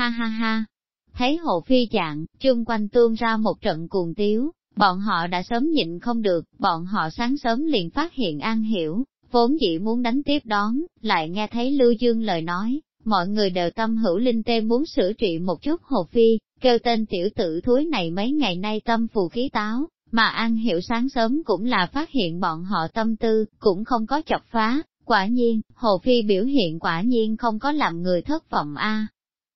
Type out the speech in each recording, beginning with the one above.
ha ha ha. Thấy hồ phi chạng, chung quanh tuôn ra một trận cuồng tiếu, bọn họ đã sớm nhịn không được, bọn họ sáng sớm liền phát hiện An Hiểu, vốn dĩ muốn đánh tiếp đón, lại nghe thấy Lưu Dương lời nói, mọi người đều tâm hữu linh tê muốn sửa trị một chút hồ phi, kêu tên tiểu tử thúi này mấy ngày nay tâm phù khí táo, mà An Hiểu sáng sớm cũng là phát hiện bọn họ tâm tư, cũng không có chọc phá, quả nhiên, Hồ Phi biểu hiện quả nhiên không có làm người thất vọng a.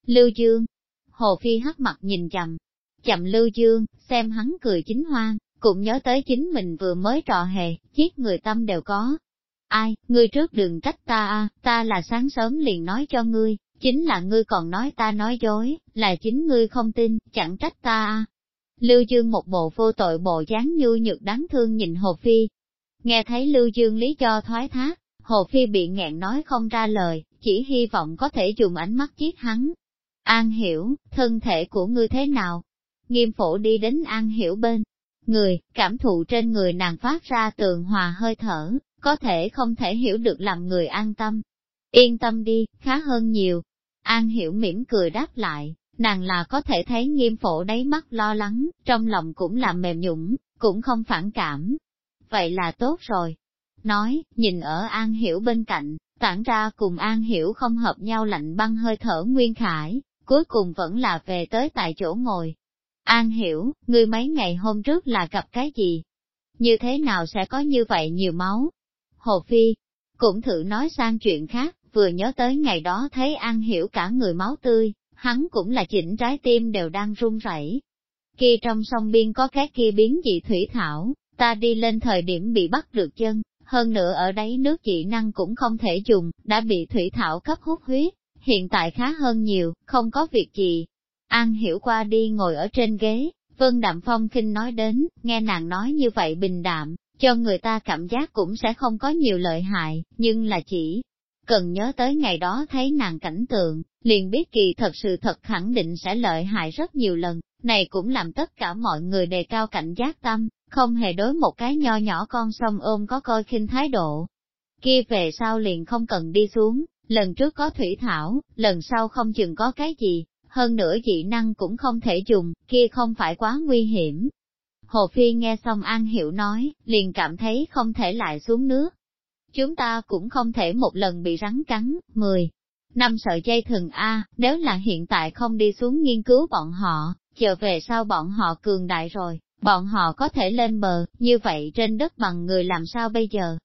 Lưu Dương, Hồ Phi hắc mặt nhìn chậm, chậm Lưu Dương, xem hắn cười chính hoang, cũng nhớ tới chính mình vừa mới trò hề, giết người tâm đều có. Ai, ngươi trước đừng trách ta a, ta là sáng sớm liền nói cho ngươi, chính là ngươi còn nói ta nói dối, là chính ngươi không tin, chẳng trách ta a. Lưu Dương một bộ vô tội bộ dáng nhu nhược đáng thương nhìn Hồ Phi. Nghe thấy Lưu Dương lý cho thoái thác, Hồ Phi bị nghẹn nói không ra lời, chỉ hy vọng có thể dùng ánh mắt giết hắn. An hiểu, thân thể của ngươi thế nào? Nghiêm phổ đi đến An hiểu bên. Người, cảm thụ trên người nàng phát ra tường hòa hơi thở, có thể không thể hiểu được làm người an tâm. Yên tâm đi, khá hơn nhiều. An hiểu mỉm cười đáp lại, nàng là có thể thấy nghiêm phổ đáy mắt lo lắng, trong lòng cũng là mềm nhũng, cũng không phản cảm. Vậy là tốt rồi. Nói, nhìn ở An Hiểu bên cạnh, tản ra cùng An Hiểu không hợp nhau lạnh băng hơi thở Nguyên Khải, cuối cùng vẫn là về tới tại chỗ ngồi. An Hiểu, ngươi mấy ngày hôm trước là gặp cái gì? Như thế nào sẽ có như vậy nhiều máu? Hồ Phi, cũng thử nói sang chuyện khác, vừa nhớ tới ngày đó thấy An Hiểu cả người máu tươi, hắn cũng là chỉnh trái tim đều đang run rẩy. Khi trong sông biên có cái kia biến dị thủy thảo, ta đi lên thời điểm bị bắt được chân, hơn nữa ở đấy nước dị năng cũng không thể dùng, đã bị thủy thảo cấp hút huyết, hiện tại khá hơn nhiều, không có việc gì. An hiểu qua đi ngồi ở trên ghế, Vân Đạm Phong kinh nói đến, nghe nàng nói như vậy bình đạm, cho người ta cảm giác cũng sẽ không có nhiều lợi hại, nhưng là chỉ cần nhớ tới ngày đó thấy nàng cảnh tượng, liền biết kỳ thật sự thật khẳng định sẽ lợi hại rất nhiều lần, này cũng làm tất cả mọi người đề cao cảnh giác tâm, không hề đối một cái nho nhỏ con sông ôm có coi khinh thái độ. Kia về sau liền không cần đi xuống, lần trước có thủy thảo, lần sau không chừng có cái gì, hơn nữa dị năng cũng không thể dùng, kia không phải quá nguy hiểm. Hồ Phi nghe xong An Hiểu nói, liền cảm thấy không thể lại xuống nước, chúng ta cũng không thể một lần bị rắn cắn, 10. Năm sợi dây thừng A, nếu là hiện tại không đi xuống nghiên cứu bọn họ, chờ về sau bọn họ cường đại rồi, bọn họ có thể lên bờ, như vậy trên đất bằng người làm sao bây giờ?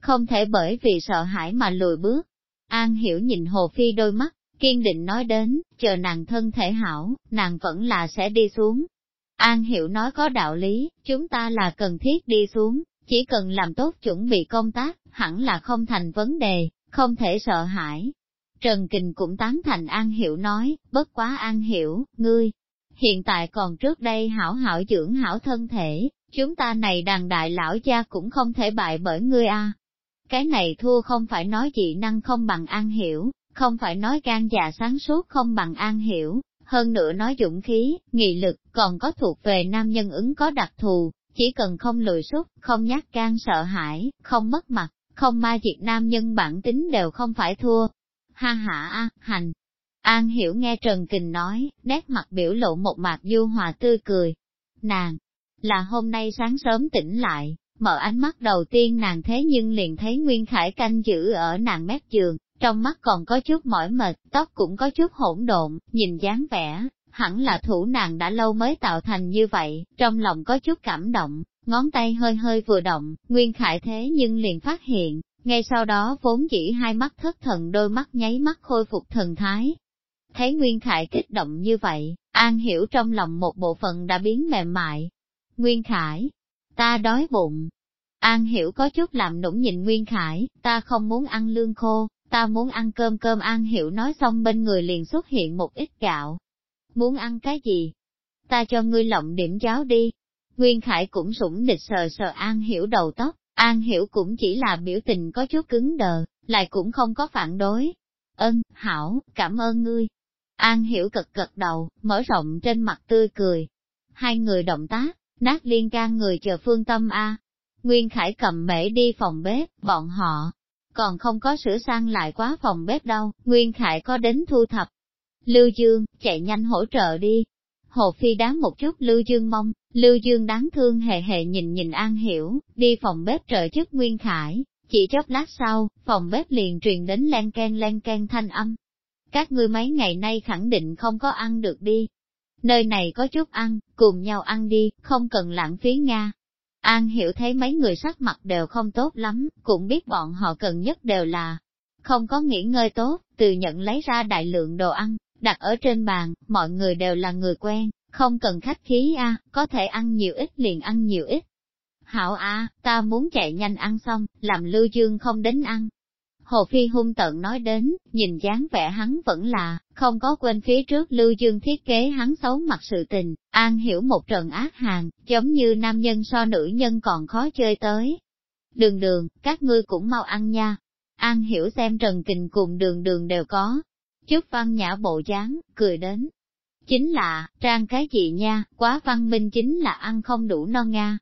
Không thể bởi vì sợ hãi mà lùi bước. An hiểu nhìn Hồ Phi đôi mắt, kiên định nói đến, chờ nàng thân thể hảo, nàng vẫn là sẽ đi xuống. An hiểu nói có đạo lý, chúng ta là cần thiết đi xuống, chỉ cần làm tốt chuẩn bị công tác, hẳn là không thành vấn đề, không thể sợ hãi. Trần Kình cũng tán thành An Hiểu nói, bất quá An Hiểu, ngươi, hiện tại còn trước đây hảo hảo dưỡng hảo thân thể, chúng ta này đàn đại lão gia cũng không thể bại bởi ngươi a. Cái này thua không phải nói dị năng không bằng An Hiểu, không phải nói gan già sáng suốt không bằng An Hiểu, hơn nữa nói dũng khí, nghị lực, còn có thuộc về nam nhân ứng có đặc thù, chỉ cần không lùi xúc, không nhát gan sợ hãi, không mất mặt, không ma diệt nam nhân bản tính đều không phải thua. Ha ha a, hành. An hiểu nghe Trần Kình nói, nét mặt biểu lộ một mặt du hòa tươi cười. Nàng, là hôm nay sáng sớm tỉnh lại, mở ánh mắt đầu tiên nàng thế nhưng liền thấy Nguyên Khải canh giữ ở nàng mép giường, trong mắt còn có chút mỏi mệt, tóc cũng có chút hỗn độn, nhìn dáng vẻ, hẳn là thủ nàng đã lâu mới tạo thành như vậy, trong lòng có chút cảm động, ngón tay hơi hơi vừa động, Nguyên Khải thế nhưng liền phát hiện, ngay sau đó vốn chỉ hai mắt thất thần đôi mắt nháy mắt khôi phục thần thái. Thấy Nguyên Khải kích động như vậy, An hiểu trong lòng một bộ phận đã biến mềm mại. Nguyên Khải, ta đói bụng. An hiểu có chút làm nũng nhìn Nguyên Khải, ta không muốn ăn lương khô, ta muốn ăn cơm cơm An hiểu nói xong bên người liền xuất hiện một ít gạo, muốn ăn cái gì? Ta cho ngươi lộng điểm cháo đi. Nguyên Khải cũng sủng địch sờ sờ An Hiểu đầu tóc, An Hiểu cũng chỉ là biểu tình có chút cứng đờ, lại cũng không có phản đối. Ân, Hảo, cảm ơn ngươi. An Hiểu cật cật đầu, mở rộng trên mặt tươi cười. Hai người động tác, nát liên can người chờ phương tâm A. Nguyên Khải cầm mễ đi phòng bếp, bọn họ, còn không có sửa sang lại quá phòng bếp đâu, Nguyên Khải có đến thu thập. Lưu Dương, chạy nhanh hỗ trợ đi. Hồ Phi đáng một chút Lưu Dương mong, Lưu Dương đáng thương hề hề nhìn nhìn An Hiểu, đi phòng bếp trợ chức Nguyên Khải, chỉ chốc lát sau, phòng bếp liền truyền đến len ken len ken thanh âm. Các ngươi mấy ngày nay khẳng định không có ăn được đi. Nơi này có chút ăn, cùng nhau ăn đi, không cần lãng phí Nga. An hiểu thấy mấy người sắc mặt đều không tốt lắm, cũng biết bọn họ cần nhất đều là không có nghỉ ngơi tốt, từ nhận lấy ra đại lượng đồ ăn, đặt ở trên bàn, mọi người đều là người quen, không cần khách khí a, có thể ăn nhiều ít liền ăn nhiều ít. Hảo a, ta muốn chạy nhanh ăn xong, làm Lưu Dương không đến ăn. Hồ Phi hung tận nói đến, nhìn dáng vẻ hắn vẫn là, không có quên phía trước Lưu Dương thiết kế hắn xấu mặt sự tình, an hiểu một trận ác hàng, giống như nam nhân so nữ nhân còn khó chơi tới. Đường đường, các ngươi cũng mau ăn nha. An hiểu xem Trần Kình cùng đường đường đều có. Chúc văn nhã bộ dáng, cười đến, Chính là, trang cái gì nha, quá văn minh chính là ăn không đủ no nga.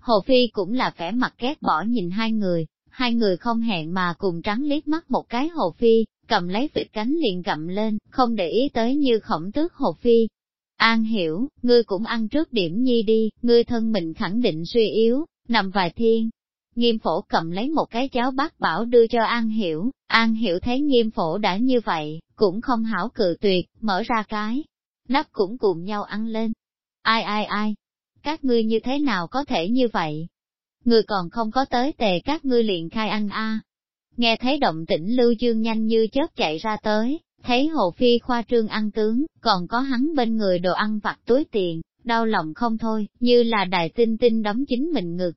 Hồ Phi cũng là vẻ mặt ghét bỏ nhìn hai người, hai người không hẹn mà cùng trắng liếc mắt một cái Hồ Phi, cầm lấy vịt cánh liền gặm lên, không để ý tới như khổng tước Hồ Phi. An hiểu, ngươi cũng ăn trước điểm nhi đi, ngươi thân mình khẳng định suy yếu, nằm vài thiên. Nghiêm phổ cầm lấy một cái cháo bát bảo đưa cho An hiểu, An hiểu thấy nghiêm phổ đã như vậy, cũng không hảo cự tuyệt, mở ra cái, nắp cũng cùng nhau ăn lên. Ai ai ai, các ngươi như thế nào có thể như vậy? Người còn không có tới tề các ngươi liền khai ăn a. Nghe thấy động tĩnh Lưu Dương nhanh như chớp chạy ra tới, thấy Hồ Phi khoa trương ăn tướng, còn có hắn bên người đồ ăn vặt túi tiền, đau lòng không thôi, như là đại tinh tinh đóng chính mình ngực.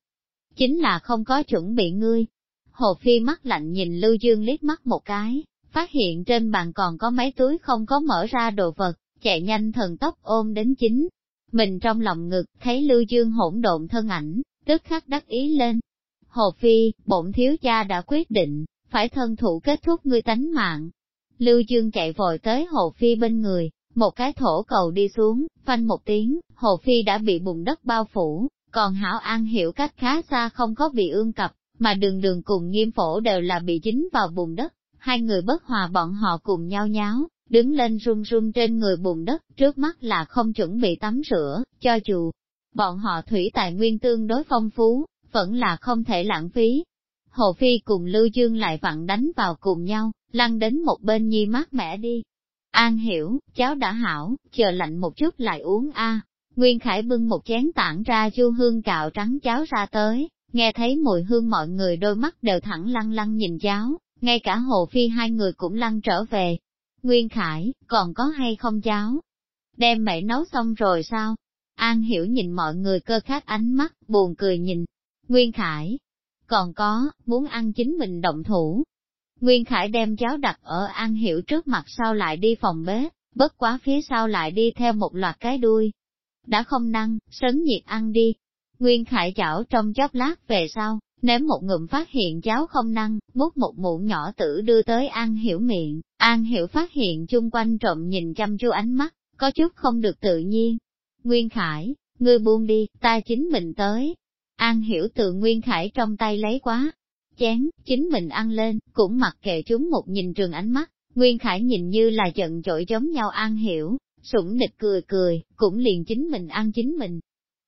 Chính là không có chuẩn bị ngươi. Hồ Phi mắt lạnh nhìn Lưu Dương liếc mắt một cái, phát hiện trên bàn còn có mấy túi không có mở ra đồ vật, chạy nhanh thần tốc ôm đến chính. Mình trong lòng ngực, thấy Lưu Dương hỗn độn thân ảnh, tức khắc đắc ý lên. Hồ Phi, bổn thiếu cha đã quyết định, phải thân thủ kết thúc ngươi tánh mạng. Lưu Dương chạy vội tới Hồ Phi bên người, một cái thổ cầu đi xuống, phanh một tiếng, Hồ Phi đã bị bùn đất bao phủ, còn Hảo An hiểu cách khá xa không có bị ương cập, mà đường đường cùng nghiêm phổ đều là bị dính vào bùn đất, hai người bất hòa bọn họ cùng nhau nháo, đứng lên run run trên người bùn đất, trước mắt là không chuẩn bị tắm rửa, cho dù bọn họ thủy tài nguyên tương đối phong phú, vẫn là không thể lãng phí. Hồ Phi cùng Lưu Dương lại vặn đánh vào cùng nhau, lăn đến một bên nhi mát mẻ đi. An hiểu, cháu đã hảo, chờ lạnh một chút lại uống a. Nguyên Khải bưng một chén tản ra chu hương cạo trắng cháo ra tới, nghe thấy mùi hương mọi người đôi mắt đều thẳng lăng lăng nhìn cháo, ngay cả Hồ Phi hai người cũng lăn trở về, Nguyên Khải, còn có hay không cháo? Đem mẹ nấu xong rồi sao? An hiểu nhìn mọi người cơ khát ánh mắt, buồn cười nhìn. Nguyên Khải, còn có, muốn ăn chính mình động thủ. Nguyên Khải đem cháo đặt ở An hiểu trước mặt sau lại đi phòng bếp, bất quá phía sau lại đi theo một loạt cái đuôi. Đã không năng, sấn nhiệt ăn đi. Nguyên Khải chảo trong chốc lát về sau, Ném một ngụm phát hiện cháo không năng, múc một muỗng nhỏ tử đưa tới An Hiểu miệng, An Hiểu phát hiện chung quanh trộm nhìn chăm chú ánh mắt, có chút không được tự nhiên. Nguyên Khải, ngươi buông đi, ta chính mình tới. An Hiểu từ Nguyên Khải trong tay lấy quá, chén, chính mình ăn lên, cũng mặc kệ chúng một nhìn trường ánh mắt, Nguyên Khải nhìn như là giận dỗi giống nhau An Hiểu, sủng nịch cười cười, cũng liền chính mình ăn chính mình,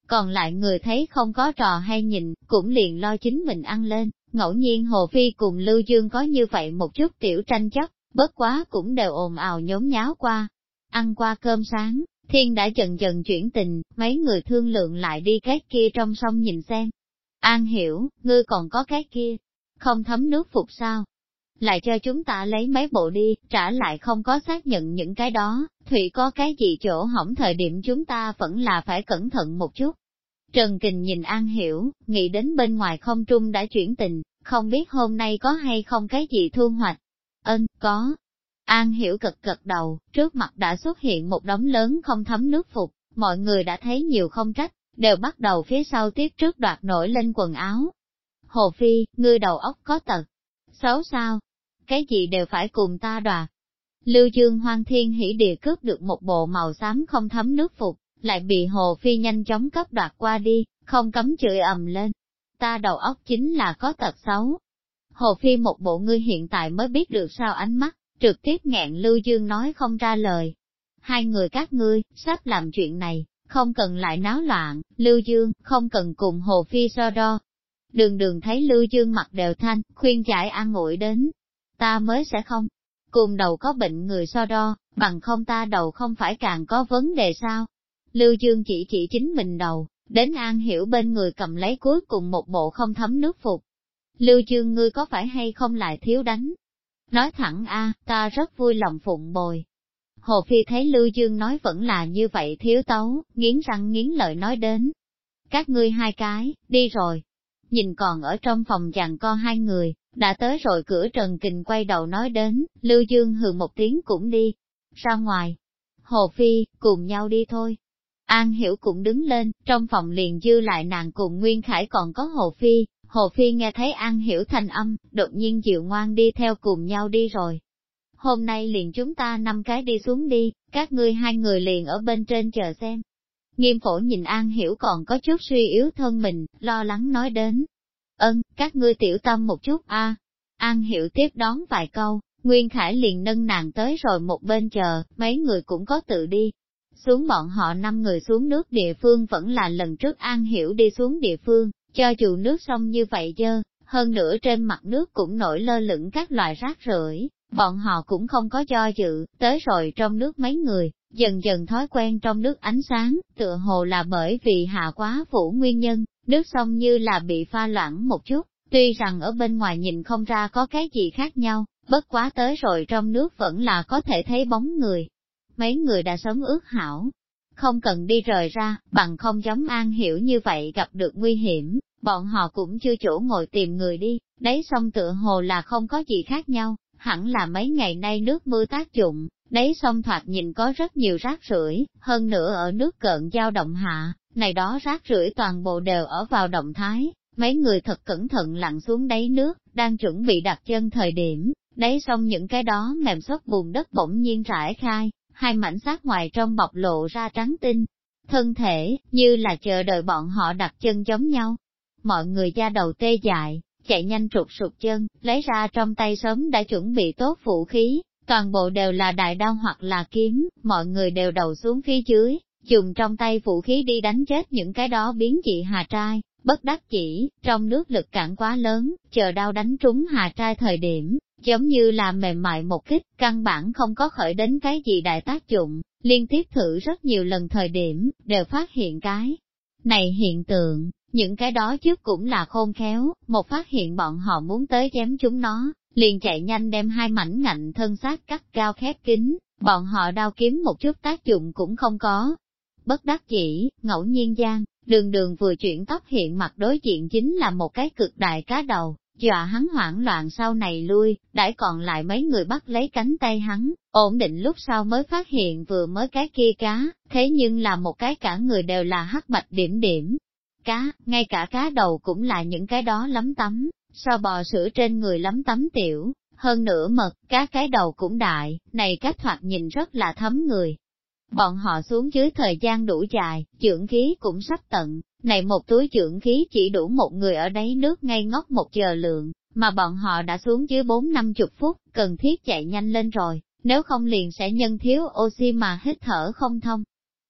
còn lại người thấy không có trò hay nhìn, cũng liền lo chính mình ăn lên, ngẫu nhiên Hồ Phi cùng Lưu Dương có như vậy một chút tiểu tranh chấp, bất quá cũng đều ồn ào nhốn nháo qua. Ăn qua cơm sáng, thiên đã dần dần chuyển tình, mấy người thương lượng lại đi cái kia trong sông nhìn xem. An hiểu, ngươi còn có cái kia, không thấm nước phục sao? Lại cho chúng ta lấy mấy bộ đi, trả lại không có xác nhận những cái đó, Thủy có cái gì chỗ hỏng thời điểm chúng ta vẫn là phải cẩn thận một chút. Trần Kình nhìn An Hiểu, nghĩ đến bên ngoài không trung đã chuyển tình, không biết hôm nay có hay không cái gì thu hoạch. Ân, có. An Hiểu cực cực đầu, trước mặt đã xuất hiện một đống lớn không thấm nước phục, mọi người đã thấy nhiều không trách, đều bắt đầu phía sau tiếp trước đoạt nổi lên quần áo. Hồ Phi, ngươi đầu óc có tật. Xấu sao? Cái gì đều phải cùng ta đoạt. Lưu Dương Hoang Thiên hỉ địa cướp được một bộ màu xám không thấm nước phục, lại bị Hồ Phi nhanh chóng cấp đoạt qua đi, không cấm chửi ầm lên. Ta đầu óc chính là có tật xấu. Hồ Phi một bộ ngươi hiện tại mới biết được sao ánh mắt, trực tiếp ngẹn Lưu Dương nói không ra lời. hai người các ngươi, sắp làm chuyện này, không cần lại náo loạn, Lưu Dương, không cần cùng Hồ Phi so đo. Đường đường thấy Lưu Dương mặt đều thanh, khuyên giải an ủi đến. Ta mới sẽ không, cùng đầu có bệnh người so đo, bằng không ta đầu không phải càng có vấn đề sao. Lưu Dương chỉ chỉ chính mình đầu, đến An Hiểu bên người cầm lấy cuối cùng một bộ không thấm nước phục. Lưu Dương ngươi có phải hay không lại thiếu đánh? Nói thẳng a, ta rất vui lòng phụng bồi. Hồ Phi thấy Lưu Dương nói vẫn là như vậy thiếu tấu, nghiến răng nghiến lợi nói đến. Các ngươi hai cái, đi rồi. Nhìn còn ở trong phòng chàng co hai người, đã tới rồi cửa Trần Kình quay đầu nói đến, Lưu Dương hừ một tiếng cũng đi. Ra ngoài. Hồ Phi, cùng nhau đi thôi. An Hiểu cũng đứng lên, trong phòng liền dư lại nàng cùng Nguyên Khải còn có Hồ Phi. Hồ Phi nghe thấy An Hiểu thành âm, đột nhiên dịu ngoan đi theo cùng nhau đi rồi. Hôm nay liền chúng ta năm cái đi xuống đi, các ngươi hai người liền ở bên trên chờ xem. Nghiêm phổ nhìn An Hiểu còn có chút suy yếu thân mình, lo lắng nói đến. Ân, các ngươi tiểu tâm một chút a. An Hiểu tiếp đón vài câu, Nguyên Khải liền nâng nàng tới rồi một bên chờ, mấy người cũng có tự đi. Xuống bọn họ năm người xuống nước địa phương vẫn là lần trước An Hiểu đi xuống địa phương, cho dù nước sông như vậy dơ, hơn nữa trên mặt nước cũng nổi lơ lửng các loại rác rưởi, bọn họ cũng không có cho dự, tới rồi trong nước mấy người, dần dần thói quen trong nước ánh sáng, tựa hồ là bởi vì hạ quá phủ nguyên nhân, nước sông như là bị pha loãng một chút, tuy rằng ở bên ngoài nhìn không ra có cái gì khác nhau, bất quá tới rồi trong nước vẫn là có thể thấy bóng người. Mấy người đã sớm ước hảo, không cần đi rời ra, bằng không giống an hiểu như vậy gặp được nguy hiểm, bọn họ cũng chưa chỗ ngồi tìm người đi, đấy xong tựa hồ là không có gì khác nhau, hẳn là mấy ngày nay nước mưa tác dụng, đấy xong thoạt nhìn có rất nhiều rác rưởi, hơn nữa ở nước cận giao động hạ, này đó rác rưởi toàn bộ đều ở vào động thái, mấy người thật cẩn thận lặn xuống đáy nước, đang chuẩn bị đặt chân thời điểm, đáy xong những cái đó mềm xốp bùn đất bỗng nhiên rải khai, hai mảnh xác ngoài trong bọc lộ ra trắng tinh. Thân thể, như là chờ đợi bọn họ đặt chân giống nhau. Mọi người da đầu tê dại, chạy nhanh trục sụt chân, lấy ra trong tay sớm đã chuẩn bị tốt vũ khí, toàn bộ đều là đại đao hoặc là kiếm, mọi người đều đầu xuống phía dưới, dùng trong tay vũ khí đi đánh chết những cái đó biến dị hà trai, bất đắc chỉ, trong nước lực cản quá lớn, chờ đao đánh trúng hà trai thời điểm, giống như là mềm mại một kích, căn bản không có khởi đến cái gì đại tác dụng, liên tiếp thử rất nhiều lần thời điểm, đều phát hiện cái này hiện tượng, những cái đó trước cũng là khôn khéo, một phát hiện bọn họ muốn tới chém chúng nó, liền chạy nhanh đem hai mảnh ngạnh thân xác cắt cao khép kín, bọn họ đao kiếm một chút tác dụng cũng không có. Bất đắc chỉ, ngẫu nhiên gian, đường đường vừa chuyển tóc hiện mặt đối diện chính là một cái cực đại cá đầu, dọa hắn hoảng loạn sau này lui, đãi còn lại mấy người bắt lấy cánh tay hắn, ổn định lúc sau mới phát hiện vừa mới cái kia cá, thế nhưng là một cái cả người đều là hắc bạch điểm điểm, cá, ngay cả cá đầu cũng là những cái đó lắm tắm, so bò sữa trên người lắm tắm tiểu, hơn nữa mật, cá cái đầu cũng đại, này cách thoạt nhìn rất là thấm người. Bọn họ xuống dưới thời gian đủ dài, dưỡng khí cũng sắp tận, này một túi dưỡng khí chỉ đủ một người ở đáy nước ngay ngóc một giờ lượng, mà bọn họ đã xuống dưới bốn năm chục phút, cần thiết chạy nhanh lên rồi, nếu không liền sẽ nhân thiếu oxy mà hít thở không thông.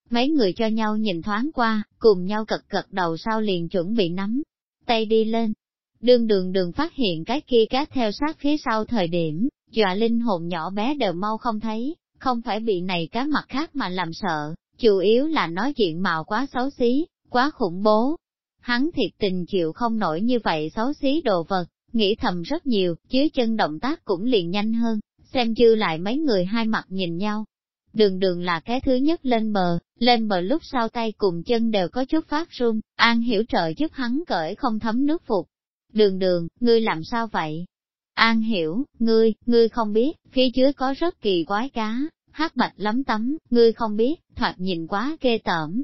Mấy người cho nhau nhìn thoáng qua, cùng nhau cật cật đầu sau liền chuẩn bị nắm, tay đi lên. Đường đường đường phát hiện cái kia cá theo sát phía sau thời điểm, dọa linh hồn nhỏ bé đều mau không thấy, không phải bị này cá mặt khác mà làm sợ, chủ yếu là nói chuyện mạo quá xấu xí, quá khủng bố. Hắn thiệt tình chịu không nổi như vậy xấu xí đồ vật, nghĩ thầm rất nhiều, dưới chân động tác cũng liền nhanh hơn, xem chư lại mấy người hai mặt nhìn nhau, Đường đường là cái thứ nhất lên bờ, lên bờ lúc sau tay cùng chân đều có chút phát run, An hiểu trợ giúp hắn cởi không thấm nước phục. Đường đường, ngươi làm sao vậy? An hiểu, ngươi, ngươi không biết, phía dưới có rất kỳ quái cá, hát bạch lắm tắm, ngươi không biết, thoạt nhìn quá ghê tởm.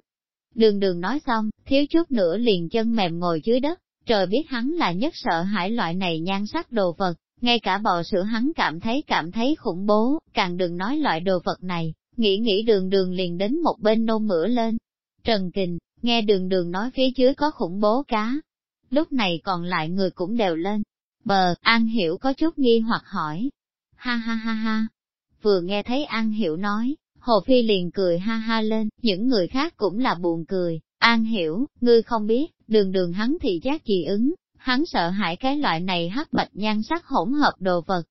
Đường đường nói xong, thiếu chút nữa liền chân mềm ngồi dưới đất, trời biết hắn là nhất sợ hãi loại này nhan sắc đồ vật, ngay cả bò sữa hắn cảm thấy cảm thấy khủng bố, càng đừng nói loại đồ vật này, nghĩ nghĩ đường đường liền đến một bên nôn mửa lên. Trần Kình, nghe đường đường nói phía dưới có khủng bố cá. Lúc này còn lại người cũng đều lên. Bờ, An Hiểu có chút nghi hoặc hỏi. Ha ha ha ha. Vừa nghe thấy An Hiểu nói, Hồ Phi liền cười ha ha lên, những người khác cũng là buồn cười, An hiểu, ngươi không biết, đường đường hắn thì giác gì ứng, hắn sợ hãi cái loại này hắc bạch nhan sắc hỗn hợp đồ vật.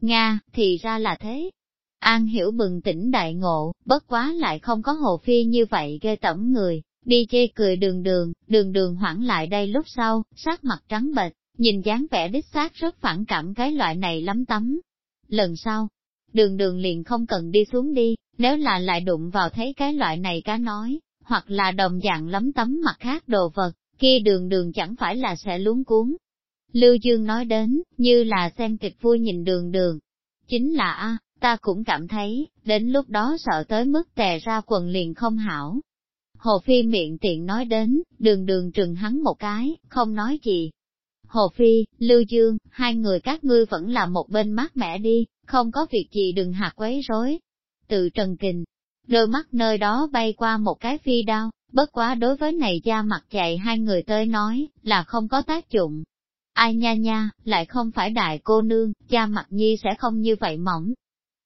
Nga, thì ra là thế. An hiểu bừng tỉnh đại ngộ, bất quá lại không có hồ phi như vậy ghê tẩm người, đi chê cười đường đường, đường đường hoảng lại đây lúc sau, sắc mặt trắng bệch, nhìn dáng vẻ đích xác rất phản cảm cái loại này lắm tắm. Lần sau, đường đường liền không cần đi xuống đi, nếu là lại đụng vào thấy cái loại này cá nói, hoặc là đồng dạng lắm tấm mặt khác đồ vật, kia đường đường chẳng phải là sẽ luống cuốn. Lưu Dương nói đến, như là xem kịch vui nhìn đường đường. Chính là a ta cũng cảm thấy, đến lúc đó sợ tới mức tè ra quần liền không hảo. Hồ Phi miệng tiện nói đến, đường đường trừng hắn một cái, không nói gì. Hồ Phi, Lưu Dương, hai người các ngươi vẫn là một bên mát mẻ đi, không có việc gì đừng hạt quấy rối. Từ Trần Kình, đôi mắt nơi đó bay qua một cái phi đao, bất quá đối với này da mặt chạy hai người tới nói, là không có tác dụng. Ai nha nha, lại không phải đại cô nương, da mặt nhi sẽ không như vậy mỏng.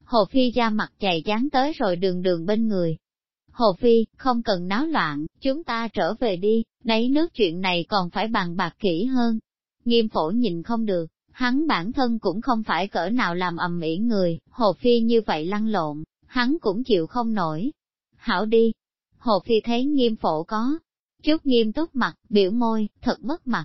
Hồ Phi da mặt chạy dán tới rồi đường đường bên người. Hồ Phi, không cần náo loạn, chúng ta trở về đi, đấy nước chuyện này còn phải bàn bạc kỹ hơn. Nghiêm phổ nhìn không được, hắn bản thân cũng không phải cỡ nào làm ầm ĩ người, Hồ Phi như vậy lăn lộn, hắn cũng chịu không nổi. Hảo đi. Hồ Phi thấy nghiêm phổ có. Chút nghiêm túc mặt, biểu môi, thật mất mặt.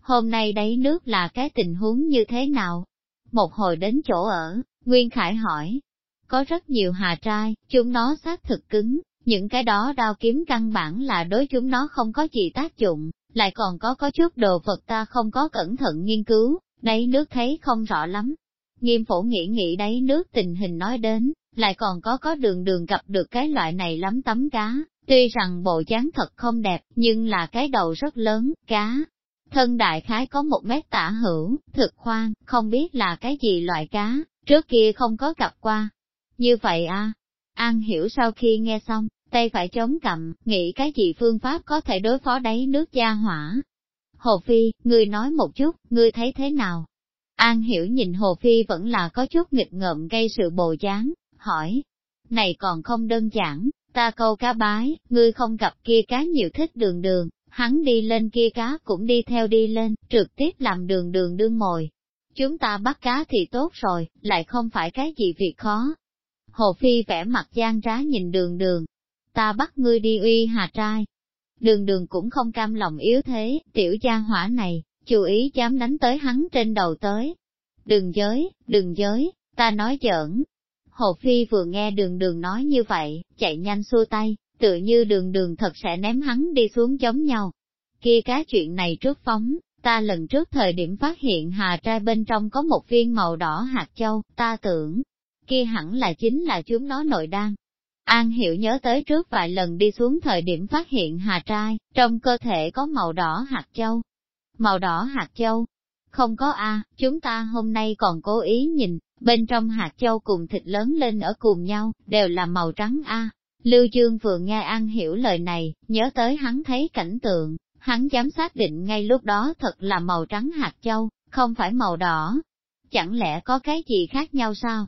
Hôm nay đấy nước là cái tình huống như thế nào? Một hồi đến chỗ ở, Nguyên Khải hỏi. Có rất nhiều hà trai, chúng nó xác thực cứng, những cái đó đao kiếm căn bản là đối chúng nó không có gì tác dụng, lại còn có có chút đồ vật ta không có cẩn thận nghiên cứu, đấy nước thấy không rõ lắm. Nghiêm phổ nghĩ nghĩ đấy nước tình hình nói đến, lại còn có có đường đường gặp được cái loại này lắm tấm cá, tuy rằng bộ dáng thật không đẹp, nhưng là cái đầu rất lớn, cá. Thân đại khái có một mét tả hữu, thực khoan, không biết là cái gì loại cá, trước kia không có gặp qua. Như vậy à, An hiểu sau khi nghe xong, tay phải chống cầm, nghĩ cái gì phương pháp có thể đối phó đáy nước gia hỏa. Hồ Phi, ngươi nói một chút, ngươi thấy thế nào? An hiểu nhìn Hồ Phi vẫn là có chút nghịch ngợm gây sự bồ dáng, hỏi, này còn không đơn giản, ta câu cá bái, ngươi không gặp kia cá nhiều thích đường đường, hắn đi lên kia cá cũng đi theo đi lên, trực tiếp làm đường đường đương mồi. Chúng ta bắt cá thì tốt rồi, lại không phải cái gì việc khó. Hồ Phi vẽ mặt gian trá nhìn đường đường, ta bắt ngươi đi uy hà trai. Đường đường cũng không cam lòng yếu thế, tiểu gia hỏa này, chú ý dám đánh tới hắn trên đầu tới. Đừng giới, đừng giới, ta nói giỡn, Hồ Phi vừa nghe đường đường nói như vậy, chạy nhanh xua tay, tự như đường đường thật sẽ ném hắn đi xuống giống nhau. Kia cái chuyện này trước phóng, ta lần trước thời điểm phát hiện hà trai bên trong có một viên màu đỏ hạt châu, ta tưởng, kia hẳn là chính là chúng nó nội đan. An Hiểu nhớ tới trước vài lần đi xuống thời điểm phát hiện hà trai, trong cơ thể có màu đỏ hạt châu. Màu đỏ hạt châu? Không có A, chúng ta hôm nay còn cố ý nhìn, bên trong hạt châu cùng thịt lớn lên ở cùng nhau, đều là màu trắng A. Lưu Dương vừa nghe An hiểu lời này, nhớ tới hắn thấy cảnh tượng, hắn dám xác định ngay lúc đó thật là màu trắng hạt châu, không phải màu đỏ. Chẳng lẽ có cái gì khác nhau sao?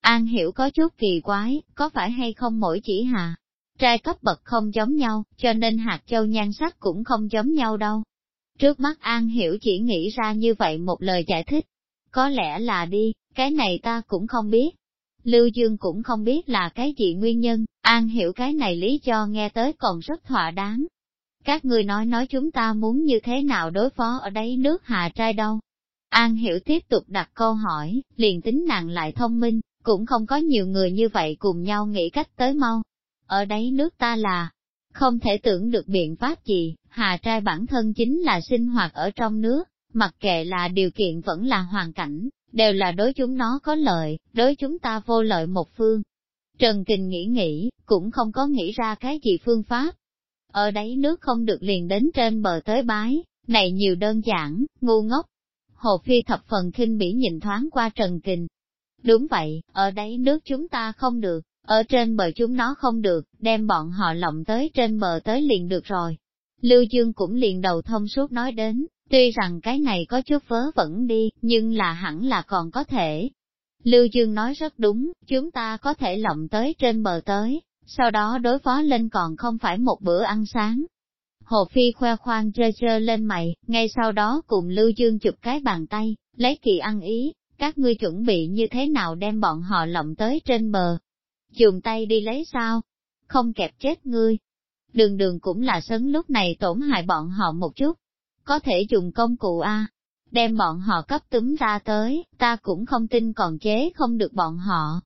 An hiểu có chút kỳ quái, có phải hay không mỗi chỉ hà? Trai cấp bậc không giống nhau, cho nên hạt châu nhan sắc cũng không giống nhau đâu. Trước mắt An hiểu chỉ nghĩ ra như vậy một lời giải thích. Có lẽ là đi, cái này ta cũng không biết. Lưu Dương cũng không biết là cái gì nguyên nhân, An hiểu cái này lý do nghe tới còn rất thỏa đáng. Các người nói nói chúng ta muốn như thế nào đối phó ở đấy nước hà trai đâu. An hiểu tiếp tục đặt câu hỏi, liền tính nàng lại thông minh, cũng không có nhiều người như vậy cùng nhau nghĩ cách tới mau. Ở đấy nước ta là, không thể tưởng được biện pháp gì, hà trai bản thân chính là sinh hoạt ở trong nước, mặc kệ là điều kiện vẫn là hoàn cảnh, đều là đối chúng nó có lợi, đối chúng ta vô lợi một phương. Trần Kình nghĩ nghĩ, cũng không có nghĩ ra cái gì phương pháp. Ở đấy nước không được liền đến trên bờ tới bái, này nhiều đơn giản, ngu ngốc. Hồ Phi thập phần khinh bỉ nhìn thoáng qua Trần Kình. Đúng vậy, ở đấy nước chúng ta không được, ở trên bờ chúng nó không được, đem bọn họ lộng tới trên bờ tới liền được rồi. Lưu Dương cũng liền đầu thông suốt nói đến, Tuy rằng cái này có chút vớ vẩn đi, nhưng là hẳn là còn có thể. Lưu Dương nói rất đúng, chúng ta có thể lộng tới trên bờ tới, sau đó đối phó lên còn không phải một bữa ăn sáng. Hồ Phi khoe khoang trơ trơ lên mày, ngay sau đó cùng Lưu Dương chụp cái bàn tay, lấy kỳ ăn ý, các ngươi chuẩn bị như thế nào đem bọn họ lộng tới trên bờ. Dùng tay đi lấy sao? Không kẹp chết ngươi. Đường đường cũng là sấn lúc này tổn hại bọn họ một chút. Có thể dùng công cụ A, đem bọn họ cấp túm ra tới, ta cũng không tin còn chế không được bọn họ.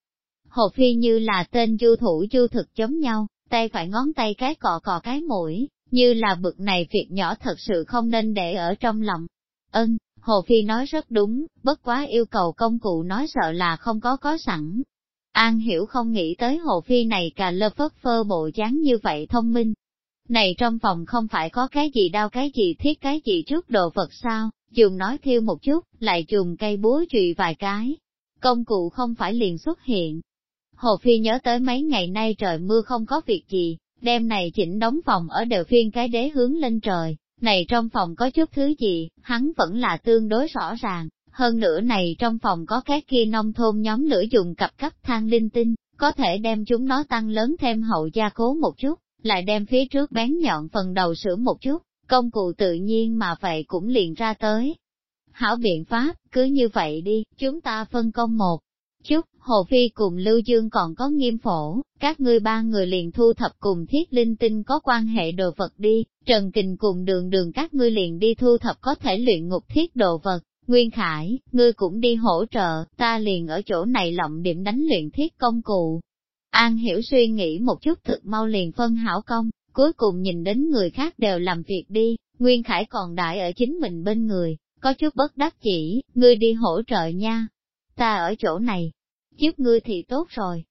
Hồ Phi như là tên du thủ du thực giống nhau, tay phải ngón tay cái cọ cọ cái mũi, như là bực này việc nhỏ thật sự không nên để ở trong lòng. Ân, Hồ Phi nói rất đúng, bất quá yêu cầu công cụ nói sợ là không có có sẵn. An hiểu không nghĩ tới Hồ Phi này cà lơ phất phơ bộ dáng như vậy thông minh. Này trong phòng không phải có cái gì đau cái gì thiết cái gì trước đồ vật sao, dùng nói thiêu một chút, lại dùng cây búa trụy vài cái. Công cụ không phải liền xuất hiện. Hồ Phi nhớ tới mấy ngày nay trời mưa không có việc gì, đêm này chỉnh đóng phòng ở đều phiên cái đế hướng lên trời, này trong phòng có chút thứ gì, hắn vẫn là tương đối rõ ràng, hơn nữa này trong phòng có các kia nông thôn nhóm lửa dùng cặp cấp thang linh tinh, có thể đem chúng nó tăng lớn thêm hậu gia cố một chút, lại đem phía trước bén nhọn phần đầu sửa một chút, công cụ tự nhiên mà vậy cũng liền ra tới. Hảo biện pháp, cứ như vậy đi, chúng ta phân công một chút, Hồ Phi cùng Lưu Dương còn có nghiêm phổ, các ngươi ba người liền thu thập cùng thiết linh tinh có quan hệ đồ vật đi, Trần Kình cùng đường đường các ngươi liền đi thu thập có thể luyện ngục thiết đồ vật, Nguyên Khải, ngươi cũng đi hỗ trợ, ta liền ở chỗ này lộng điểm đánh luyện thiết công cụ. An Hiểu suy nghĩ một chút thực mau liền phân hảo công, cuối cùng nhìn đến người khác đều làm việc đi, Nguyên Khải còn đại ở chính mình bên người, có chút bất đắc chỉ, ngươi đi hỗ trợ nha. Ta ở chỗ này, giúp ngươi thì tốt rồi.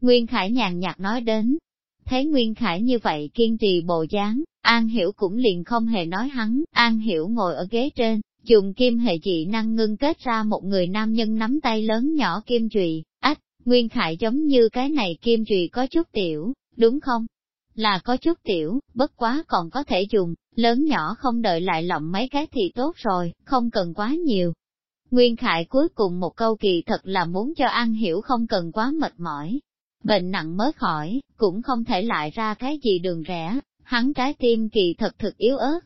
Nguyên Khải nhàn nhạt nói đến, thấy Nguyên Khải như vậy kiên trì bộ dáng, An Hiểu cũng liền không hề nói hắn, An Hiểu ngồi ở ghế trên, dùng kim hệ dị năng ngưng kết ra một người nam nhân nắm tay lớn nhỏ kim trùy, Nguyên Khải giống như cái này kim trùy có chút tiểu, đúng không? Là có chút tiểu, bất quá còn có thể dùng, lớn nhỏ không đợi lại lộng mấy cái thì tốt rồi, không cần quá nhiều, Nguyên Khải cuối cùng một câu kỳ thật là muốn cho An Hiểu không cần quá mệt mỏi. Bệnh nặng mới khỏi, cũng không thể lại ra cái gì đường rẻ. hắn trái tim kỳ thật thực yếu ớt.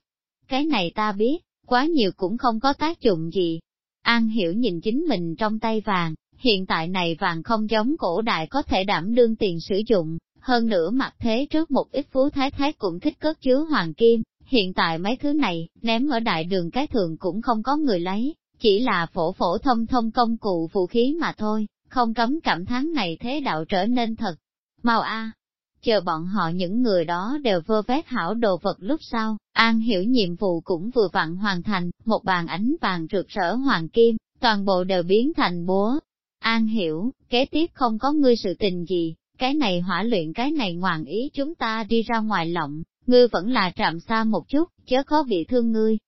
Cái này ta biết, quá nhiều cũng không có tác dụng gì. An Hiểu nhìn chính mình trong tay vàng, hiện tại này vàng không giống cổ đại có thể đảm đương tiền sử dụng, hơn nữa mặt thế trước một ít phú thái thái cũng thích cất chứa hoàng kim, hiện tại mấy thứ này, ném ở đại đường cái thường cũng không có người lấy, chỉ là phổ phổ thông thông công cụ vũ khí mà thôi, không cấm cảm thán này thế đạo trở nên thật. Mau a, chờ bọn họ những người đó đều vơ vét hảo đồ vật lúc sau, An hiểu nhiệm vụ cũng vừa vặn hoàn thành, một bàn ánh vàng rực rỡ hoàng kim, toàn bộ đều biến thành búa. An hiểu, kế tiếp không có ngươi sự tình gì, cái này hỏa luyện cái này ngoạn ý chúng ta đi ra ngoài lộng, ngươi vẫn là trạm xa một chút, chớ có bị thương ngươi,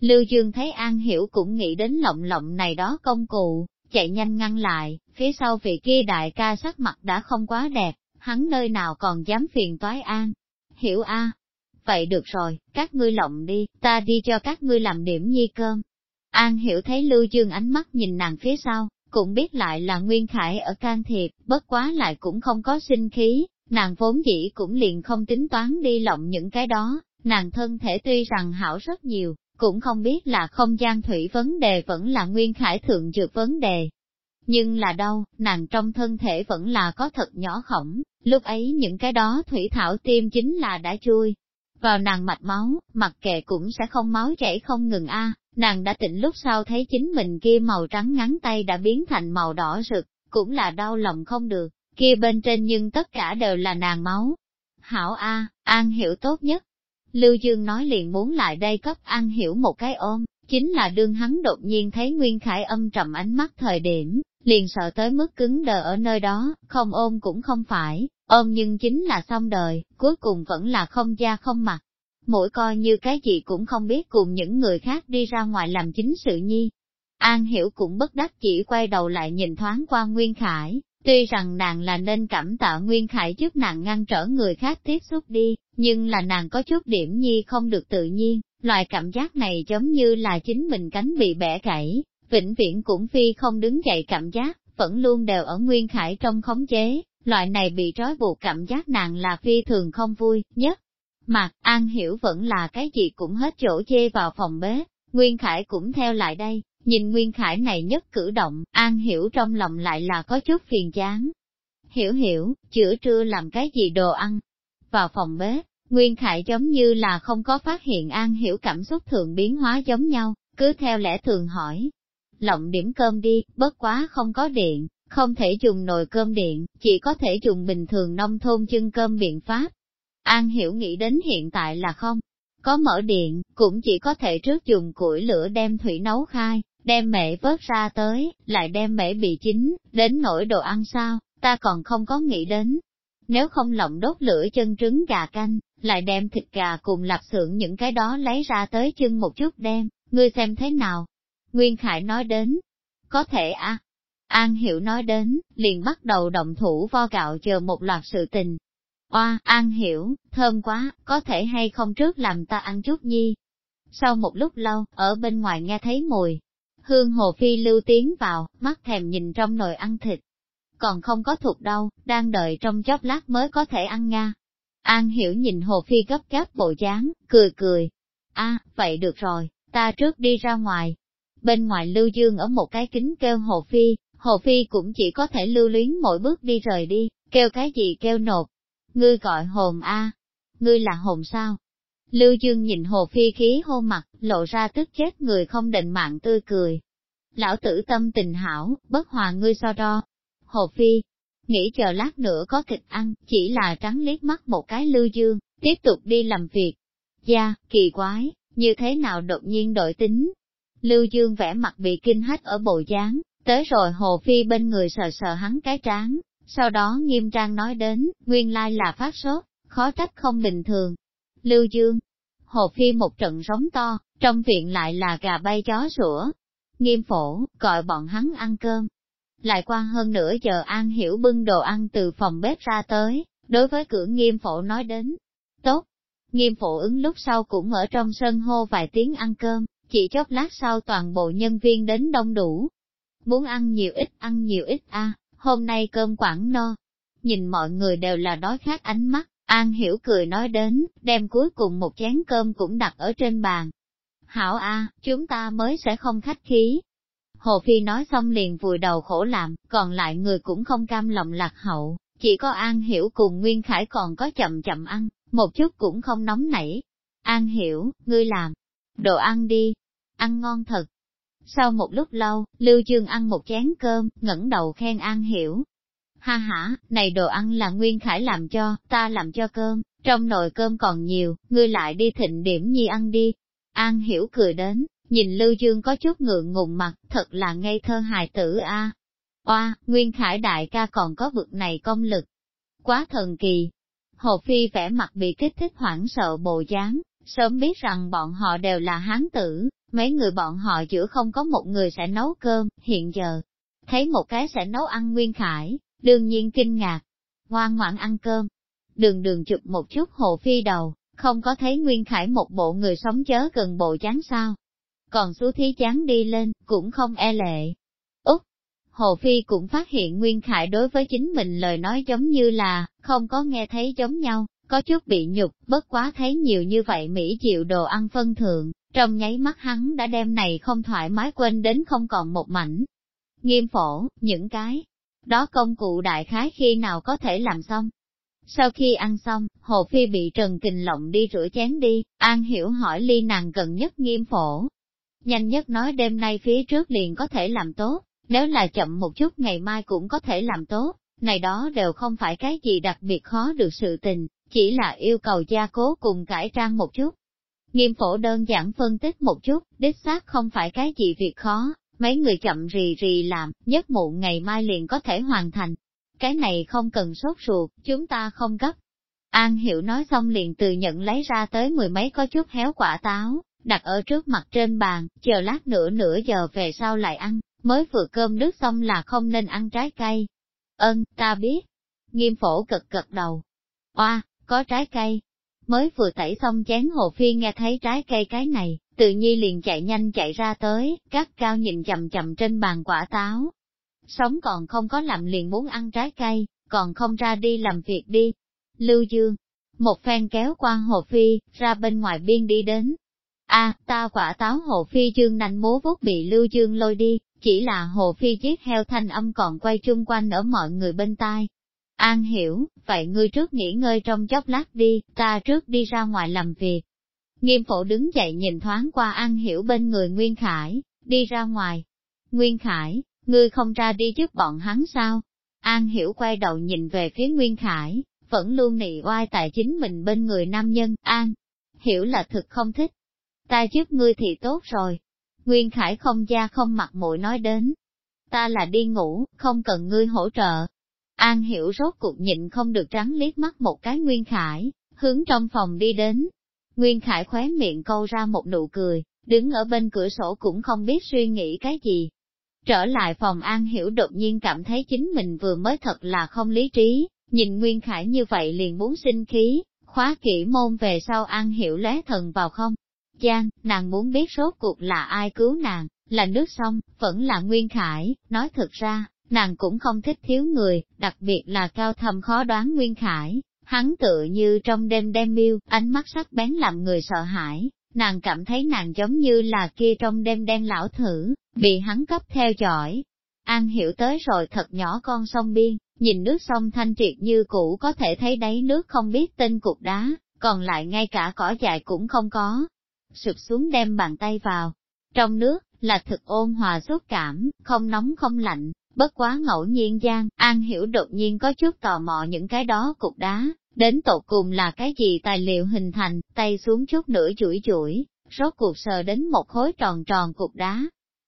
Lưu Dương thấy An Hiểu cũng nghĩ đến lộng lộng này đó công cụ, chạy nhanh ngăn lại, phía sau vị kia đại ca sắc mặt đã không quá đẹp, hắn nơi nào còn dám phiền toái An. Hiểu a Vậy được rồi, các ngươi lộng đi, ta đi cho các ngươi làm điểm nhi cơm. An Hiểu thấy Lưu Dương ánh mắt nhìn nàng phía sau, cũng biết lại là Nguyên Khải ở can thiệp, bất quá lại cũng không có sinh khí, nàng vốn dĩ cũng liền không tính toán đi lộng những cái đó, nàng thân thể tuy rằng hảo rất nhiều, cũng không biết là không gian thủy vấn đề vẫn là nguyên khải thượng dược vấn đề. Nhưng là đâu, nàng trong thân thể vẫn là có thật nhỏ khổng, lúc ấy những cái đó thủy thảo tim chính là đã chui vào nàng mạch máu, mặc kệ cũng sẽ không máu chảy không ngừng a nàng đã tỉnh lúc sau thấy chính mình kia màu trắng ngắn tay đã biến thành màu đỏ rực, cũng là đau lòng không được, kia bên trên nhưng tất cả đều là nàng máu. Hảo A, An hiểu tốt nhất, Lưu Dương nói liền muốn lại đây cấp An Hiểu một cái ôm, chính là đương hắn đột nhiên thấy Nguyên Khải âm trầm ánh mắt thời điểm, liền sợ tới mức cứng đờ ở nơi đó, không ôm cũng không phải, ôm nhưng chính là xong đời, cuối cùng vẫn là không da không mặt. Mỗi coi như cái gì cũng không biết cùng những người khác đi ra ngoài làm chính sự nhi. An Hiểu cũng bất đắc chỉ quay đầu lại nhìn thoáng qua Nguyên Khải, Tuy rằng nàng là nên cảm tạ Nguyên Khải giúp nàng ngăn trở người khác tiếp xúc đi, nhưng là nàng có chút điểm nhi không được tự nhiên, loại cảm giác này giống như là chính mình cánh bị bẻ gãy, vĩnh viễn cũng phi không đứng dậy cảm giác, vẫn luôn đều ở Nguyên Khải trong khống chế, loại này bị trói buộc cảm giác nàng là phi thường không vui, nhất. Mặt, An Hiểu vẫn là cái gì cũng hết chỗ chê vào phòng bếp, Nguyên Khải cũng theo lại đây, nhìn Nguyên Khải này nhất cử động, An Hiểu trong lòng lại là có chút phiền chán. Hiểu hiểu, chữa trưa làm cái gì đồ ăn? Vào phòng bếp, Nguyên Khải giống như là không có phát hiện An Hiểu cảm xúc thường biến hóa giống nhau, cứ theo lẽ thường hỏi. Lộng điểm cơm đi, bất quá không có điện, không thể dùng nồi cơm điện, chỉ có thể dùng bình thường nông thôn chân cơm biện pháp. An Hiểu nghĩ đến hiện tại là không, có mở điện, cũng chỉ có thể trước dùng củi lửa đem thủy nấu khai, đem mẹ vớt ra tới, lại đem mẹ bị chín, đến nỗi đồ ăn sao, ta còn không có nghĩ đến. Nếu không lộng đốt lửa chân trứng gà canh, lại đem thịt gà cùng lạp xưởng những cái đó lấy ra tới chân một chút đem, ngươi xem thế nào. Nguyên Khải nói đến, có thể à. An Hiểu nói đến, liền bắt đầu động thủ vo gạo chờ một loạt sự tình. Oa, An Hiểu, thơm quá, có thể hay không trước làm ta ăn chút nhi. Sau một lúc lâu, ở bên ngoài nghe thấy mùi, hương hồ phi lưu tiến vào, mắt thèm nhìn trong nồi ăn thịt. Còn không có thuộc đâu, đang đợi trong chốc lát mới có thể ăn nga. An hiểu nhìn hồ phi gấp gáp bộ dáng, cười cười. a vậy được rồi, ta trước đi ra ngoài. Bên ngoài lưu dương ở một cái kính kêu hồ phi, hồ phi cũng chỉ có thể lưu luyến mỗi bước đi rời đi, kêu cái gì kêu nột Ngươi gọi hồn a ngươi là hồn sao? Lưu Dương nhìn Hồ Phi khí hô mặt, lộ ra tức chết người không định mạng tươi cười. Lão tử tâm tình hảo, bất hòa ngươi so đo. Hồ Phi, nghĩ chờ lát nữa có thịt ăn, chỉ là trắng liếc mắt một cái Lưu Dương, tiếp tục đi làm việc. Gia, kỳ quái, như thế nào đột nhiên đổi tính. Lưu Dương vẽ mặt bị kinh hách ở bộ dáng, tới rồi Hồ Phi bên người sờ sờ hắn cái trán, sau đó nghiêm trang nói đến, nguyên lai là phát sốt, khó trách không bình thường, Lưu Dương. Hồ Phi một trận rống to, trong viện lại là gà bay chó sủa. Nghiêm phổ, gọi bọn hắn ăn cơm. Lại qua hơn nửa giờ An Hiểu bưng đồ ăn từ phòng bếp ra tới, đối với cửa nghiêm phổ nói đến. Tốt! Nghiêm phổ ứng lúc sau cũng ở trong sân hô vài tiếng ăn cơm, chỉ chốc lát sau toàn bộ nhân viên đến đông đủ. Muốn ăn nhiều ít ăn nhiều ít a hôm nay cơm quảng no. Nhìn mọi người đều là đói khát ánh mắt, An Hiểu cười nói đến, đem cuối cùng một chén cơm cũng đặt ở trên bàn. Hảo A, chúng ta mới sẽ không khách khí. Hồ Phi nói xong liền vùi đầu khổ làm, còn lại người cũng không cam lòng lạc hậu, chỉ có An Hiểu cùng Nguyên Khải còn có chậm chậm ăn, một chút cũng không nóng nảy. An Hiểu, ngươi làm, đồ ăn đi, ăn ngon thật. Sau một lúc lâu, Lưu Dương ăn một chén cơm, ngẩng đầu khen An Hiểu, Ha ha, này đồ ăn là Nguyên Khải làm cho, ta làm cho cơm, trong nồi cơm còn nhiều, ngươi lại đi thịnh điểm nhi ăn đi. An hiểu cười đến, nhìn Lưu Dương có chút ngượng ngùng mặt, thật là ngây thơ hài tử a. À. Oa, Nguyên Khải đại ca còn có vực này công lực. Quá thần kỳ. Hồ Phi vẻ mặt bị kích thích hoảng sợ bộ dáng, sớm biết rằng bọn họ đều là hán tử, mấy người bọn họ giữa không có một người sẽ nấu cơm, hiện giờ, thấy một cái sẽ nấu ăn Nguyên Khải, đương nhiên kinh ngạc, ngoan ngoãn ăn cơm. Đường đường chụp một chút hồ phi đầu, không có thấy Nguyên Khải một bộ người sống chớ gần bộ chán sao. Còn xú thí chán đi lên, cũng không e lệ. Úc! Hồ Phi cũng phát hiện Nguyên Khải đối với chính mình lời nói giống như là, không có nghe thấy giống nhau, có chút bị nhục, bất quá thấy nhiều như vậy Mỹ chịu đồ ăn phân thượng, trong nháy mắt hắn đã đem này không thoải mái quên đến không còn một mảnh. Nghiêm phổ, những cái, đó công cụ đại khái khi nào có thể làm xong. Sau khi ăn xong, Hồ Phi bị Trần Kình Lộng đi rửa chén đi, An Hiểu hỏi ly nàng gần nhất nghiêm phổ. Nhanh nhất nói đêm nay phía trước liền có thể làm tốt, nếu là chậm một chút ngày mai cũng có thể làm tốt, này đó đều không phải cái gì đặc biệt khó được sự tình, chỉ là yêu cầu gia cố cùng cải trang một chút. Nghiêm phổ đơn giản phân tích một chút, đích xác không phải cái gì việc khó, mấy người chậm rì rì làm, nhất muộn ngày mai liền có thể hoàn thành. Cái này không cần sốt ruột, chúng ta không gấp. An Hiểu nói xong liền từ nhận lấy ra tới mười mấy có chút héo quả táo, đặt ở trước mặt trên bàn, chờ lát nữa nửa giờ về sau lại ăn, mới vừa cơm nước xong là không nên ăn trái cây. Ơn, ta biết. Nghiêm phổ cực cực đầu. Oa, có trái cây. Mới vừa tẩy xong chén hồ phi nghe thấy trái cây cái này, tự nhi liền chạy nhanh chạy ra tới, các cao nhìn chậm chậm trên bàn quả táo. sống còn không có làm liền muốn ăn trái cây, còn không ra đi làm việc đi. Lưu Dương, một phen kéo qua Hồ Phi, ra bên ngoài biên đi đến. a ta quả táo Hồ Phi dương nành múa vuốt bị Lưu Dương lôi đi, chỉ là Hồ Phi giết heo thanh âm còn quay chung quanh ở mọi người bên tai. An hiểu, vậy ngươi trước nghỉ ngơi trong chốc lát đi, ta trước đi ra ngoài làm việc. Nghiêm phổ đứng dậy nhìn thoáng qua An hiểu bên người Nguyên Khải, đi ra ngoài. Nguyên Khải, ngươi không ra đi trước bọn hắn sao? An hiểu quay đầu nhìn về phía Nguyên Khải, vẫn luôn nị oai tại chính mình bên người nam nhân, An. Hiểu là thực không thích. Ta trước ngươi thì tốt rồi. Nguyên Khải không da không mặt mũi nói đến. Ta là đi ngủ, không cần ngươi hỗ trợ. An hiểu rốt cuộc nhịn không được trắng liếc mắt một cái Nguyên Khải, hướng trong phòng đi đến. Nguyên Khải khóe miệng câu ra một nụ cười, đứng ở bên cửa sổ cũng không biết suy nghĩ cái gì. Trở lại phòng An Hiểu đột nhiên cảm thấy chính mình vừa mới thật là không lý trí, nhìn Nguyên Khải như vậy liền muốn sinh khí, khóa kỹ môn về sau An Hiểu lé thần vào không. Giang, nàng muốn biết rốt cuộc là ai cứu nàng, là nước sông, vẫn là Nguyên Khải, nói thật ra, nàng cũng không thích thiếu người, đặc biệt là cao thầm khó đoán Nguyên Khải, hắn tự như trong đêm đêm miêu, ánh mắt sắc bén làm người sợ hãi, nàng cảm thấy nàng giống như là kia trong đêm đen lão thử, bị hắn cấp theo dõi. An hiểu tới rồi thật nhỏ con sông biên, nhìn nước sông thanh triệt như cũ có thể thấy đáy nước không biết tên cục đá, còn lại ngay cả cỏ dại cũng không có. Sụp xuống đem bàn tay vào. Trong nước, là thực ôn hòa xúc cảm, không nóng không lạnh, bất quá ngẫu nhiên gian, An Hiểu đột nhiên có chút tò mò những cái đó cục đá, đến tột cùng là cái gì tài liệu hình thành, tay xuống chút nữa chuỗi chuỗi, rốt cuộc sờ đến một khối tròn tròn cục đá.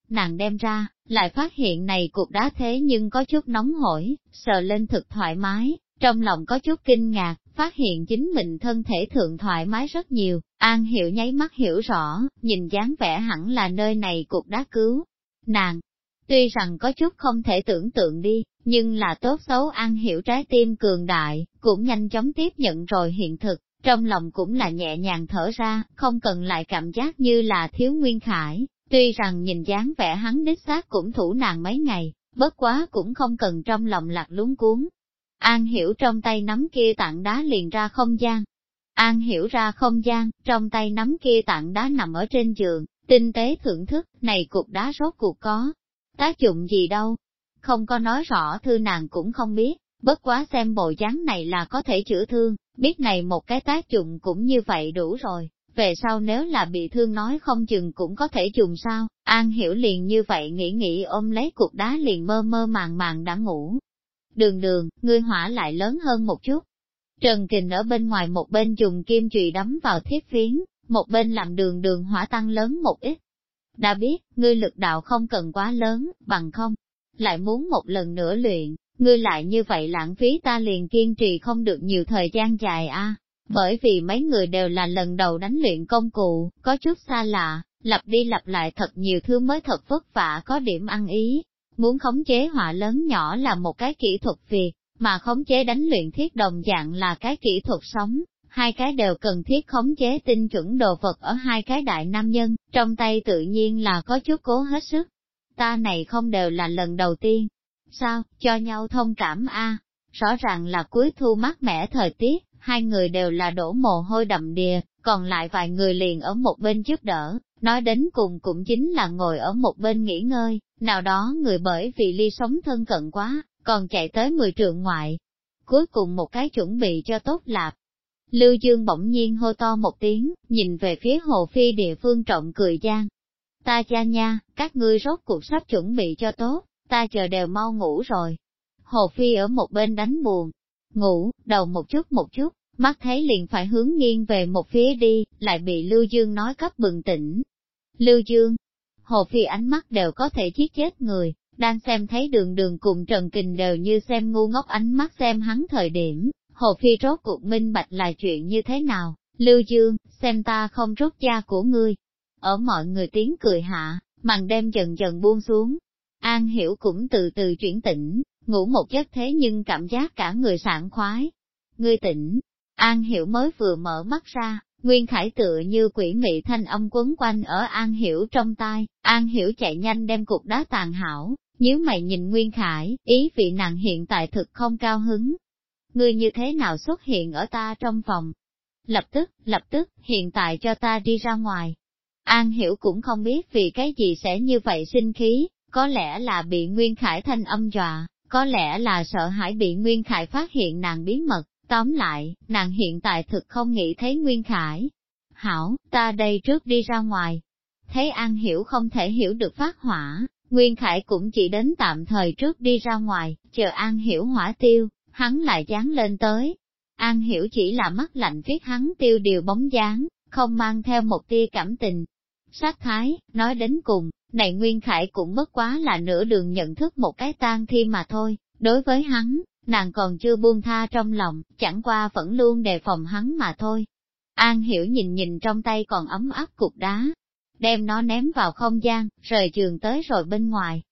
Nàng đem ra, lại phát hiện này cục đá thế nhưng có chút nóng hổi, sờ lên thực thoải mái, trong lòng có chút kinh ngạc, phát hiện chính mình thân thể thượng thoải mái rất nhiều, An Hiểu nháy mắt hiểu rõ, nhìn dáng vẻ hẳn là nơi này cục đá cứu. Nàng, tuy rằng có chút không thể tưởng tượng đi, nhưng là tốt xấu An Hiểu trái tim cường đại, cũng nhanh chóng tiếp nhận rồi hiện thực, trong lòng cũng là nhẹ nhàng thở ra, không cần lại cảm giác như là thiếu nguyên khải, tuy rằng nhìn dáng vẻ hắn đích xác cũng thủ nàng mấy ngày, bất quá cũng không cần trong lòng lạc lúng cuốn. An hiểu trong tay nắm kia tảng đá liền ra không gian. An hiểu ra không gian, trong tay nắm kia tảng đá nằm ở trên giường, tinh tế thưởng thức, này cục đá rốt cuộc có. Tác dụng gì đâu, không có nói rõ thư nàng cũng không biết, bất quá xem bộ dáng này là có thể chữa thương, biết này một cái tác dụng cũng như vậy đủ rồi, về sau nếu là bị thương nói không chừng cũng có thể dùng sao, An Hiểu liền như vậy nghĩ nghĩ ôm lấy cục đá liền mơ mơ màng màng đã ngủ. Đường đường, ngươi hỏa lại lớn hơn một chút. Trần Kình ở bên ngoài một bên dùng kim chùy đấm vào thiết phiến, một bên làm đường đường hỏa tăng lớn một ít. Đã biết, ngươi lực đạo không cần quá lớn, bằng không, lại muốn một lần nữa luyện, ngươi lại như vậy lãng phí ta liền kiên trì không được nhiều thời gian dài a. Bởi vì mấy người đều là lần đầu đánh luyện công cụ, có chút xa lạ, lặp đi lặp lại thật nhiều thứ mới thật vất vả có điểm ăn ý. Muốn khống chế họa lớn nhỏ là một cái kỹ thuật việc, mà khống chế đánh luyện thiết đồng dạng là cái kỹ thuật sống, hai cái đều cần thiết khống chế tinh chuẩn đồ vật ở hai cái đại nam nhân, trong tay tự nhiên là có chút cố hết sức ta này không đều là lần đầu tiên. Sao, cho nhau thông cảm a Rõ ràng là cuối thu mát mẻ thời tiết, hai người đều là đổ mồ hôi đậm đìa, còn lại vài người liền ở một bên giúp đỡ, nói đến cùng cũng chính là ngồi ở một bên nghỉ ngơi, nào đó người bởi vì ly sống thân cận quá, còn chạy tới mười trượng ngoại. Cuối cùng một cái chuẩn bị cho tốt lạp. Lưu Dương bỗng nhiên hô to một tiếng, nhìn về phía hồ phi địa phương trọng cười gian, Ta cha nha, các ngươi rốt cuộc sắp chuẩn bị cho tốt, ta chờ đều mau ngủ rồi. Hồ Phi ở một bên đánh buồn, ngủ, đầu một chút một chút, mắt thấy liền phải hướng nghiêng về một phía đi, lại bị Lưu Dương nói cấp bừng tỉnh. Lưu Dương, Hồ Phi ánh mắt đều có thể giết chết người, đang xem thấy đường đường cùng Trần Kình đều như xem ngu ngốc ánh mắt xem hắn thời điểm, Hồ Phi rốt cuộc minh bạch là chuyện như thế nào, Lưu Dương, xem ta không rút da của ngươi, ở mọi người tiếng cười hạ, màn đêm dần dần buông xuống. An hiểu cũng từ từ chuyển tỉnh, ngủ một giấc thế nhưng cảm giác cả người sảng khoái. Ngươi tỉnh, An hiểu mới vừa mở mắt ra, Nguyên Khải tựa như quỷ mị thanh âm quấn quanh ở An Hiểu trong tai, An Hiểu chạy nhanh đem cục đá tàn hảo, Nếu mày nhìn Nguyên Khải, ý vị nàng hiện tại thực không cao hứng. Ngươi như thế nào xuất hiện ở ta trong phòng? Lập tức, lập tức, hiện tại cho ta đi ra ngoài. An Hiểu cũng không biết vì cái gì sẽ như vậy sinh khí, có lẽ là bị Nguyên Khải thanh âm dọa, có lẽ là sợ hãi bị Nguyên Khải phát hiện nàng bí mật, tóm lại, nàng hiện tại thực không nghĩ thấy Nguyên Khải. Hảo, ta đây trước đi ra ngoài. Thấy An Hiểu không thể hiểu được phát hỏa, Nguyên Khải cũng chỉ đến tạm thời trước đi ra ngoài, chờ An Hiểu hỏa tiêu, hắn lại dán lên tới. An Hiểu chỉ là mắt lạnh viết hắn tiêu điều bóng dáng, không mang theo một tia cảm tình. Sát thái, nói đến cùng, này Nguyên Khải cũng bất quá là nửa đường nhận thức một cái tang thi mà thôi, đối với hắn, nàng còn chưa buông tha trong lòng, chẳng qua vẫn luôn đề phòng hắn mà thôi. An Hiểu nhìn nhìn trong tay còn ấm áp cục đá, đem nó ném vào không gian, rời trường tới rồi bên ngoài.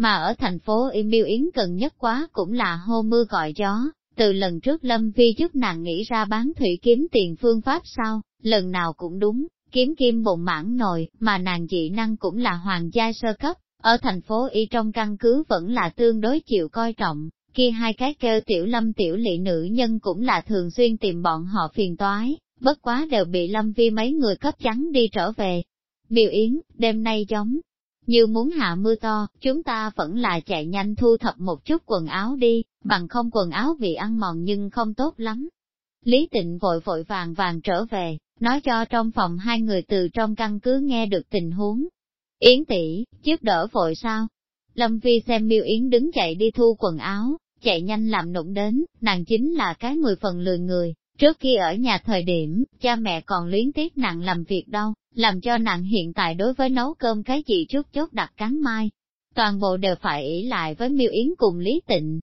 Mà ở thành phố Y Miêu Yến cần nhất quá cũng là hô mưa gọi gió, từ lần trước Lâm Vi giúp nàng nghĩ ra bán thủy kiếm tiền phương pháp sau, lần nào cũng đúng, kiếm kim bụng mãn nồi, mà nàng dị năng cũng là hoàng gia sơ cấp, ở thành phố Y trong căn cứ vẫn là tương đối chịu coi trọng, kia hai cái kêu tiểu lâm tiểu lị nữ nhân cũng là thường xuyên tìm bọn họ phiền toái, bất quá đều bị lâm vi mấy người cấp trắng đi trở về. Biểu Yến, đêm nay giống như muốn hạ mưa to, chúng ta vẫn là chạy nhanh thu thập một chút quần áo đi, bằng không quần áo bị ăn mòn nhưng không tốt lắm. Lý tịnh vội vội vàng vàng trở về, nói cho trong phòng hai người từ trong căn cứ nghe được tình huống. Yến tỷ, giúp đỡ vội sao? Lâm Vi xem miêu Yến đứng chạy đi thu quần áo, chạy nhanh làm nụng đến, nàng chính là cái người phần lười người. Trước khi ở nhà thời điểm, cha mẹ còn luyến tiếc nặng làm việc đâu, làm cho nàng hiện tại đối với nấu cơm cái gì chút chốt đặt cắn mai. Toàn bộ đều phải ỷ lại với miêu Yến cùng Lý Tịnh.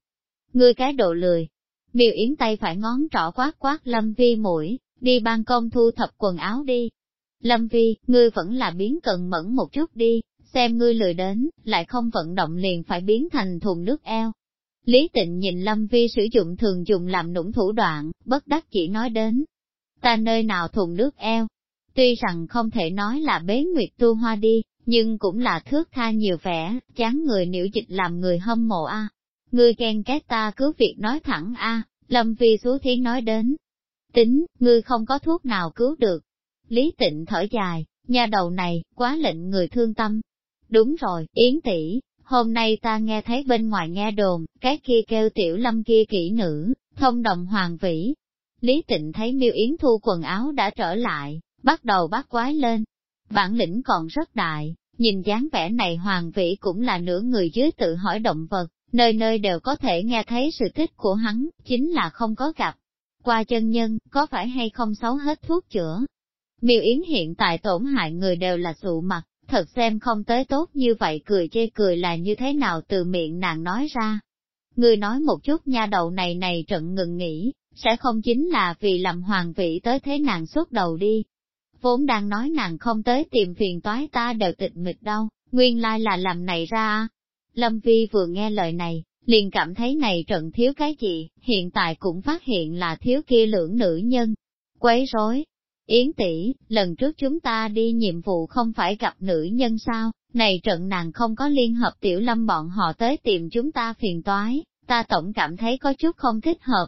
Ngươi cái độ lười. Miêu Yến tay phải ngón trỏ quát quát Lâm Vi mũi, đi ban công thu thập quần áo đi. Lâm Vi, ngươi vẫn là biến cần mẫn một chút đi, xem ngươi lười đến, lại không vận động liền phải biến thành thùng nước eo. Lý tịnh nhìn Lâm Vi sử dụng thường dùng làm nũng thủ đoạn, bất đắc chỉ nói đến. Ta nơi nào thùng nước eo? Tuy rằng không thể nói là bế nguyệt tu hoa đi, nhưng cũng là thước tha nhiều vẻ, chán người nữ dịch làm người hâm mộ a. Ngươi ghen ghét ta cứ việc nói thẳng a, Lâm Vi xú thí nói đến. Tính, ngươi không có thuốc nào cứu được. Lý tịnh thở dài, nhà đầu này, quá lệnh người thương tâm, Đúng rồi, Yến tỷ, hôm nay ta nghe thấy bên ngoài nghe đồn, cái kia kêu tiểu lâm kia kỹ nữ, thông đồng hoàng vĩ. Lý tịnh thấy miêu Yến thu quần áo đã trở lại, bắt đầu bắt quái lên. Bản lĩnh còn rất đại, nhìn dáng vẻ này hoàng vĩ cũng là nửa người dưới tự hỏi động vật, nơi nơi đều có thể nghe thấy sự tích của hắn, chính là không có gặp. Qua chân nhân, có phải hay không xấu hết thuốc chữa? Miêu Yến hiện tại tổn hại người đều là sụ mặt, thật xem không tới tốt như vậy cười chê cười là như thế nào từ miệng nàng nói ra. Người nói một chút nha đầu này này trận ngừng nghỉ, sẽ không chính là vì làm hoàng vị tới thế nàng suốt đầu đi. Vốn đang nói nàng không tới tìm phiền toái ta đều tịch mịch đâu, nguyên lai là làm này ra. Lâm Vi vừa nghe lời này, liền cảm thấy này trận thiếu cái gì, hiện tại cũng phát hiện là thiếu kia lưỡng nữ nhân. Quấy rối, Yến tỷ, lần trước chúng ta đi nhiệm vụ không phải gặp nữ nhân sao, này trận nàng không có liên hợp tiểu lâm bọn họ tới tìm chúng ta phiền toái, ta tổng cảm thấy có chút không thích hợp.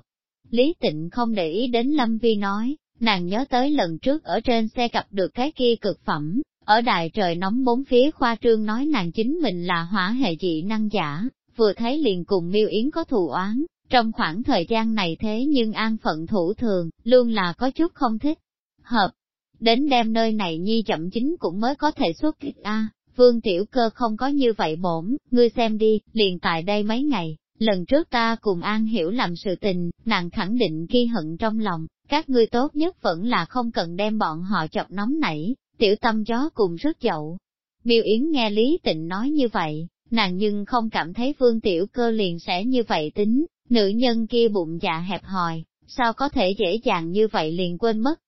Lý tịnh không để ý đến Lâm Vi nói, nàng nhớ tới lần trước ở trên xe gặp được cái kia cực phẩm, ở đại trời nóng bốn phía khoa trương nói nàng chính mình là hỏa hệ dị năng giả, vừa thấy liền cùng miêu yến có thù oán, trong khoảng thời gian này thế nhưng an phận thủ thường, luôn là có chút không thích hợp. Đến đem nơi này nhi chậm chính cũng mới có thể xuất kích a. Vương Tiểu Cơ không có như vậy bổn, ngươi xem đi, liền tại đây mấy ngày, lần trước ta cùng An Hiểu làm sự tình, nàng khẳng định ghi hận trong lòng, các ngươi tốt nhất vẫn là không cần đem bọn họ chọc nóng nảy, tiểu tâm chó cùng rất dậu. Miêu Yến nghe Lý Tịnh nói như vậy, nàng nhưng không cảm thấy Vương Tiểu Cơ liền sẽ như vậy tính, nữ nhân kia bụng dạ hẹp hòi, sao có thể dễ dàng như vậy liền quên mất,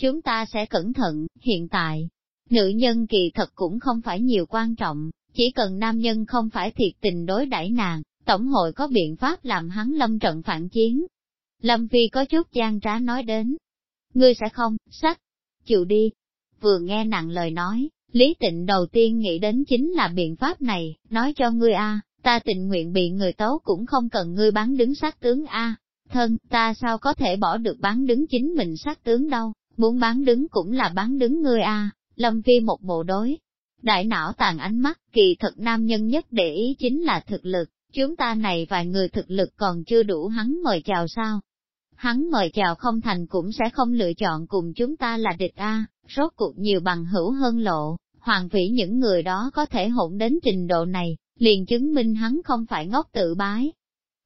Chúng ta sẽ cẩn thận, hiện tại, nữ nhân kỳ thật cũng không phải nhiều quan trọng, chỉ cần nam nhân không phải thiệt tình đối đãi nàng, Tổng hội có biện pháp làm hắn lâm trận phản chiến. Lâm Vi có chút gian trá nói đến, ngươi sẽ không, sắc, chịu đi. Vừa nghe nặng lời nói, Lý Tịnh đầu tiên nghĩ đến chính là biện pháp này, nói cho ngươi a, ta tình nguyện bị người tấu cũng không cần ngươi bán đứng sát tướng A. Thân, ta sao có thể bỏ được bán đứng chính mình sát tướng đâu, muốn bán đứng cũng là bán đứng ngươi A. Lâm Vi một bộ đối. Đại não tàn ánh mắt, kỳ thật nam nhân nhất để ý chính là thực lực, chúng ta này vài người thực lực còn chưa đủ hắn mời chào sao. Hắn mời chào không thành cũng sẽ không lựa chọn cùng chúng ta là địch A, rốt cuộc nhiều bằng hữu hơn lộ, hoàng vĩ những người đó có thể hỗn đến trình độ này, liền chứng minh hắn không phải ngốc tự bái.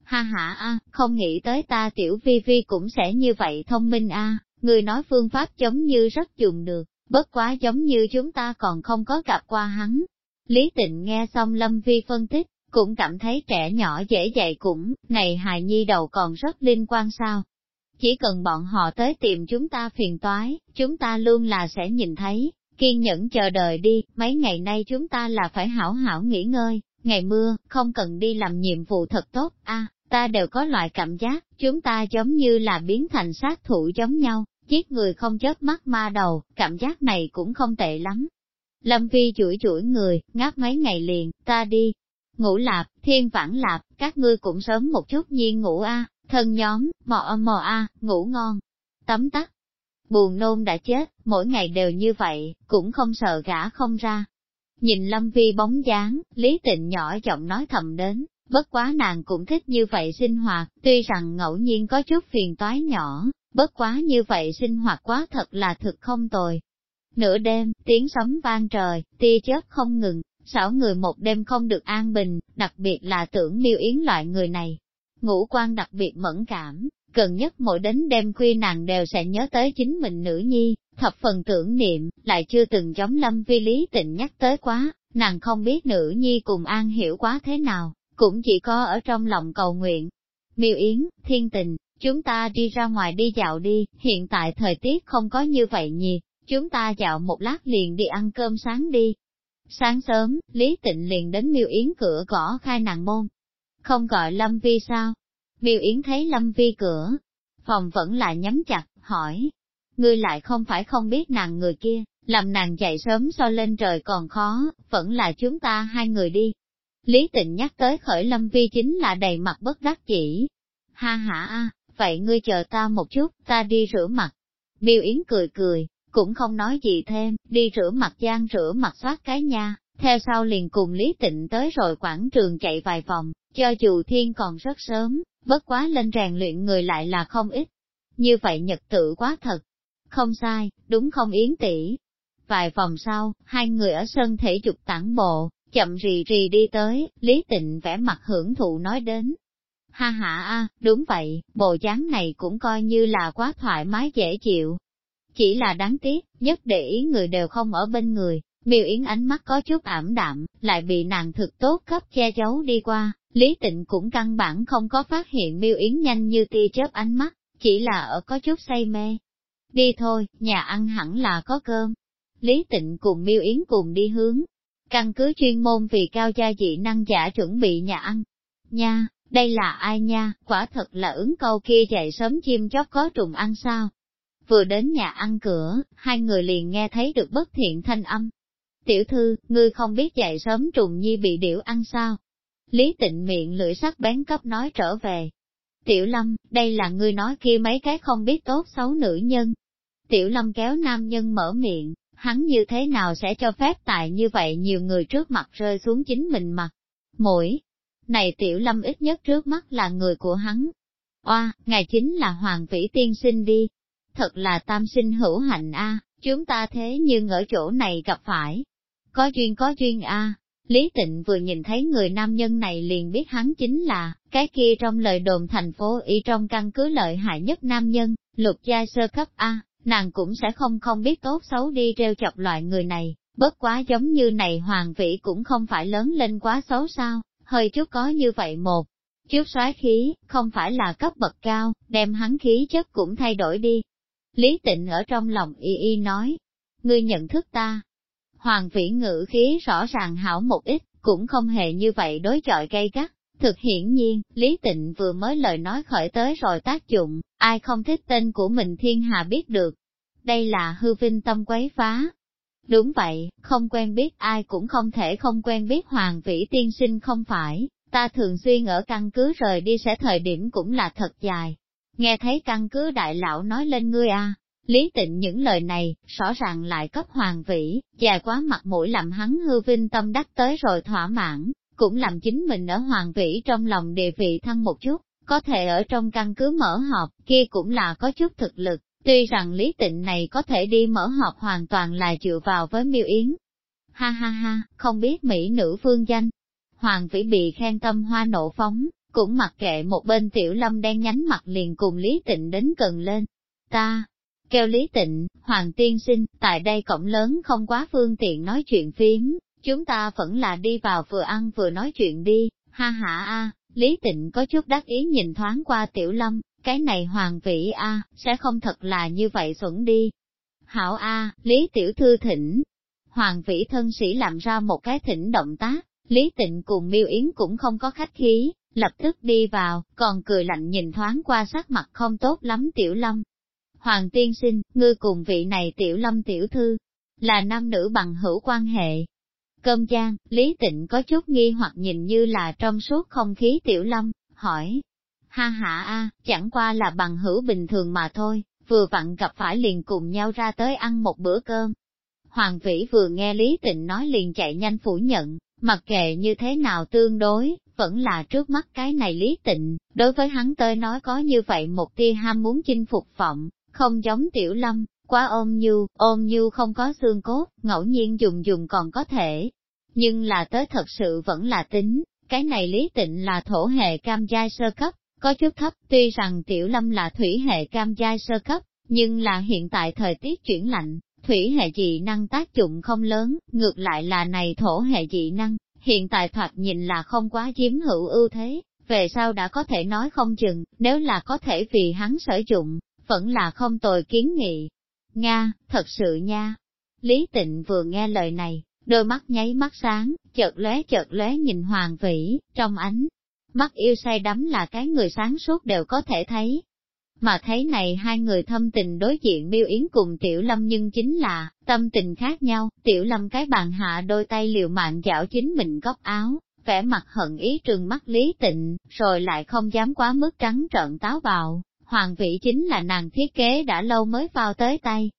Ha ha a, không nghĩ tới ta tiểu vi vi cũng sẽ như vậy thông minh a, người nói phương pháp giống như rất dùng được, bất quá giống như chúng ta còn không có gặp qua hắn. Lý tịnh nghe xong Lâm Vi phân tích, cũng cảm thấy trẻ nhỏ dễ dạy cũng, này hài nhi đầu còn rất liên quan sao. Chỉ cần bọn họ tới tìm chúng ta phiền toái, chúng ta luôn là sẽ nhìn thấy, kiên nhẫn chờ đợi đi, mấy ngày nay chúng ta là phải hảo hảo nghỉ ngơi, ngày mưa, không cần đi làm nhiệm vụ thật tốt, a ta đều có loại cảm giác, chúng ta giống như là biến thành sát thủ giống nhau, giết người không chớp mắt ma đầu, cảm giác này cũng không tệ lắm. Lâm Vi chuỗi chuỗi người, ngáp mấy ngày liền, ta đi. Ngủ lạp, thiên vãn lạp, các ngươi cũng sớm một chút nhiên ngủ a thân nhóm, mò mò a ngủ ngon. Tấm tắt. Buồn nôn đã chết, mỗi ngày đều như vậy, cũng không sợ gã không ra. Nhìn Lâm Vi bóng dáng, Lý Tịnh nhỏ giọng nói thầm đến, bất quá nàng cũng thích như vậy sinh hoạt, tuy rằng ngẫu nhiên có chút phiền toái nhỏ, bất quá như vậy sinh hoạt quá thật là thực không tồi. Nửa đêm, tiếng sấm vang trời, tia chớp không ngừng, xảo người một đêm không được an bình, đặc biệt là tưởng miêu yến loại người này. Ngũ quan đặc biệt mẫn cảm, gần nhất mỗi đến đêm khuya nàng đều sẽ nhớ tới chính mình nữ nhi, thập phần tưởng niệm, lại chưa từng giống lâm vi lý tịnh nhắc tới quá, nàng không biết nữ nhi cùng an hiểu quá thế nào, cũng chỉ có ở trong lòng cầu nguyện. Miêu Yến, thiên tình, chúng ta đi ra ngoài đi dạo đi, hiện tại thời tiết không có như vậy nhì, chúng ta dạo một lát liền đi ăn cơm sáng đi. Sáng sớm, Lý Tịnh liền đến Miêu Yến cửa gõ khai nàng môn. Không gọi Lâm Vi sao? Miêu Yến thấy Lâm Vi cửa, phòng vẫn là nhắm chặt, hỏi. Ngươi lại không phải không biết nàng người kia, làm nàng dậy sớm so lên trời còn khó, vẫn là chúng ta hai người đi. Lý tịnh nhắc tới khởi Lâm Vi chính là đầy mặt bất đắc chỉ. Ha ha a, vậy ngươi chờ ta một chút, ta đi rửa mặt. Miêu Yến cười cười, cũng không nói gì thêm, đi rửa mặt gian rửa mặt soát cái nha, theo sau liền cùng Lý Tịnh tới rồi quảng trường chạy vài vòng, cho dù thiên còn rất sớm, bất quá lên rèn luyện người lại là không ít. Như vậy nhật tự quá thật. Không sai, đúng không Yến tỷ. Vài vòng sau, hai người ở sân thể dục tản bộ, chậm rì rì đi tới, Lý Tịnh vẽ mặt hưởng thụ nói đến. Ha ha a, đúng vậy, bộ dáng này cũng coi như là quá thoải mái dễ chịu. Chỉ là đáng tiếc, nhất để ý người đều không ở bên người, miêu yến ánh mắt có chút ảm đạm, lại bị nàng thực tốt cấp che giấu đi qua, Lý Tịnh cũng căn bản không có phát hiện miêu yến nhanh như tia chớp ánh mắt, chỉ là ở có chút say mê. Đi thôi, nhà ăn hẳn là có cơm. Lý Tịnh cùng miêu yến cùng đi hướng, căn cứ chuyên môn vì cao gia dị năng giả chuẩn bị nhà ăn. Nha, đây là ai nha, quả thật là ứng câu kia dậy sớm chim chóc có trùng ăn sao. Vừa đến nhà ăn cửa, hai người liền nghe thấy được bất thiện thanh âm. Tiểu thư, ngươi không biết dậy sớm trùng nhi bị điểu ăn sao? Lý tịnh miệng lưỡi sắc bén cấp nói trở về. Tiểu lâm, đây là ngươi nói kia mấy cái không biết tốt xấu nữ nhân. Tiểu lâm kéo nam nhân mở miệng, hắn như thế nào sẽ cho phép tại như vậy nhiều người trước mặt rơi xuống chính mình mặt. Mũi, này tiểu lâm ít nhất trước mắt là người của hắn. Oa, ngài chính là hoàng vĩ tiên sinh đi. Thật là tam sinh hữu hạnh a, chúng ta thế nhưng ở chỗ này gặp phải. Có duyên có duyên a. Lý Tịnh vừa nhìn thấy người nam nhân này liền biết hắn chính là, cái kia trong lời đồn thành phố y trong căn cứ lợi hại nhất nam nhân, lục gia sơ cấp A, nàng cũng sẽ không không biết tốt xấu đi treo chọc loại người này, bất quá giống như này hoàng vĩ cũng không phải lớn lên quá xấu sao, hơi chút có như vậy một chút xoáy khí, không phải là cấp bậc cao, đem hắn khí chất cũng thay đổi đi. Lý tịnh ở trong lòng y y nói, ngươi nhận thức ta. Hoàng vĩ ngữ khí rõ ràng hảo một ít, cũng không hề như vậy đối chọi gây gắt. Thực hiển nhiên, Lý Tịnh vừa mới lời nói khởi tới rồi tác dụng, ai không thích tên của mình thiên hà biết được. Đây là hư vinh tâm quấy phá. Đúng vậy, không quen biết ai cũng không thể không quen biết hoàng vĩ tiên sinh không phải, ta thường xuyên ở căn cứ rời đi sẽ thời điểm cũng là thật dài. Nghe thấy căn cứ đại lão nói lên ngươi a Lý tịnh những lời này, rõ ràng lại cấp hoàng vĩ, dài quá mặt mũi làm hắn hư vinh tâm đắc tới rồi thỏa mãn, cũng làm chính mình ở hoàng vĩ trong lòng địa vị thăng một chút, có thể ở trong căn cứ mở họp, kia cũng là có chút thực lực, tuy rằng Lý Tịnh này có thể đi mở họp hoàn toàn là dựa vào với miêu yến. Ha ha ha, không biết mỹ nữ phương danh. Hoàng vĩ bị khen tâm hoa nộ phóng, cũng mặc kệ một bên tiểu lâm đen nhánh mặt liền cùng Lý Tịnh đến cần lên. Ta, kêu Lý Tịnh, Hoàng tiên sinh, tại đây cổng lớn không quá phương tiện nói chuyện phím, chúng ta vẫn là đi vào vừa ăn vừa nói chuyện đi, ha ha a. Lý Tịnh có chút đắc ý nhìn thoáng qua Tiểu Lâm, cái này Hoàng Vĩ a, sẽ không thật là như vậy xuẩn đi. Hảo a, Lý Tiểu Thư thỉnh. Hoàng Vĩ thân sĩ làm ra một cái thỉnh động tác, Lý Tịnh cùng Miêu Yến cũng không có khách khí, lập tức đi vào, còn cười lạnh nhìn thoáng qua sắc mặt không tốt lắm Tiểu Lâm, Hoàng tiên sinh, ngươi cùng vị này tiểu lâm tiểu thư, là nam nữ bằng hữu quan hệ. Cơm giang, Lý Tịnh có chút nghi hoặc nhìn như là trong suốt không khí tiểu lâm, hỏi. Ha ha a, chẳng qua là bằng hữu bình thường mà thôi, vừa vặn gặp phải liền cùng nhau ra tới ăn một bữa cơm. Hoàng vĩ vừa nghe Lý Tịnh nói liền chạy nhanh phủ nhận, mặc kệ như thế nào tương đối, vẫn là trước mắt cái này Lý Tịnh, đối với hắn tới nói có như vậy một tia ham muốn chinh phục vọng, không giống tiểu lâm, quá ôm nhu, ôm nhu không có xương cốt, ngẫu nhiên dùng dùng còn có thể. Nhưng là tới thật sự vẫn là tính, cái này lý tịnh là thổ hệ cam giai sơ cấp, có chút thấp, tuy rằng tiểu lâm là thủy hệ cam giai sơ cấp, nhưng là hiện tại thời tiết chuyển lạnh, thủy hệ dị năng tác dụng không lớn, ngược lại là này thổ hệ dị năng, hiện tại thoạt nhìn là không quá chiếm hữu ưu thế, về sau đã có thể nói không chừng, nếu là có thể vì hắn sử dụng, vẫn là không tồi kiến nghị. Nga, thật sự nha. Lý Tịnh vừa nghe lời này, đôi mắt nháy mắt sáng, chợt lóe chợt lóe nhìn Hoàng Vĩ, trong ánh. Mắt yêu say đắm là cái người sáng suốt đều có thể thấy. Mà thấy này hai người thâm tình đối diện miêu yến cùng Tiểu Lâm nhưng chính là, tâm tình khác nhau, Tiểu Lâm cái bàn hạ đôi tay liều mạng dạo chính mình góc áo, vẻ mặt hận ý trừng mắt Lý Tịnh, rồi lại không dám quá mức trắng trợn táo bạo, hoàng vị chính là nàng thiết kế đã lâu mới vào tới tay.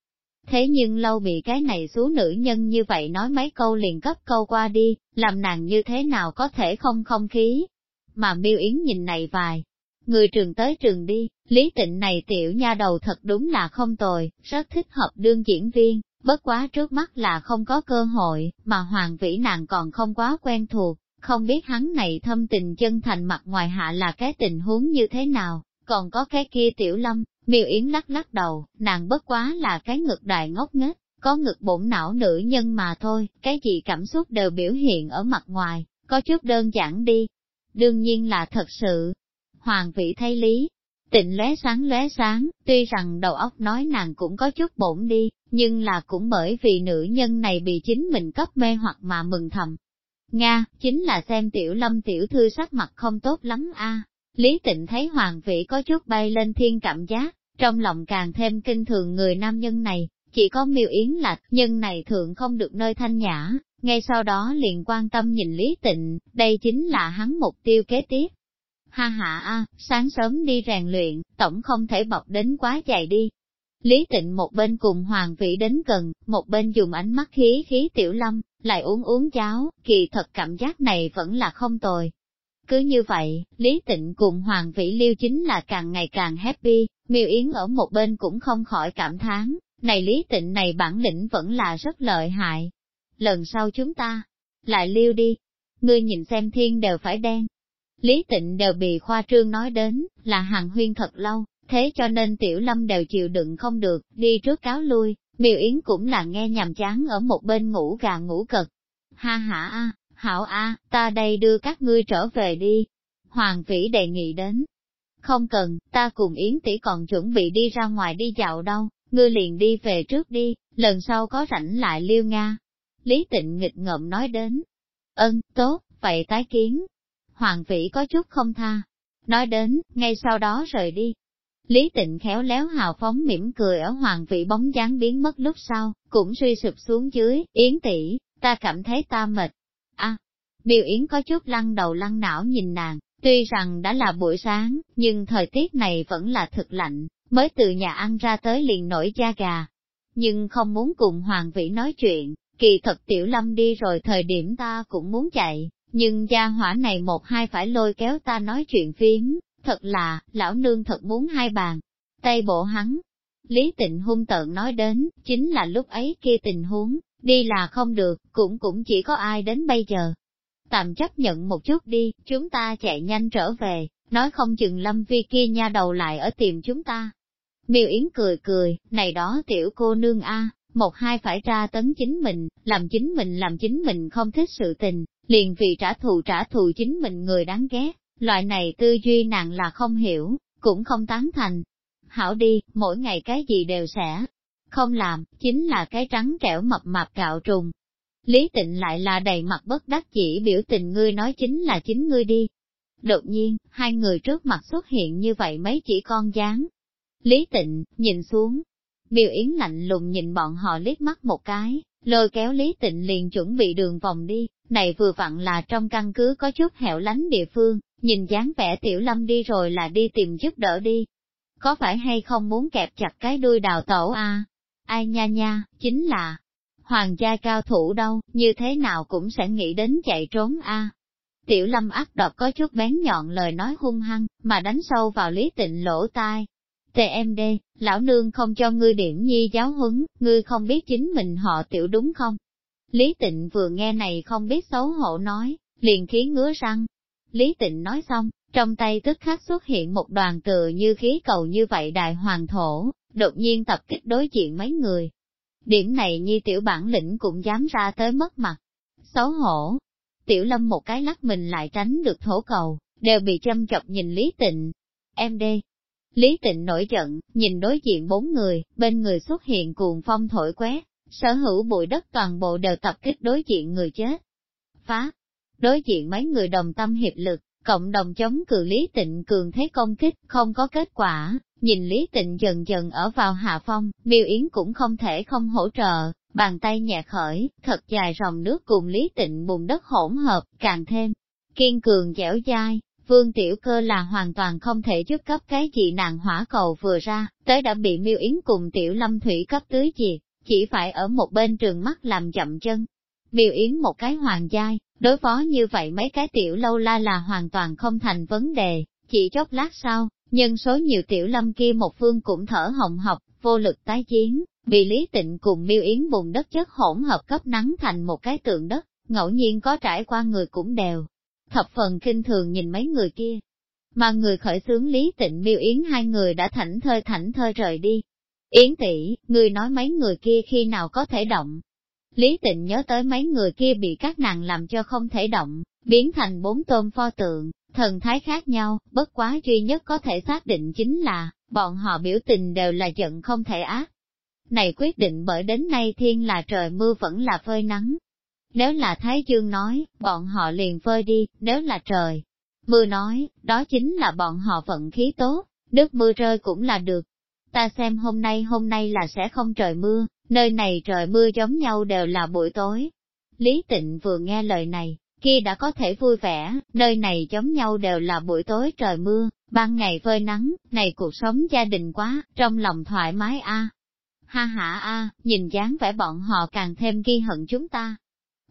Thế nhưng lâu bị cái này xú nữ nhân như vậy nói mấy câu liền cấp câu qua đi, làm nàng như thế nào có thể không không khí. Mà miêu yến nhìn này vài, người trường tới trường đi, lý tịnh này tiểu nha đầu thật đúng là không tồi, rất thích hợp đương diễn viên, bất quá trước mắt là không có cơ hội, mà hoàng vĩ nàng còn không quá quen thuộc, không biết hắn này thâm tình chân thành mặt ngoài hạ là cái tình huống như thế nào, còn có cái kia tiểu lâm, miêu yến lắc lắc đầu, nàng bất quá là cái ngực đại ngốc nghếch, có ngực bổn não nữ nhân mà thôi, cái gì cảm xúc đều biểu hiện ở mặt ngoài, có chút đơn giản đi. Đương nhiên là thật sự. Hoàng vị thấy lý, tịnh lóe sáng lóe sáng, tuy rằng đầu óc nói nàng cũng có chút bổn đi, nhưng là cũng bởi vì nữ nhân này bị chính mình cấp mê hoặc mà mừng thầm. Nga, chính là xem tiểu lâm tiểu thư sắc mặt không tốt lắm a Lý tịnh thấy hoàng vĩ có chút bay lên thiên cảm giác, trong lòng càng thêm kinh thường người nam nhân này, chỉ có miêu yến lạc, nhân này thường không được nơi thanh nhã, ngay sau đó liền quan tâm nhìn Lý Tịnh, đây chính là hắn mục tiêu kế tiếp. Ha ha a, sáng sớm đi rèn luyện, tổng không thể bọc đến quá dày đi. Lý Tịnh một bên cùng Hoàng Vĩ đến gần, một bên dùng ánh mắt khí khí tiểu lâm, lại uống uống cháo, kỳ thật cảm giác này vẫn là không tồi, cứ như vậy, Lý Tịnh cùng Hoàng Vĩ Liêu chính là càng ngày càng happy, Miêu Yến ở một bên cũng không khỏi cảm thán, này Lý Tịnh này bản lĩnh vẫn là rất lợi hại. Lần sau chúng ta, lại liêu đi, ngươi nhìn xem thiên đều phải đen. Lý Tịnh đều bị khoa trương nói đến, là hàng huyên thật lâu, thế cho nên Tiểu Lâm đều chịu đựng không được, đi trước cáo lui, Miêu Yến cũng là nghe nhàm chán ở một bên ngủ gà ngủ cực. Ha ha a, Hảo A, ta đây đưa các ngươi trở về đi. Hoàng vĩ đề nghị đến. Không cần, ta cùng Yến tỷ còn chuẩn bị đi ra ngoài đi dạo đâu, ngươi liền đi về trước đi, lần sau có rảnh lại liêu Nga. Lý tịnh nghịch ngợm nói đến. Ân, tốt, vậy tái kiến. Hoàng vĩ có chút không tha. Nói đến, ngay sau đó rời đi. Lý tịnh khéo léo hào phóng mỉm cười ở hoàng vị bóng dáng biến mất lúc sau, cũng suy sụp xuống dưới, yến tỷ ta cảm thấy ta mệt, Điều Yến có chút lăn đầu lăn não nhìn nàng, tuy rằng đã là buổi sáng, nhưng thời tiết này vẫn là thực lạnh, mới từ nhà ăn ra tới liền nổi da gà. Nhưng không muốn cùng Hoàng Vĩ nói chuyện, kỳ thật Tiểu Lâm đi rồi thời điểm ta cũng muốn chạy, nhưng gia hỏa này một hai phải lôi kéo ta nói chuyện phiếm, thật là, lão nương thật muốn hai bàn. Tay bộ hắn, Lý Tịnh hung tợn nói đến, chính là lúc ấy kia tình huống, đi là không được, cũng cũng chỉ có ai đến bây giờ. Tạm chấp nhận một chút đi, chúng ta chạy nhanh trở về, nói không chừng lâm vi kia nha đầu lại ở tìm chúng ta. Miêu Yến cười cười, này đó tiểu cô nương a, một hai phải ra tấn chính mình, làm chính mình làm chính mình không thích sự tình, liền vì trả thù trả thù chính mình người đáng ghét, loại này tư duy nàng là không hiểu, cũng không tán thành. Hảo đi, mỗi ngày cái gì đều sẽ không làm, chính là cái trắng trẻo mập mạp gạo trùng. Lý tịnh lại là đầy mặt bất đắc chỉ biểu tình ngươi nói chính là chính ngươi đi. Đột nhiên, hai người trước mặt xuất hiện như vậy mấy chỉ con dáng. Lý tịnh, nhìn xuống. Biểu Yến lạnh lùng nhìn bọn họ liếc mắt một cái, lôi kéo Lý Tịnh liền chuẩn bị đường vòng đi, này vừa vặn là trong căn cứ có chút hẻo lánh địa phương, nhìn dáng vẻ Tiểu Lâm đi rồi là đi tìm giúp đỡ đi. Có phải hay không muốn kẹp chặt cái đuôi đào tẩu a? Ai nha nha, chính là, hoàng gia cao thủ đâu, như thế nào cũng sẽ nghĩ đến chạy trốn a. Tiểu lâm ác độc có chút bén nhọn lời nói hung hăng, mà đánh sâu vào lý tịnh lỗ tai. TMD, lão nương không cho ngươi điểm nhi giáo huấn, ngươi không biết chính mình họ tiểu đúng không? Lý tịnh vừa nghe này không biết xấu hổ nói, liền khí ngứa răng. Lý tịnh nói xong, trong tay tức khắc xuất hiện một đoàn tựa như khí cầu như vậy đại hoàng thổ, đột nhiên tập kích đối diện mấy người. Điểm này nhi tiểu bản lĩnh cũng dám ra tới mất mặt. Xấu hổ. Tiểu lâm một cái lắc mình lại tránh được thổ cầu, đều bị châm chọc nhìn Lý Tịnh. Em đê. Lý Tịnh nổi giận, nhìn đối diện bốn người, bên người xuất hiện cuồng phong thổi quét, sở hữu bụi đất toàn bộ đều tập kích đối diện người chết. Phá. Đối diện mấy người đồng tâm hiệp lực, cộng đồng chống cự Lý Tịnh cường thế công kích, không có kết quả, nhìn Lý Tịnh dần dần ở vào hạ phong, miêu yến cũng không thể không hỗ trợ, bàn tay nhẹ khởi, thật dài dòng nước cùng Lý Tịnh bùn đất hỗn hợp, càng thêm kiên cường dẻo dai. Vương Tiểu Cơ là hoàn toàn không thể giúp cấp cái gì nàng hỏa cầu vừa ra, tới đã bị miêu yến cùng Tiểu Lâm Thủy cấp tưới diệt, chỉ phải ở một bên trường mắt làm chậm chân. Miêu yến một cái hoàng giai, Đối phó như vậy mấy cái tiểu lâu la là hoàn toàn không thành vấn đề, chỉ chốc lát sau, nhân số nhiều tiểu lâm kia một phương cũng thở hồng học, vô lực tái chiến, bị Lý Tịnh cùng miêu yến bùn đất chất hỗn hợp cấp nắng thành một cái tượng đất, ngẫu nhiên có trải qua người cũng đều. Thập phần kinh thường nhìn mấy người kia, mà người khởi xướng Lý Tịnh miêu yến hai người đã thảnh thơi thảnh thơi rời đi. Yến tỷ, người nói mấy người kia khi nào có thể động, Lý Tịnh nhớ tới mấy người kia bị các nàng làm cho không thể động, biến thành bốn tôm pho tượng, thần thái khác nhau, bất quá duy nhất có thể xác định chính là, bọn họ biểu tình đều là giận không thể ác. Này quyết định bởi đến nay thiên là trời mưa vẫn là phơi nắng. Nếu là Thái Dương nói, bọn họ liền phơi đi, nếu là trời. Mưa nói, đó chính là bọn họ vận khí tốt, nước mưa rơi cũng là được. Ta xem hôm nay hôm nay là sẽ không trời mưa, nơi này trời mưa giống nhau đều là buổi tối. Lý Tịnh vừa nghe lời này, kia đã có thể vui vẻ, nơi này giống nhau đều là buổi tối trời mưa, ban ngày phơi nắng, này cuộc sống gia đình quá, trong lòng thoải mái a. Ha ha a, nhìn dáng vẻ bọn họ càng thêm ghi hận chúng ta.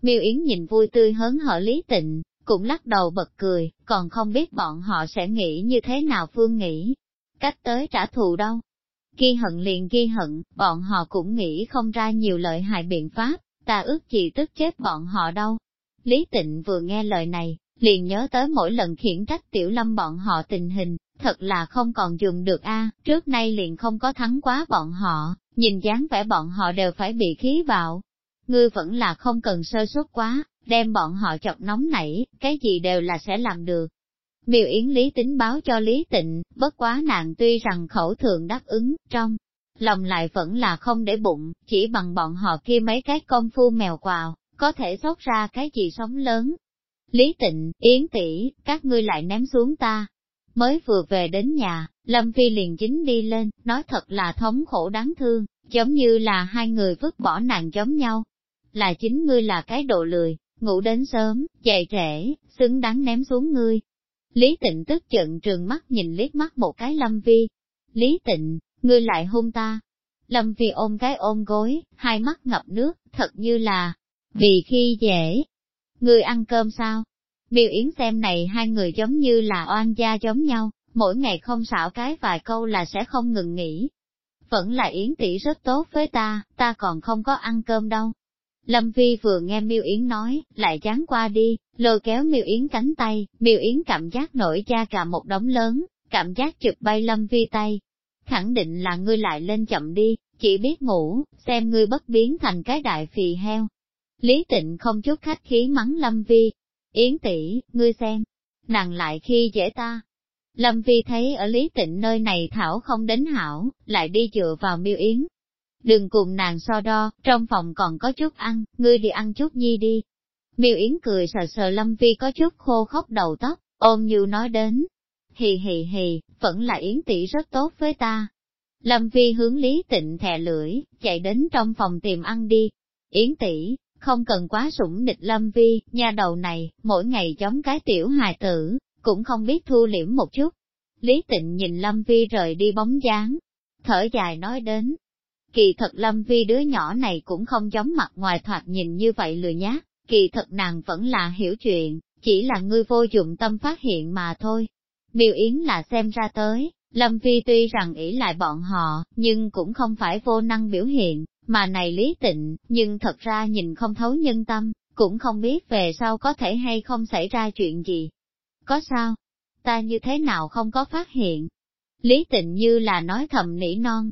Miêu Yến nhìn vui tươi hớn hở Lý Tịnh, cũng lắc đầu bật cười, còn không biết bọn họ sẽ nghĩ như thế nào Phương nghĩ. Cách tới trả thù đâu, Ghi hận liền ghi hận, bọn họ cũng nghĩ không ra nhiều lợi hại biện pháp, ta ước gì tức chết bọn họ đâu. Lý Tịnh vừa nghe lời này, liền nhớ tới mỗi lần khiển trách tiểu lâm bọn họ tình hình, thật là không còn dùng được a trước nay liền không có thắng quá bọn họ, nhìn dáng vẻ bọn họ đều phải bị khí vào. Ngươi vẫn là không cần sơ suất quá, đem bọn họ chọc nóng nảy, cái gì đều là sẽ làm được. Miêu Yến Lý tính báo cho Lý Tịnh, bất quá nàng tuy rằng khẩu thường đáp ứng, trong lòng lại vẫn là không để bụng, chỉ bằng bọn họ kia mấy cái công phu mèo quào, có thể xót ra cái gì sống lớn. Lý Tịnh, Yến tỷ, các ngươi lại ném xuống ta. Mới vừa về đến nhà, Lâm Phi liền chính đi lên, nói thật là thống khổ đáng thương, giống như là hai người vứt bỏ nàng giống nhau. Là chính ngươi là cái độ lười, ngủ đến sớm, dậy trễ, xứng đáng ném xuống ngươi. Lý tịnh tức giận trường mắt nhìn liếc mắt một cái lâm vi. Lý tịnh, ngươi lại hôn ta. Lâm vi ôm cái ôm gối, hai mắt ngập nước, thật như là, vì khi dễ. Ngươi ăn cơm sao? Miêu Yến xem này hai người giống như là oan gia giống nhau, mỗi ngày không xảo cái vài câu là sẽ không ngừng nghỉ. Vẫn là Yến tỷ rất tốt với ta, ta còn không có ăn cơm đâu. Lâm Vi vừa nghe Miêu Yến nói, lại chán qua đi, lôi kéo Miêu Yến cánh tay, Miêu Yến cảm giác nổi da cả một đống lớn, cảm giác chụp bay Lâm Vi tay. Khẳng định là ngươi lại lên chậm đi, chỉ biết ngủ, xem ngươi bất biến thành cái đại phì heo. Lý tịnh không chút khách khí mắng Lâm Vi. Yến tỷ, ngươi xem, nàng lại khi dễ ta, Lâm Vi thấy ở Lý Tịnh nơi này Thảo không đến hảo, lại đi dựa vào miêu yến. Đừng cùng nàng so đo, trong phòng còn có chút ăn, ngươi đi ăn chút nhi đi. Miêu Yến cười sờ sờ Lâm Vi có chút khô khóc đầu tóc, ôm như nói đến. Hì hì hì, vẫn là Yến tỷ rất tốt với ta. Lâm Vi hướng Lý Tịnh thè lưỡi, chạy đến trong phòng tìm ăn đi. Yến tỷ, không cần quá sủng địch Lâm Vi, nha đầu này, mỗi ngày giống cái tiểu hài tử, cũng không biết thu liễm một chút. Lý tịnh nhìn Lâm Vi rời đi bóng dáng, thở dài nói đến. Kỳ thật Lâm Vi đứa nhỏ này cũng không giống mặt ngoài thoạt nhìn như vậy lừa nhát, kỳ thật nàng vẫn là hiểu chuyện, chỉ là ngươi vô dụng tâm phát hiện mà thôi. Miêu Yến là xem ra tới, Lâm Vi tuy rằng ỷ lại bọn họ, nhưng cũng không phải vô năng biểu hiện, mà này lý tịnh, nhưng thật ra nhìn không thấu nhân tâm, cũng không biết về sau có thể hay không xảy ra chuyện gì. Có sao? Ta như thế nào không có phát hiện? Lý tịnh như là nói thầm nỉ non.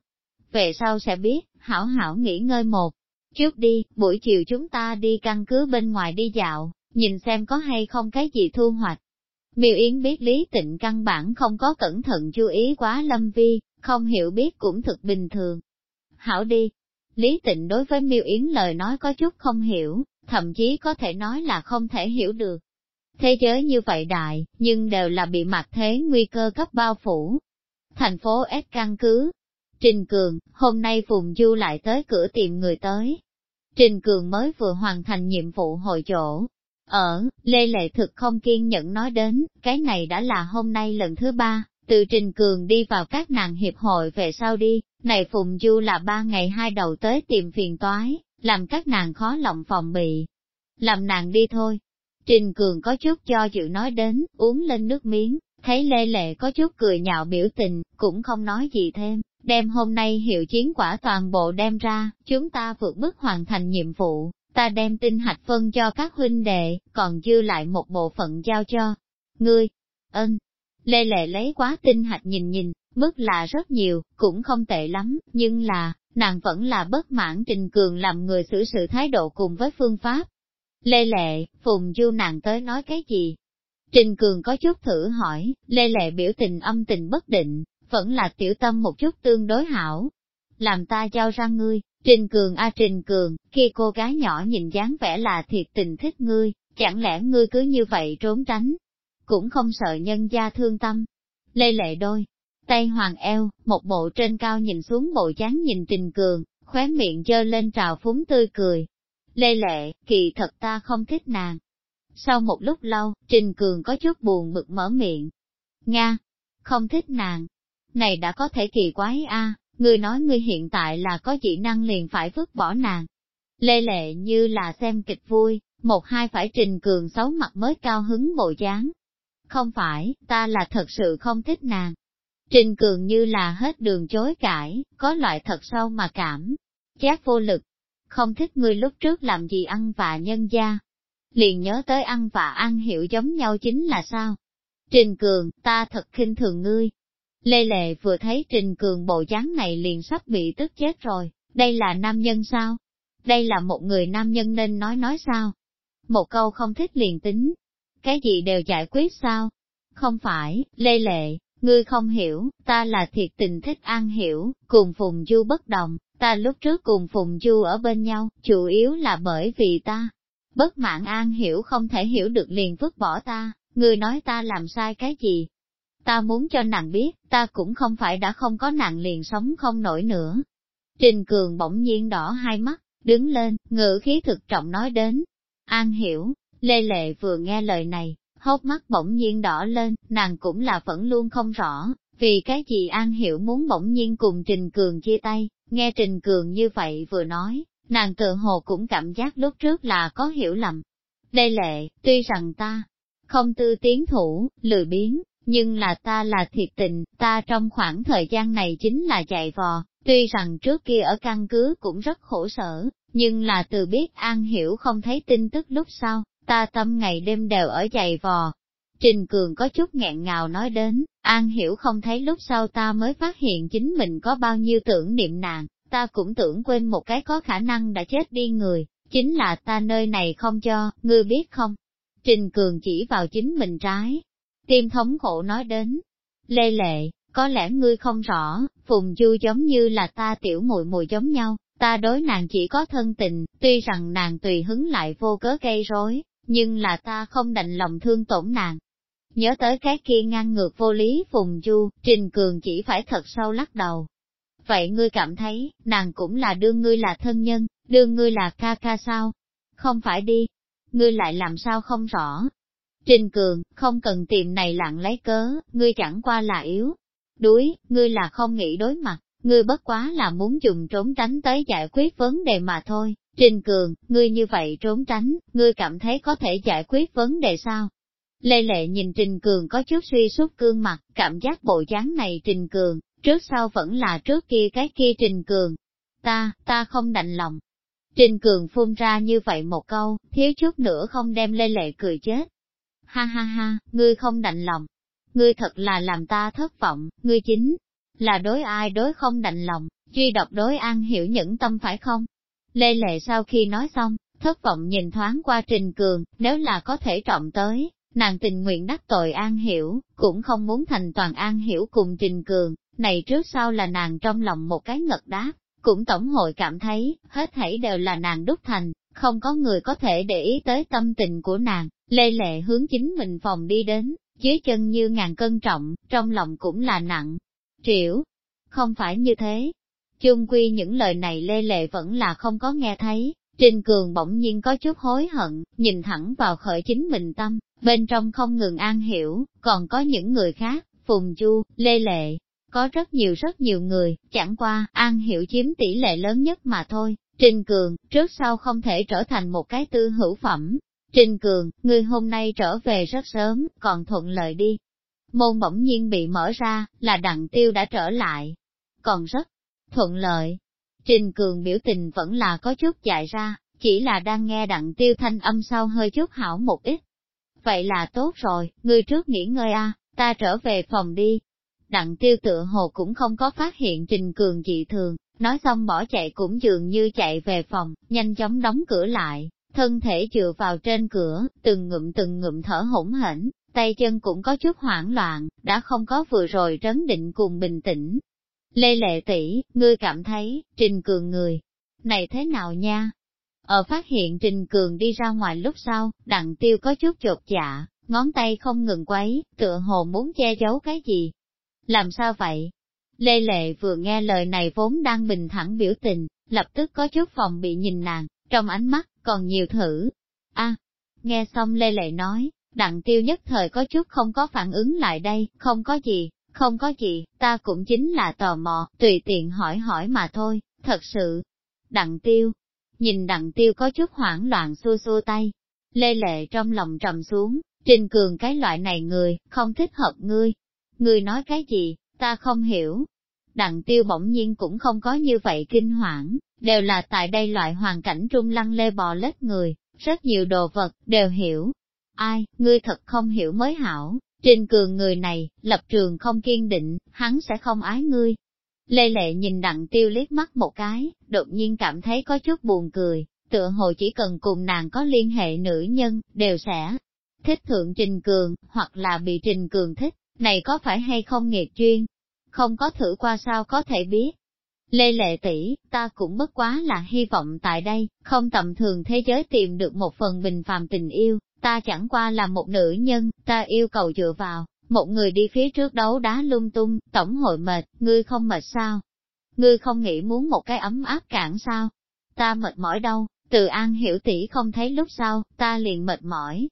Về sau sẽ biết, hảo hảo nghỉ ngơi một. Trước đi, buổi chiều chúng ta đi căn cứ bên ngoài đi dạo, nhìn xem có hay không cái gì thu hoạch. Miêu Yến biết Lý Tịnh căn bản không có cẩn thận chú ý quá Lâm Vi, không hiểu biết cũng thực bình thường. Hảo đi. Lý Tịnh đối với Miêu Yến lời nói có chút không hiểu, thậm chí có thể nói là không thể hiểu được. Thế giới như vậy đại, nhưng đều là bị mặt thế nguy cơ cấp bao phủ. Thành phố S căn cứ. Trình Cường, hôm nay Phùng Du lại tới cửa tìm người tới. Trình Cường mới vừa hoàn thành nhiệm vụ hội chỗ. Ở, Lê Lệ thực không kiên nhẫn nói đến, cái này đã là hôm nay lần thứ ba, từ Trình Cường đi vào các nàng hiệp hội về sau đi, này Phùng Du là ba ngày hai đầu tới tìm phiền toái, làm các nàng khó lòng phòng bị. Làm nàng đi thôi, Trình Cường có chút cho dự nói đến, uống lên nước miếng, thấy Lê Lệ có chút cười nhạo biểu tình, cũng không nói gì thêm, đem hôm nay hiệu chiến quả toàn bộ đem ra, chúng ta vượt bước hoàn thành nhiệm vụ, ta đem tinh hạch phân cho các huynh đệ, còn dư lại một bộ phận giao cho ngươi. Ân, Lê Lệ lấy quá tinh hạch nhìn nhìn, mức là rất nhiều, cũng không tệ lắm, nhưng là, nàng vẫn là bất mãn Trình Cường làm người xử sự thái độ cùng với phương pháp, Lê Lệ, Phùng Du nàng tới nói cái gì? Trình Cường có chút thử hỏi, Lê Lệ biểu tình âm tình bất định, vẫn là tiểu tâm một chút tương đối hảo. Làm ta giao ra ngươi, Trình Cường a Trình Cường, khi cô gái nhỏ nhìn dáng vẻ là thiệt tình thích ngươi, chẳng lẽ ngươi cứ như vậy trốn tránh? Cũng không sợ nhân gia thương tâm. Lê Lệ đôi, tay hoàng eo, một bộ trên cao nhìn xuống bộ dáng nhìn Trình Cường, khóe miệng dơ lên trào phúng tươi cười, Lê Lệ, kỳ thật ta không thích nàng. Sau một lúc lâu, Trình Cường có chút buồn bực mở miệng. Nga, không thích nàng. Này đã có thể kỳ quái a, ngươi nói ngươi hiện tại là có dị năng liền phải vứt bỏ nàng. Lê Lệ như là xem kịch vui, một hai phải Trình Cường xấu mặt mới cao hứng bộ dáng. Không phải, ta là thật sự không thích nàng. Trình Cường như là hết đường chối cãi, có loại thật sâu mà cảm, giác vô lực, không thích ngươi lúc trước làm gì ăn vạ nhân gia. Liền nhớ tới ăn vạ ăn hiểu giống nhau chính là sao? Trình Cường, ta thật khinh thường ngươi. Lê Lệ vừa thấy Trình Cường bộ dáng này liền sắp bị tức chết rồi, đây là nam nhân sao? Đây là một người nam nhân nên nói nói sao? Một câu không thích liền tính. Cái gì đều giải quyết sao? Không phải, Lê Lệ, ngươi không hiểu, ta là thiệt tình thích an hiểu, cùng Phùng Du bất đồng, Ta lúc trước cùng Phùng Du ở bên nhau, chủ yếu là bởi vì ta. Bất mãn an hiểu không thể hiểu được liền vứt bỏ ta, ngươi nói ta làm sai cái gì. Ta muốn cho nàng biết, ta cũng không phải đã không có nàng liền sống không nổi nữa. Trình Cường bỗng nhiên đỏ hai mắt, đứng lên, ngự khí thực trọng nói đến. An hiểu, Lê Lệ vừa nghe lời này, hốc mắt bỗng nhiên đỏ lên, nàng cũng là vẫn luôn không rõ, vì cái gì An Hiểu muốn bỗng nhiên cùng Trình Cường chia tay, nghe Trình Cường như vậy vừa nói, nàng tự hồ cũng cảm giác lúc trước là có hiểu lầm. Lê Lệ, tuy rằng ta không tư tiến thủ, lười biếng, nhưng là ta là thiệt tình, ta trong khoảng thời gian này chính là chạy vò, tuy rằng trước kia ở căn cứ cũng rất khổ sở, nhưng là từ biết An Hiểu không thấy tin tức lúc sau, ta tâm ngày đêm đều ở chạy vò. Trình Cường có chút nghẹn ngào nói đến, An Hiểu không thấy lúc sau ta mới phát hiện chính mình có bao nhiêu tưởng niệm nàng, ta cũng tưởng quên một cái có khả năng đã chết đi người, chính là ta nơi này không cho, ngươi biết không? Trình Cường chỉ vào chính mình trái, tim thống khổ nói đến. Lê Lệ, có lẽ ngươi không rõ, Phùng Du giống như là ta tiểu mùi mùi giống nhau, ta đối nàng chỉ có thân tình, tuy rằng nàng tùy hứng lại vô cớ gây rối, nhưng là ta không đành lòng thương tổn nàng. Nhớ tới cái kia ngang ngược vô lý Phùng Du, Trình Cường chỉ phải thật sâu lắc đầu. Vậy ngươi cảm thấy, nàng cũng là đương ngươi là thân nhân, đương ngươi là ca ca sao? Không phải đi, ngươi lại làm sao không rõ, Trình Cường, không cần tìm này lặng lấy cớ, ngươi chẳng qua là yếu. Đuối, ngươi là không nghĩ đối mặt, ngươi bất quá là muốn dùng trốn tránh tới giải quyết vấn đề mà thôi. Trình Cường, ngươi như vậy trốn tránh, ngươi cảm thấy có thể giải quyết vấn đề sao? Lê Lệ nhìn Trình Cường có chút suy sút cương mặt, cảm giác bộ dáng này Trình Cường, trước sau vẫn là trước kia cái kia Trình Cường. Ta, ta không đành lòng. Trình Cường phun ra như vậy một câu, thiếu chút nữa không đem Lê Lệ cười chết ha ha ha, ngươi không đành lòng. Ngươi thật là làm ta thất vọng, ngươi chính là đối ai đối không đành lòng, duy độc đối an hiểu những tâm phải không? Lê Lệ sau khi nói xong, thất vọng nhìn thoáng qua Trình Cường, nếu là có thể trọng tới, nàng tình nguyện đắc tội an hiểu, cũng không muốn thành toàn an hiểu cùng Trình Cường, này trước sau là nàng trong lòng một cái ngật đáp, cũng tổng hội cảm thấy, hết thảy đều là nàng đúc thành, không có người có thể để ý tới tâm tình của nàng, lê lệ hướng chính mình phòng đi đến, dưới chân như ngàn cân trọng, trong lòng cũng là nặng. Triệu, không phải như thế. Chung quy những lời này lê lệ vẫn là không có nghe thấy, Trình Cường bỗng nhiên có chút hối hận, nhìn thẳng vào khởi chính mình tâm, bên trong không ngừng an hiểu, còn có những người khác, Phùng Chu, Lê Lệ, có rất nhiều rất nhiều người, chẳng qua, an hiểu chiếm tỷ lệ lớn nhất mà thôi. Trình Cường, trước sau không thể trở thành một cái tư hữu phẩm. Trình Cường, ngươi hôm nay trở về rất sớm, còn thuận lợi đi. Môn bỗng nhiên bị mở ra, là đặng tiêu đã trở lại. Còn rất thuận lợi. Trình Cường biểu tình vẫn là có chút dại ra, chỉ là đang nghe đặng tiêu thanh âm sau hơi chút hảo một ít. Vậy là tốt rồi, ngươi trước nghỉ ngơi a, ta trở về phòng đi. Đặng tiêu tựa hồ cũng không có phát hiện Trình Cường dị thường, Nói xong bỏ chạy cũng dường như chạy về phòng, nhanh chóng đóng cửa lại, thân thể dựa vào trên cửa, từng ngụm từng ngụm thở hỗn hển, tay chân cũng có chút hoảng loạn, đã không có vừa rồi trấn định cùng bình tĩnh. Lê Lệ tỷ, ngươi cảm thấy, Trình Cường người, này thế nào nha? Ở phát hiện Trình Cường đi ra ngoài lúc sau, đặng tiêu có chút chột dạ, ngón tay không ngừng quấy, tựa hồ muốn che giấu cái gì. Làm sao vậy? Lê Lệ vừa nghe lời này vốn đang bình thẳng biểu tình, lập tức có chút phòng bị nhìn nàng, trong ánh mắt, còn nhiều thử. a nghe xong Lê Lệ nói, đặng tiêu nhất thời có chút không có phản ứng lại đây, không có gì, không có gì, ta cũng chính là tò mò, tùy tiện hỏi hỏi mà thôi, thật sự. Đặng tiêu, nhìn đặng tiêu có chút hoảng loạn xua xua tay, Lê Lệ trong lòng trầm xuống, trình cường cái loại này người, không thích hợp ngươi. Ngươi nói cái gì, ta không hiểu. Đặng tiêu bỗng nhiên cũng không có như vậy kinh hoảng, đều là tại đây loại hoàn cảnh trung lăng lê bò lết người, rất nhiều đồ vật, đều hiểu. Ai, ngươi thật không hiểu mới hảo, trình cường người này, lập trường không kiên định, hắn sẽ không ái ngươi. Lê Lệ nhìn đặng tiêu liếc mắt một cái, đột nhiên cảm thấy có chút buồn cười, tựa hồ chỉ cần cùng nàng có liên hệ nữ nhân, đều sẽ thích thượng trình cường, hoặc là bị trình cường thích, này có phải hay không nghiệt chuyên? Không có thử qua sao có thể biết. Lê Lệ tỷ, ta cũng bất quá là hy vọng tại đây, không tầm thường thế giới tìm được một phần bình phàm tình yêu, ta chẳng qua là một nữ nhân, ta yêu cầu dựa vào, một người đi phía trước đấu đá lung tung, tổng hội mệt, ngươi không mệt sao? Ngươi không nghĩ muốn một cái ấm áp cản sao? ta mệt mỏi đâu, từ an hiểu tỷ không thấy lúc sau, ta liền mệt mỏi.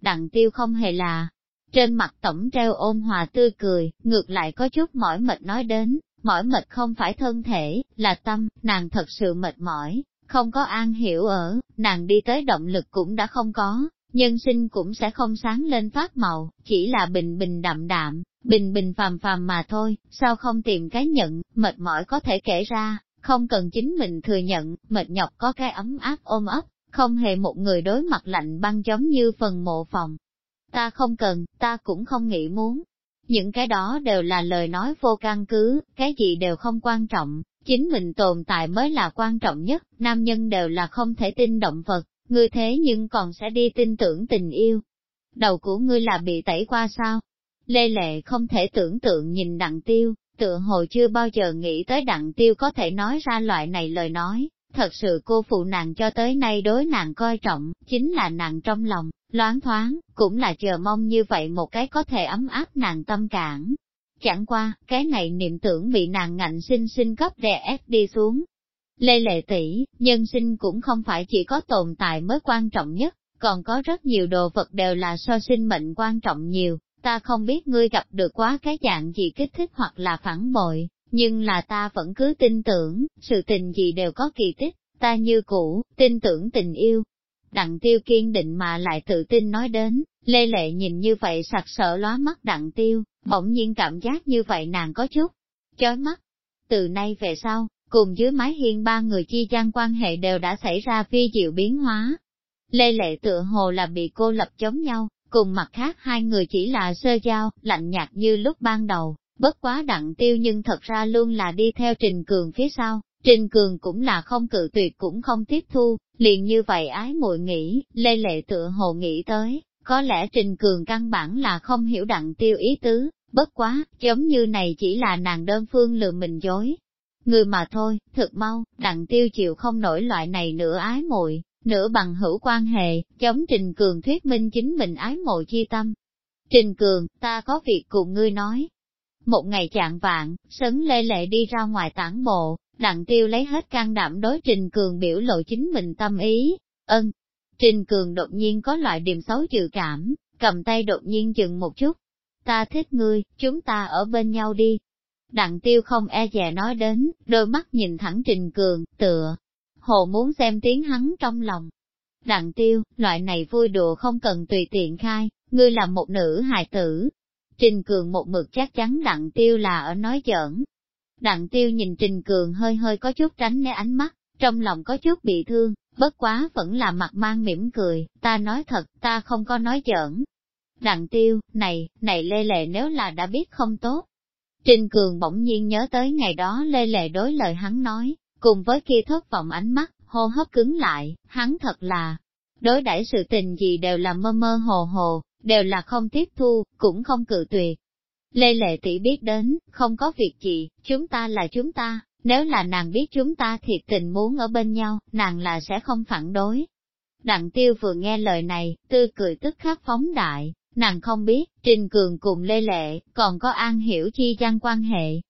Đặng tiêu không hề là, trên mặt tổng treo ôn hòa tươi cười, ngược lại có chút mỏi mệt nói đến, mỏi mệt không phải thân thể, là tâm, nàng thật sự mệt mỏi, không có an hiểu ở, nàng đi tới động lực cũng đã không có, nhân sinh cũng sẽ không sáng lên phát màu, chỉ là bình bình đạm đạm, bình bình phàm phàm mà thôi, sao không tìm cái nhận, mệt mỏi có thể kể ra, không cần chính mình thừa nhận, mệt nhọc có cái ấm áp ôm ấp, không hề một người đối mặt lạnh băng giống như phần mộ phòng. Ta không cần, ta cũng không nghĩ muốn. Những cái đó đều là lời nói vô căn cứ, cái gì đều không quan trọng, chính mình tồn tại mới là quan trọng nhất, nam nhân đều là không thể tin động vật, ngươi thế nhưng còn sẽ đi tin tưởng tình yêu. Đầu của ngươi là bị tẩy qua sao? Lê Lệ không thể tưởng tượng nhìn đặng tiêu, tựa hồ chưa bao giờ nghĩ tới đặng tiêu có thể nói ra loại này lời nói, thật sự cô phụ nàng cho tới nay đối nàng coi trọng, chính là nàng trong lòng, loáng thoáng, cũng là chờ mong như vậy một cái có thể ấm áp nàng tâm cản. Chẳng qua, cái này niệm tưởng bị nàng ngạnh sinh sinh cấp đè ép đi xuống. Lê lệ tỷ, nhân sinh cũng không phải chỉ có tồn tại mới quan trọng nhất, còn có rất nhiều đồ vật đều là so sinh mệnh quan trọng nhiều, ta không biết ngươi gặp được quá cái dạng gì kích thích hoặc là phản bội, nhưng là ta vẫn cứ tin tưởng, sự tình gì đều có kỳ tích, ta như cũ, tin tưởng tình yêu. Đặng tiêu kiên định mà lại tự tin nói đến, lê lệ nhìn như vậy sặc sợ lóa mắt đặng tiêu, bỗng nhiên cảm giác như vậy nàng có chút, chói mắt. Từ nay về sau, cùng dưới mái hiên ba người chi gian quan hệ đều đã xảy ra phi diệu biến hóa. Lê lệ tựa hồ là bị cô lập chống nhau, cùng mặt khác hai người chỉ là sơ giao, lạnh nhạt như lúc ban đầu, bất quá đặng tiêu nhưng thật ra luôn là đi theo Trình Cường phía sau, Trình Cường cũng là không cự tuyệt cũng không tiếp thu, liền như vậy ái muội nghĩ, lê lệ tựa hồ nghĩ tới, có lẽ Trình Cường căn bản là không hiểu đặng tiêu ý tứ, bất quá, giống như này chỉ là nàng đơn phương lừa mình dối. Người mà thôi, thực mau, đặng tiêu chịu không nổi loại này nữa ái muội nửa bằng hữu quan hệ, chống Trình Cường thuyết minh chính mình ái mộ chi tâm. Trình Cường, ta có việc cùng ngươi nói. Một ngày chạng vạn, sấn lê lệ đi ra ngoài tản bộ, đặng tiêu lấy hết can đảm đối Trình Cường biểu lộ chính mình tâm ý. Ân. Trình Cường đột nhiên có loại điểm xấu dự cảm, cầm tay đột nhiên chừng một chút. Ta thích ngươi, chúng ta ở bên nhau đi. Đặng tiêu không e dè nói đến, đôi mắt nhìn thẳng Trình Cường, tựa, hồ muốn xem tiếng hắn trong lòng. Đặng tiêu, loại này vui đùa không cần tùy tiện khai, ngươi là một nữ hài tử. Trình Cường một mực chắc chắn đặng tiêu là ở nói giỡn. Đặng tiêu nhìn Trình Cường hơi hơi có chút tránh né ánh mắt, trong lòng có chút bị thương, bất quá vẫn là mặt mang mỉm cười, ta nói thật, ta không có nói giỡn. Đặng tiêu, này, này Lê Lệ nếu là đã biết không tốt. Trình Cường bỗng nhiên nhớ tới ngày đó Lê Lệ đối lời hắn nói, Cùng với kia thất vọng ánh mắt, hô hấp cứng lại, hắn thật là, đối đãi sự tình gì đều là mơ mơ hồ hồ, đều là không tiếp thu, cũng không cự tuyệt. Lê Lệ tỷ biết đến, không có việc gì, chúng ta là chúng ta, nếu là nàng biết chúng ta thiệt tình muốn ở bên nhau, nàng là sẽ không phản đối. Đặng tiêu vừa nghe lời này, tươi cười tức khắc phóng đại, nàng không biết, Trình Cường cùng Lê Lệ, còn có an hiểu chi gian quan hệ,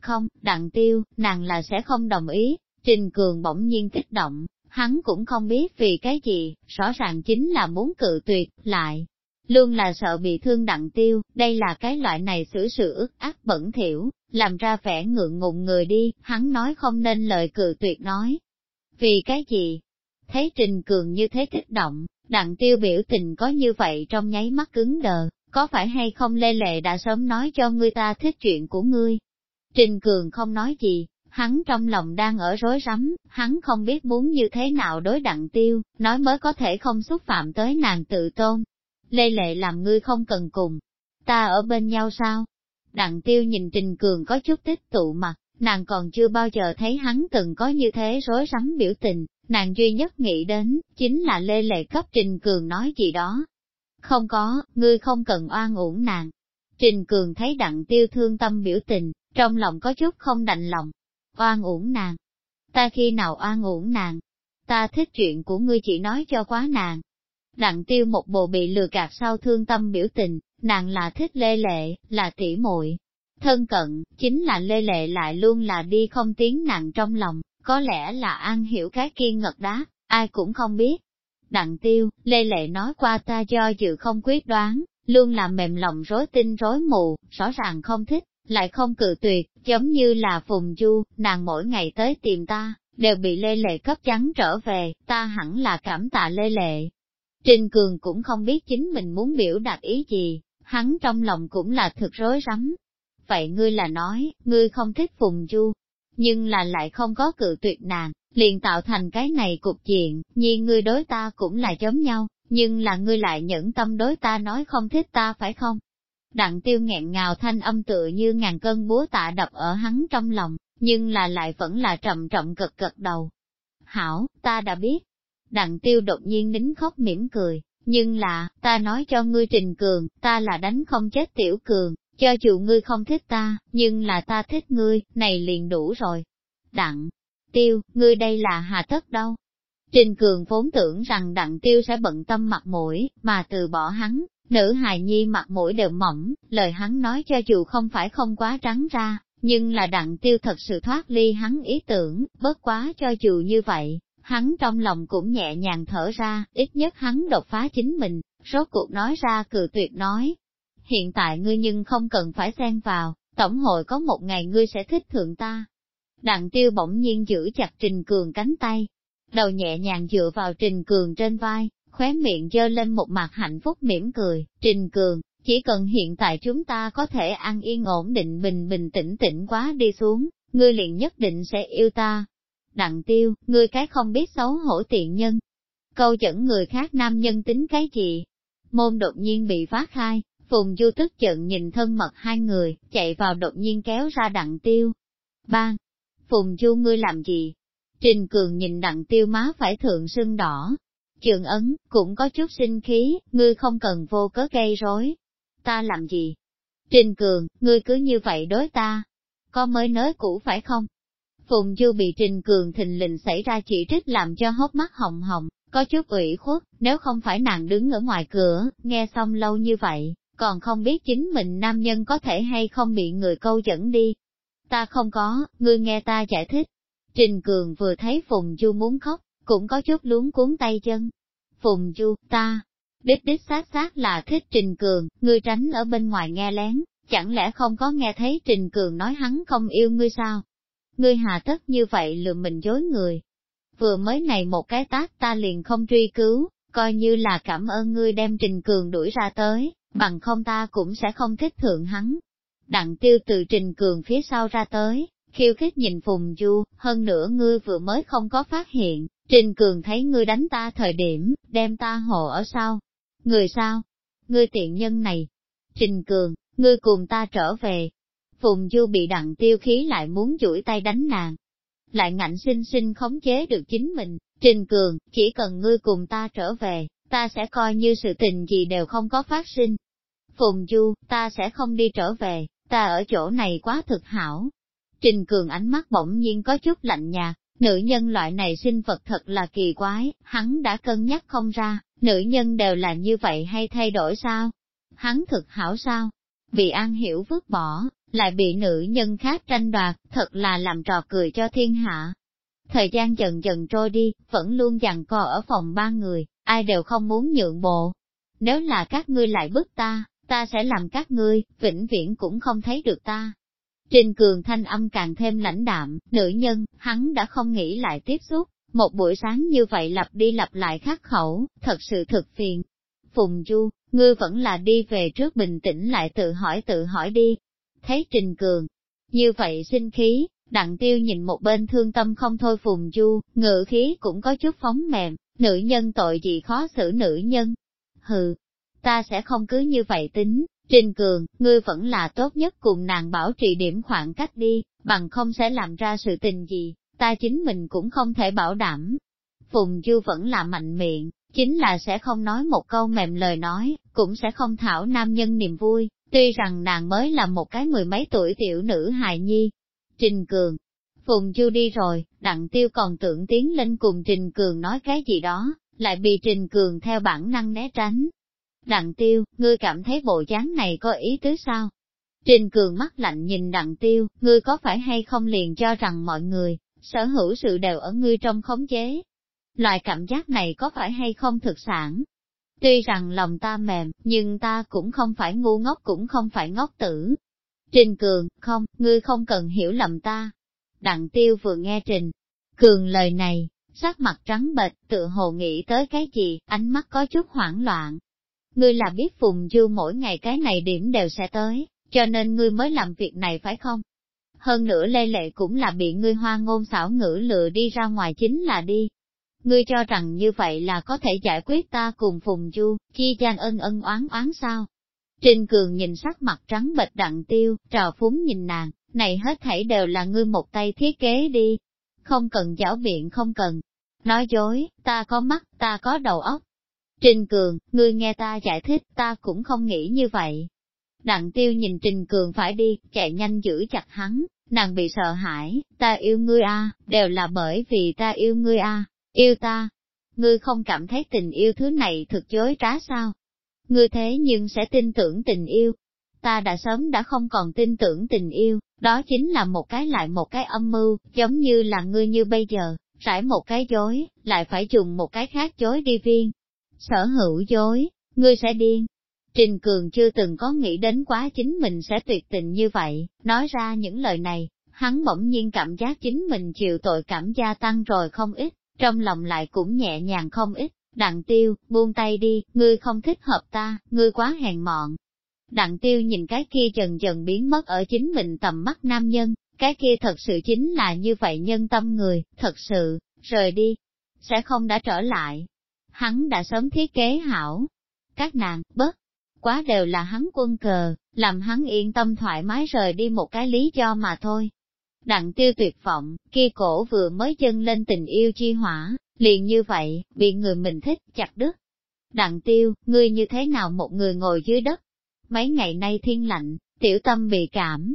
không, đặng tiêu, nàng là sẽ không đồng ý. Trình Cường bỗng nhiên kích động, hắn cũng không biết vì cái gì, rõ ràng chính là muốn cự tuyệt, lại. Luôn là sợ bị thương đặng tiêu, đây là cái loại này xử sự ức ác bẩn thỉu, làm ra vẻ ngượng ngùng người đi, hắn nói không nên lời cự tuyệt nói. Vì cái gì? Thấy Trình Cường như thế kích động, đặng tiêu biểu tình có như vậy trong nháy mắt cứng đờ, có phải hay không Lê Lệ đã sớm nói cho ngươi ta thích chuyện của ngươi, Trình Cường không nói gì, hắn trong lòng đang ở rối rắm, hắn không biết muốn như thế nào đối đặng tiêu, nói mới có thể không xúc phạm tới nàng tự tôn. Lê Lệ làm ngươi không cần cùng, ta ở bên nhau sao? Đặng tiêu nhìn Trình Cường có chút tích tụ mặt, nàng còn chưa bao giờ thấy hắn từng có như thế rối rắm biểu tình, nàng duy nhất nghĩ đến, chính là Lê Lệ cấp Trình Cường nói gì đó. Không có, ngươi không cần oan uổng nàng. Trình Cường thấy đặng tiêu thương tâm biểu tình, trong lòng có chút không đành lòng. Oan uổng nàng. Ta khi nào oan uổng nàng? Ta thích chuyện của ngươi chỉ nói cho quá nàng. Đặng tiêu một bộ bị lừa gạt sau thương tâm biểu tình, nàng là thích lê lệ, là tỉ muội thân cận, chính là lê lệ lại luôn là đi không tiếng nàng trong lòng, có lẽ là An Hiểu cái kiên ngật đá, ai cũng không biết. Đặng tiêu, Lê Lệ nói qua ta do dự không quyết đoán, luôn là mềm lòng rối tinh rối mù, rõ ràng không thích, lại không cự tuyệt, giống như là Phùng Du, nàng mỗi ngày tới tìm ta, đều bị Lê Lệ cấp trắng trở về, ta hẳn là cảm tạ Lê Lệ. Trình Cường cũng không biết chính mình muốn biểu đạt ý gì, hắn trong lòng cũng là thực rối rắm. Vậy ngươi là nói, ngươi không thích Phùng Du, nhưng là lại không có cự tuyệt nàng, liền tạo thành cái này cục diện, nhiên ngươi đối ta cũng là giống nhau, nhưng là ngươi lại nhẫn tâm đối ta nói không thích ta phải không? Đặng tiêu nghẹn ngào thanh âm tựa như ngàn cân búa tạ đập ở hắn trong lòng, nhưng là lại vẫn là trầm trọng cực cực đầu. Hảo, ta đã biết. Đặng tiêu đột nhiên nín khóc mỉm cười, nhưng là, ta nói cho ngươi trình cường, ta là đánh không chết tiểu cường, cho dù ngươi không thích ta, nhưng là ta thích ngươi, này liền đủ rồi. Đặng, tiêu, ngươi đây là hà tất đâu? Trình cường vốn tưởng rằng đặng tiêu sẽ bận tâm mặt mũi, mà từ bỏ hắn, nữ hài nhi mặt mũi đều mỏng, lời hắn nói cho dù không phải không quá trắng ra, nhưng là đặng tiêu thật sự thoát ly hắn ý tưởng, bất quá cho dù như vậy, hắn trong lòng cũng nhẹ nhàng thở ra, ít nhất hắn đột phá chính mình, rốt cuộc nói ra cự tuyệt nói. Hiện tại ngươi nhưng không cần phải xen vào, tổng hội có một ngày ngươi sẽ thích thượng ta. Đặng tiêu bỗng nhiên giữ chặt Trình Cường cánh tay, đầu nhẹ nhàng dựa vào Trình Cường trên vai, khóe miệng dơ lên một mặt hạnh phúc mỉm cười, Trình Cường, chỉ cần hiện tại chúng ta có thể ăn yên ổn định bình bình tĩnh tĩnh quá đi xuống, ngươi liền nhất định sẽ yêu ta. Đặng tiêu, ngươi cái không biết xấu hổ tiện nhân. Câu dẫn người khác nam nhân tính cái gì? Môn đột nhiên bị phá khai, Phùng Du tức giận nhìn thân mật hai người, chạy vào đột nhiên kéo ra đặng tiêu. Ba, Phùng Du ngươi làm gì? Trình Cường nhìn đặng tiêu má phải thượng sưng đỏ. Trường ấn, cũng có chút sinh khí, ngươi không cần vô cớ gây rối. Ta làm gì? Trình Cường, ngươi cứ như vậy đối ta. Có mới nới cũ phải không? Phùng Du bị Trình Cường thình lình xảy ra chỉ trích làm cho hốc mắt hồng hồng, có chút ủy khuất, nếu không phải nàng đứng ở ngoài cửa, nghe xong lâu như vậy, còn không biết chính mình nam nhân có thể hay không bị người câu dẫn đi. Ta không có, ngươi nghe ta giải thích. Trình Cường vừa thấy Phùng Du muốn khóc, cũng có chút luống cuốn tay chân. Phùng Du, ta, đích đích xác xác là thích Trình Cường, ngươi tránh ở bên ngoài nghe lén, chẳng lẽ không có nghe thấy Trình Cường nói hắn không yêu ngươi sao? Ngươi hà tất như vậy lừa mình dối người. Vừa mới này một cái tác ta liền không truy cứu, coi như là cảm ơn ngươi đem Trình Cường đuổi ra tới, bằng không ta cũng sẽ không thích thượng hắn. Đặng tiêu từ Trình Cường phía sau ra tới, khiêu khích nhìn Phùng Du, hơn nữa ngươi vừa mới không có phát hiện, Trình Cường thấy ngươi đánh ta thời điểm, đem ta hộ ở sau. Người sao? Ngươi tiện nhân này. Trình Cường, ngươi cùng ta trở về. Phùng Du bị đặng tiêu khí lại muốn chuỗi tay đánh nàng. Lại ngạnh sinh sinh khống chế được chính mình, Trình Cường, chỉ cần ngươi cùng ta trở về, ta sẽ coi như sự tình gì đều không có phát sinh. Phùng Du, ta sẽ không đi trở về, ta ở chỗ này quá thực hảo. Trình Cường ánh mắt bỗng nhiên có chút lạnh nhạt, nữ nhân loại này sinh vật thật là kỳ quái, hắn đã cân nhắc không ra, nữ nhân đều là như vậy hay thay đổi sao? Hắn thực hảo sao? Vì An Hiểu vứt bỏ, lại bị nữ nhân khác tranh đoạt, thật là làm trò cười cho thiên hạ. Thời gian dần dần trôi đi, vẫn luôn dằn co ở phòng ba người, ai đều không muốn nhượng bộ. Nếu là các ngươi lại bức ta, ta sẽ làm các ngươi, vĩnh viễn cũng không thấy được ta. Trình cường thanh âm càng thêm lãnh đạm, nữ nhân, hắn đã không nghĩ lại tiếp xúc, một buổi sáng như vậy lặp đi lặp lại khắc khẩu, thật sự thực phiền. Phùng Du, ngươi vẫn là đi về trước bình tĩnh lại tự hỏi tự hỏi đi. Thấy Trình Cường, như vậy sinh khí, đặng tiêu nhìn một bên thương tâm không thôi Phùng Du, ngự khí cũng có chút phóng mềm, nữ nhân tội gì khó xử nữ nhân. Hừ, ta sẽ không cứ như vậy tính, Trình Cường, ngươi vẫn là tốt nhất cùng nàng bảo trì điểm khoảng cách đi, bằng không sẽ làm ra sự tình gì, ta chính mình cũng không thể bảo đảm. Phùng Du vẫn là mạnh miệng, chính là sẽ không nói một câu mềm lời nói, cũng sẽ không thảo nam nhân niềm vui, tuy rằng nàng mới là một cái mười mấy tuổi tiểu nữ hài nhi. Trình Cường, Phùng Chu đi rồi, đặng tiêu còn tưởng tiến lên cùng Trình Cường nói cái gì đó, lại bị Trình Cường theo bản năng né tránh. Đặng tiêu, ngươi cảm thấy bộ dáng này có ý tứ sao? Trình Cường mắt lạnh nhìn đặng tiêu, ngươi có phải hay không liền cho rằng mọi người, sở hữu sự đều ở ngươi trong khống chế. Loại cảm giác này có phải hay không thực sản? Tuy rằng lòng ta mềm, nhưng ta cũng không phải ngu ngốc cũng không phải ngốc tử. Trình Cường, không, ngươi không cần hiểu lầm ta. Đặng tiêu vừa nghe Trình Cường lời này, sắc mặt trắng bệch, tự hồ nghĩ tới cái gì, ánh mắt có chút hoảng loạn. Ngươi là biết Phùng Du mỗi ngày cái này điểm đều sẽ tới, cho nên ngươi mới làm việc này phải không? Hơn nữa Lê Lệ cũng là bị ngươi hoa ngôn xảo ngữ lừa đi ra ngoài chính là đi. Ngươi cho rằng như vậy là có thể giải quyết ta cùng Phùng Du, chi gian ân ân oán oán sao? Trình Cường nhìn sắc mặt trắng bệch đặng tiêu, trào phúng nhìn nàng, này hết thảy đều là ngươi một tay thiết kế đi. Không cần giảo biện không cần. Nói dối, ta có mắt, ta có đầu óc. Trình Cường, ngươi nghe ta giải thích, ta cũng không nghĩ như vậy. Đặng tiêu nhìn Trình Cường phải đi, chạy nhanh giữ chặt hắn, nàng bị sợ hãi, ta yêu ngươi a, đều là bởi vì ta yêu ngươi a, yêu ta. Ngươi không cảm thấy tình yêu thứ này thực dối trá sao? Ngươi thế nhưng sẽ tin tưởng tình yêu. Ta đã sớm đã không còn tin tưởng tình yêu, đó chính là một cái lại một cái âm mưu, giống như là ngươi như bây giờ, rải một cái dối, lại phải dùng một cái khác dối đi viên. Sở hữu dối, ngươi sẽ điên, Trình Cường chưa từng có nghĩ đến quá chính mình sẽ tuyệt tình như vậy, nói ra những lời này, hắn bỗng nhiên cảm giác chính mình chịu tội cảm gia tăng rồi không ít, trong lòng lại cũng nhẹ nhàng không ít, đặng tiêu, buông tay đi, ngươi không thích hợp ta, ngươi quá hèn mọn. Đặng tiêu nhìn cái kia dần dần biến mất ở chính mình tầm mắt nam nhân, cái kia thật sự chính là như vậy nhân tâm người, thật sự, rời đi, sẽ không đã trở lại. Hắn đã sớm thiết kế hảo. Các nàng, bớt, quá đều là hắn quân cờ, làm hắn yên tâm thoải mái rời đi một cái lý do mà thôi. Đặng tiêu tuyệt vọng, kia cổ vừa mới chân lên tình yêu chi hỏa, liền như vậy, bị người mình thích, chặt đứt. Đặng tiêu, ngươi như thế nào một người ngồi dưới đất? Mấy ngày nay thiên lạnh, tiểu tâm bị cảm.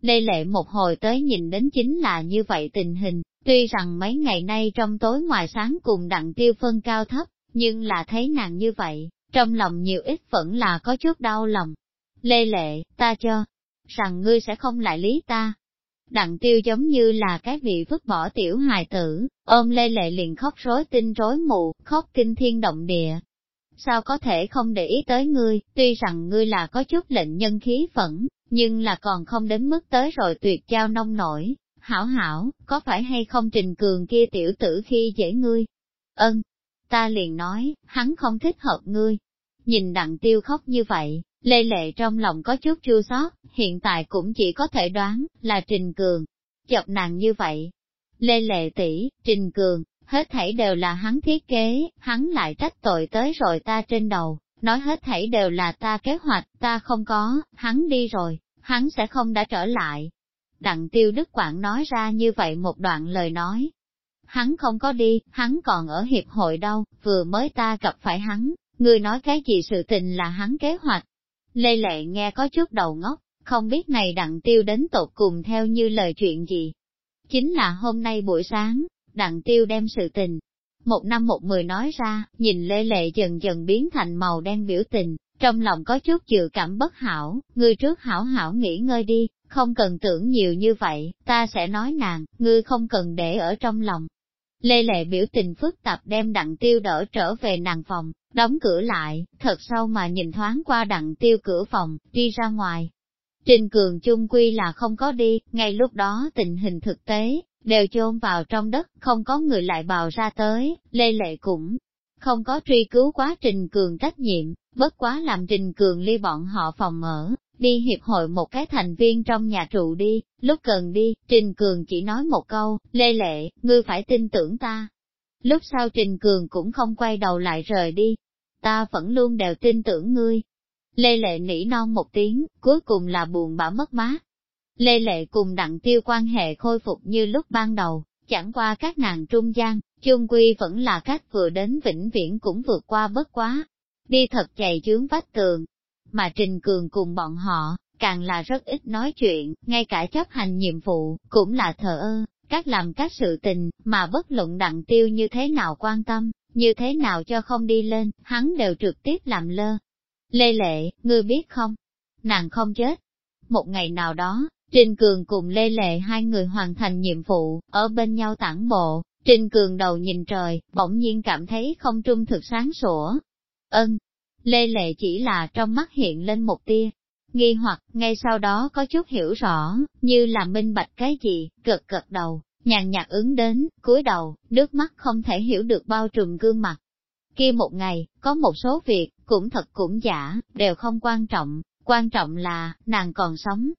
Lê lệ một hồi tới nhìn đến chính là như vậy tình hình, tuy rằng mấy ngày nay trong tối ngoài sáng cùng đặng tiêu phân cao thấp, nhưng là thấy nàng như vậy, trong lòng nhiều ít vẫn là có chút đau lòng. Lê lệ, ta cho, rằng ngươi sẽ không lại lý ta. Đặng tiêu giống như là cái vị vứt bỏ tiểu hài tử, ôm lê lệ liền khóc rối tinh rối mù, khóc kinh thiên động địa. Sao có thể không để ý tới ngươi, tuy rằng ngươi là có chút lệnh nhân khí phẫn, nhưng là còn không đến mức tới rồi tuyệt giao nông nổi. Hảo hảo, có phải hay không trình cường kia tiểu tử khi dễ ngươi? Ân, ta liền nói, hắn không thích hợp ngươi. Nhìn đặng tiêu khóc như vậy, lê lệ trong lòng có chút chua xót, hiện tại cũng chỉ có thể đoán, là Trình Cường. Chọc nàng như vậy. Lê lệ tỷ, Trình Cường, hết thảy đều là hắn thiết kế, hắn lại trách tội tới rồi ta trên đầu, nói hết thảy đều là ta kế hoạch, ta không có, hắn đi rồi, hắn sẽ không đã trở lại. Đặng tiêu Đức Quảng nói ra như vậy một đoạn lời nói, hắn không có đi, hắn còn ở hiệp hội đâu, vừa mới ta gặp phải hắn, người nói cái gì sự tình là hắn kế hoạch. Lê Lệ nghe có chút đầu ngốc, không biết này đặng tiêu đến tột cùng theo như lời chuyện gì. Chính là hôm nay buổi sáng, đặng tiêu đem sự tình, một năm một mười nói ra, nhìn Lê Lệ dần dần biến thành màu đen biểu tình, trong lòng có chút dự cảm bất hảo, ngươi trước hảo hảo nghỉ ngơi đi, không cần tưởng nhiều như vậy, ta sẽ nói nàng, ngươi không cần để ở trong lòng. Lê Lệ biểu tình phức tạp đem đặng tiêu đỡ trở về nàng phòng, đóng cửa lại, thật sâu mà nhìn thoáng qua đặng tiêu cửa phòng, đi ra ngoài. Trình cường chung quy là không có đi, ngay lúc đó tình hình thực tế, đều chôn vào trong đất, không có người lại bào ra tới, Lê Lệ cũng không có truy cứu quá Trình Cường trách nhiệm, bất quá làm Trình Cường ly bọn họ phòng ở, đi hiệp hội một cái thành viên trong nhà trụ đi, lúc cần đi, Trình Cường chỉ nói một câu, Lê Lệ, ngươi phải tin tưởng ta. Lúc sau Trình Cường cũng không quay đầu lại rời đi, ta vẫn luôn đều tin tưởng ngươi. Lê Lệ nỉ non một tiếng, cuối cùng là buồn bã mất mát. Lê Lệ cùng đặng tiêu quan hệ khôi phục như lúc ban đầu, chẳng qua các nàng trung gian, chung quy vẫn là cách vừa đến vĩnh viễn cũng vượt qua bất quá. Đi thật chạy chướng vách tường, mà Trình Cường cùng bọn họ, càng là rất ít nói chuyện, ngay cả chấp hành nhiệm vụ, cũng là thờ ơ, các làm các sự tình, mà bất luận đặng tiêu như thế nào quan tâm, như thế nào cho không đi lên, hắn đều trực tiếp làm lơ. Lê Lệ, ngươi biết không? Nàng không chết. Một ngày nào đó, Trình Cường cùng Lê Lệ hai người hoàn thành nhiệm vụ, ở bên nhau tản bộ, Trình Cường đầu nhìn trời, bỗng nhiên cảm thấy không trung thực sáng sủa. Ân, Lê Lệ chỉ là trong mắt hiện lên một tia, nghi hoặc, ngay sau đó có chút hiểu rõ, như là minh bạch cái gì, cực cực đầu, nhàn nhạt ứng đến, cúi đầu, nước mắt không thể hiểu được bao trùm gương mặt. Kia một ngày, có một số việc, cũng thật cũng giả, đều không quan trọng, quan trọng là, nàng còn sống.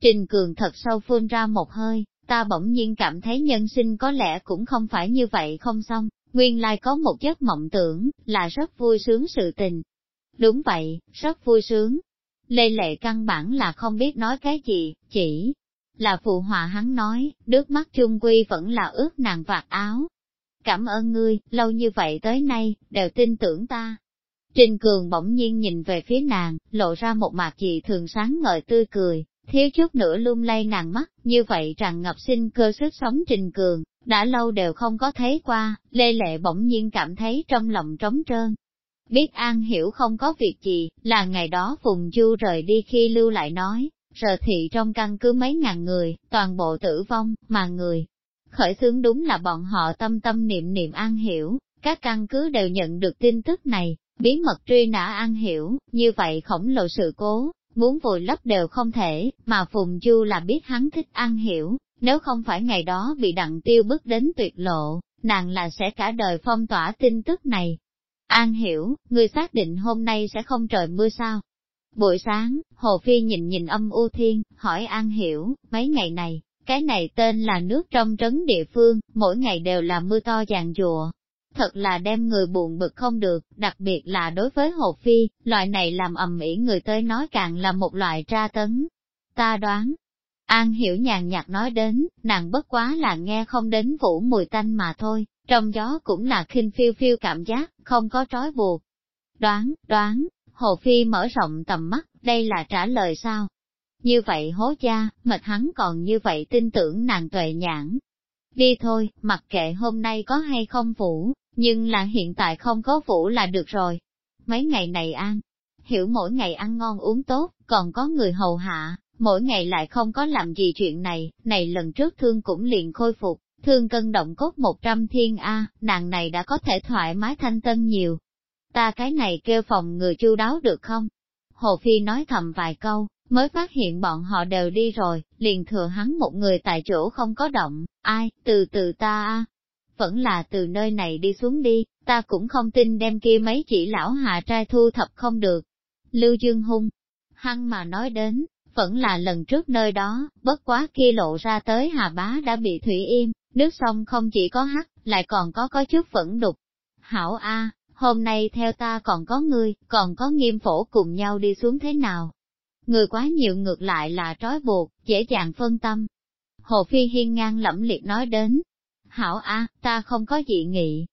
Trình Cường thật sâu phun ra một hơi, ta bỗng nhiên cảm thấy nhân sinh có lẽ cũng không phải như vậy không xong, nguyên lai có một giấc mộng tưởng, là rất vui sướng sự tình. Đúng vậy, rất vui sướng. Lê Lệ căn bản là không biết nói cái gì, chỉ là phụ họa hắn nói, nước mắt chung quy vẫn là ướt nàng vạt áo. Cảm ơn ngươi, lâu như vậy tới nay, đều tin tưởng ta. Trình Cường bỗng nhiên nhìn về phía nàng, lộ ra một mặt dị thường sáng ngời tươi cười, thiếu chút nữa lung lay nàng mắt, như vậy rằng ngập sinh cơ sức sống Trình Cường, đã lâu đều không có thấy qua, Lê Lệ bỗng nhiên cảm thấy trong lòng trống trơn. Biết An hiểu không có việc gì, là ngày đó Phùng Du rời đi khi lưu lại nói, Sở thị trong căn cứ mấy ngàn người, toàn bộ tử vong, mà người. Khởi xướng đúng là bọn họ tâm tâm niệm niệm An hiểu, các căn cứ đều nhận được tin tức này, bí mật truy nã An hiểu, như vậy khổng lồ sự cố, muốn vùi lấp đều không thể, mà Phùng chu là biết hắn thích An hiểu, nếu không phải ngày đó bị đặng tiêu bước đến tuyệt lộ, nàng là sẽ cả đời phong tỏa tin tức này. An hiểu, người xác định hôm nay sẽ không trời mưa sao? Buổi sáng, Hồ Phi nhìn nhìn âm u thiên, hỏi An hiểu, mấy ngày này, cái này tên là nước trong trấn địa phương, mỗi ngày đều là mưa to dàn dùa. Thật là đem người buồn bực không được, đặc biệt là đối với Hồ Phi, loại này làm ầm ĩ người tới nói càng là một loại tra tấn. Ta đoán, An hiểu nhàn nhạt nói đến, nàng bất quá là nghe không đến vũ mùi tanh mà thôi, trong gió cũng là khinh phiêu phiêu cảm giác, không có trói buộc. Đoán, đoán, Hồ Phi mở rộng tầm mắt, đây là trả lời sao? Như vậy hố cha, mệt hắn còn như vậy tin tưởng nàng tuệ nhãn. Đi thôi, mặc kệ hôm nay có hay không vũ, nhưng là hiện tại không có vũ là được rồi. Mấy ngày này ăn, hiểu mỗi ngày ăn ngon uống tốt, còn có người hầu hạ, mỗi ngày lại không có làm gì chuyện này, này lần trước thương cũng liền khôi phục, thương cân động cốt một trăm thiên A, nàng này đã có thể thoải mái thanh tân nhiều. Ta cái này kêu phòng người chu đáo được không? Hồ Phi nói thầm vài câu, mới phát hiện bọn họ đều đi rồi, liền thừa hắn một người tại chỗ không có động, ai, từ từ ta a Vẫn là từ nơi này đi xuống đi, ta cũng không tin đem kia mấy chỉ lão hạ trai thu thập không được. Lưu Dương hung, hăng mà nói đến, vẫn là lần trước nơi đó, bất quá kia lộ ra tới hà bá đã bị thủy im, nước sông không chỉ có hắc, lại còn có có chút vẫn đục. Hảo A, hôm nay theo ta còn có ngươi, còn có nghiêm phổ cùng nhau đi xuống thế nào? Người quá nhiều ngược lại là trói buộc, dễ dàng phân tâm. Hồ Phi hiên ngang lẫm liệt nói đến, Hảo A, ta không có dị nghị.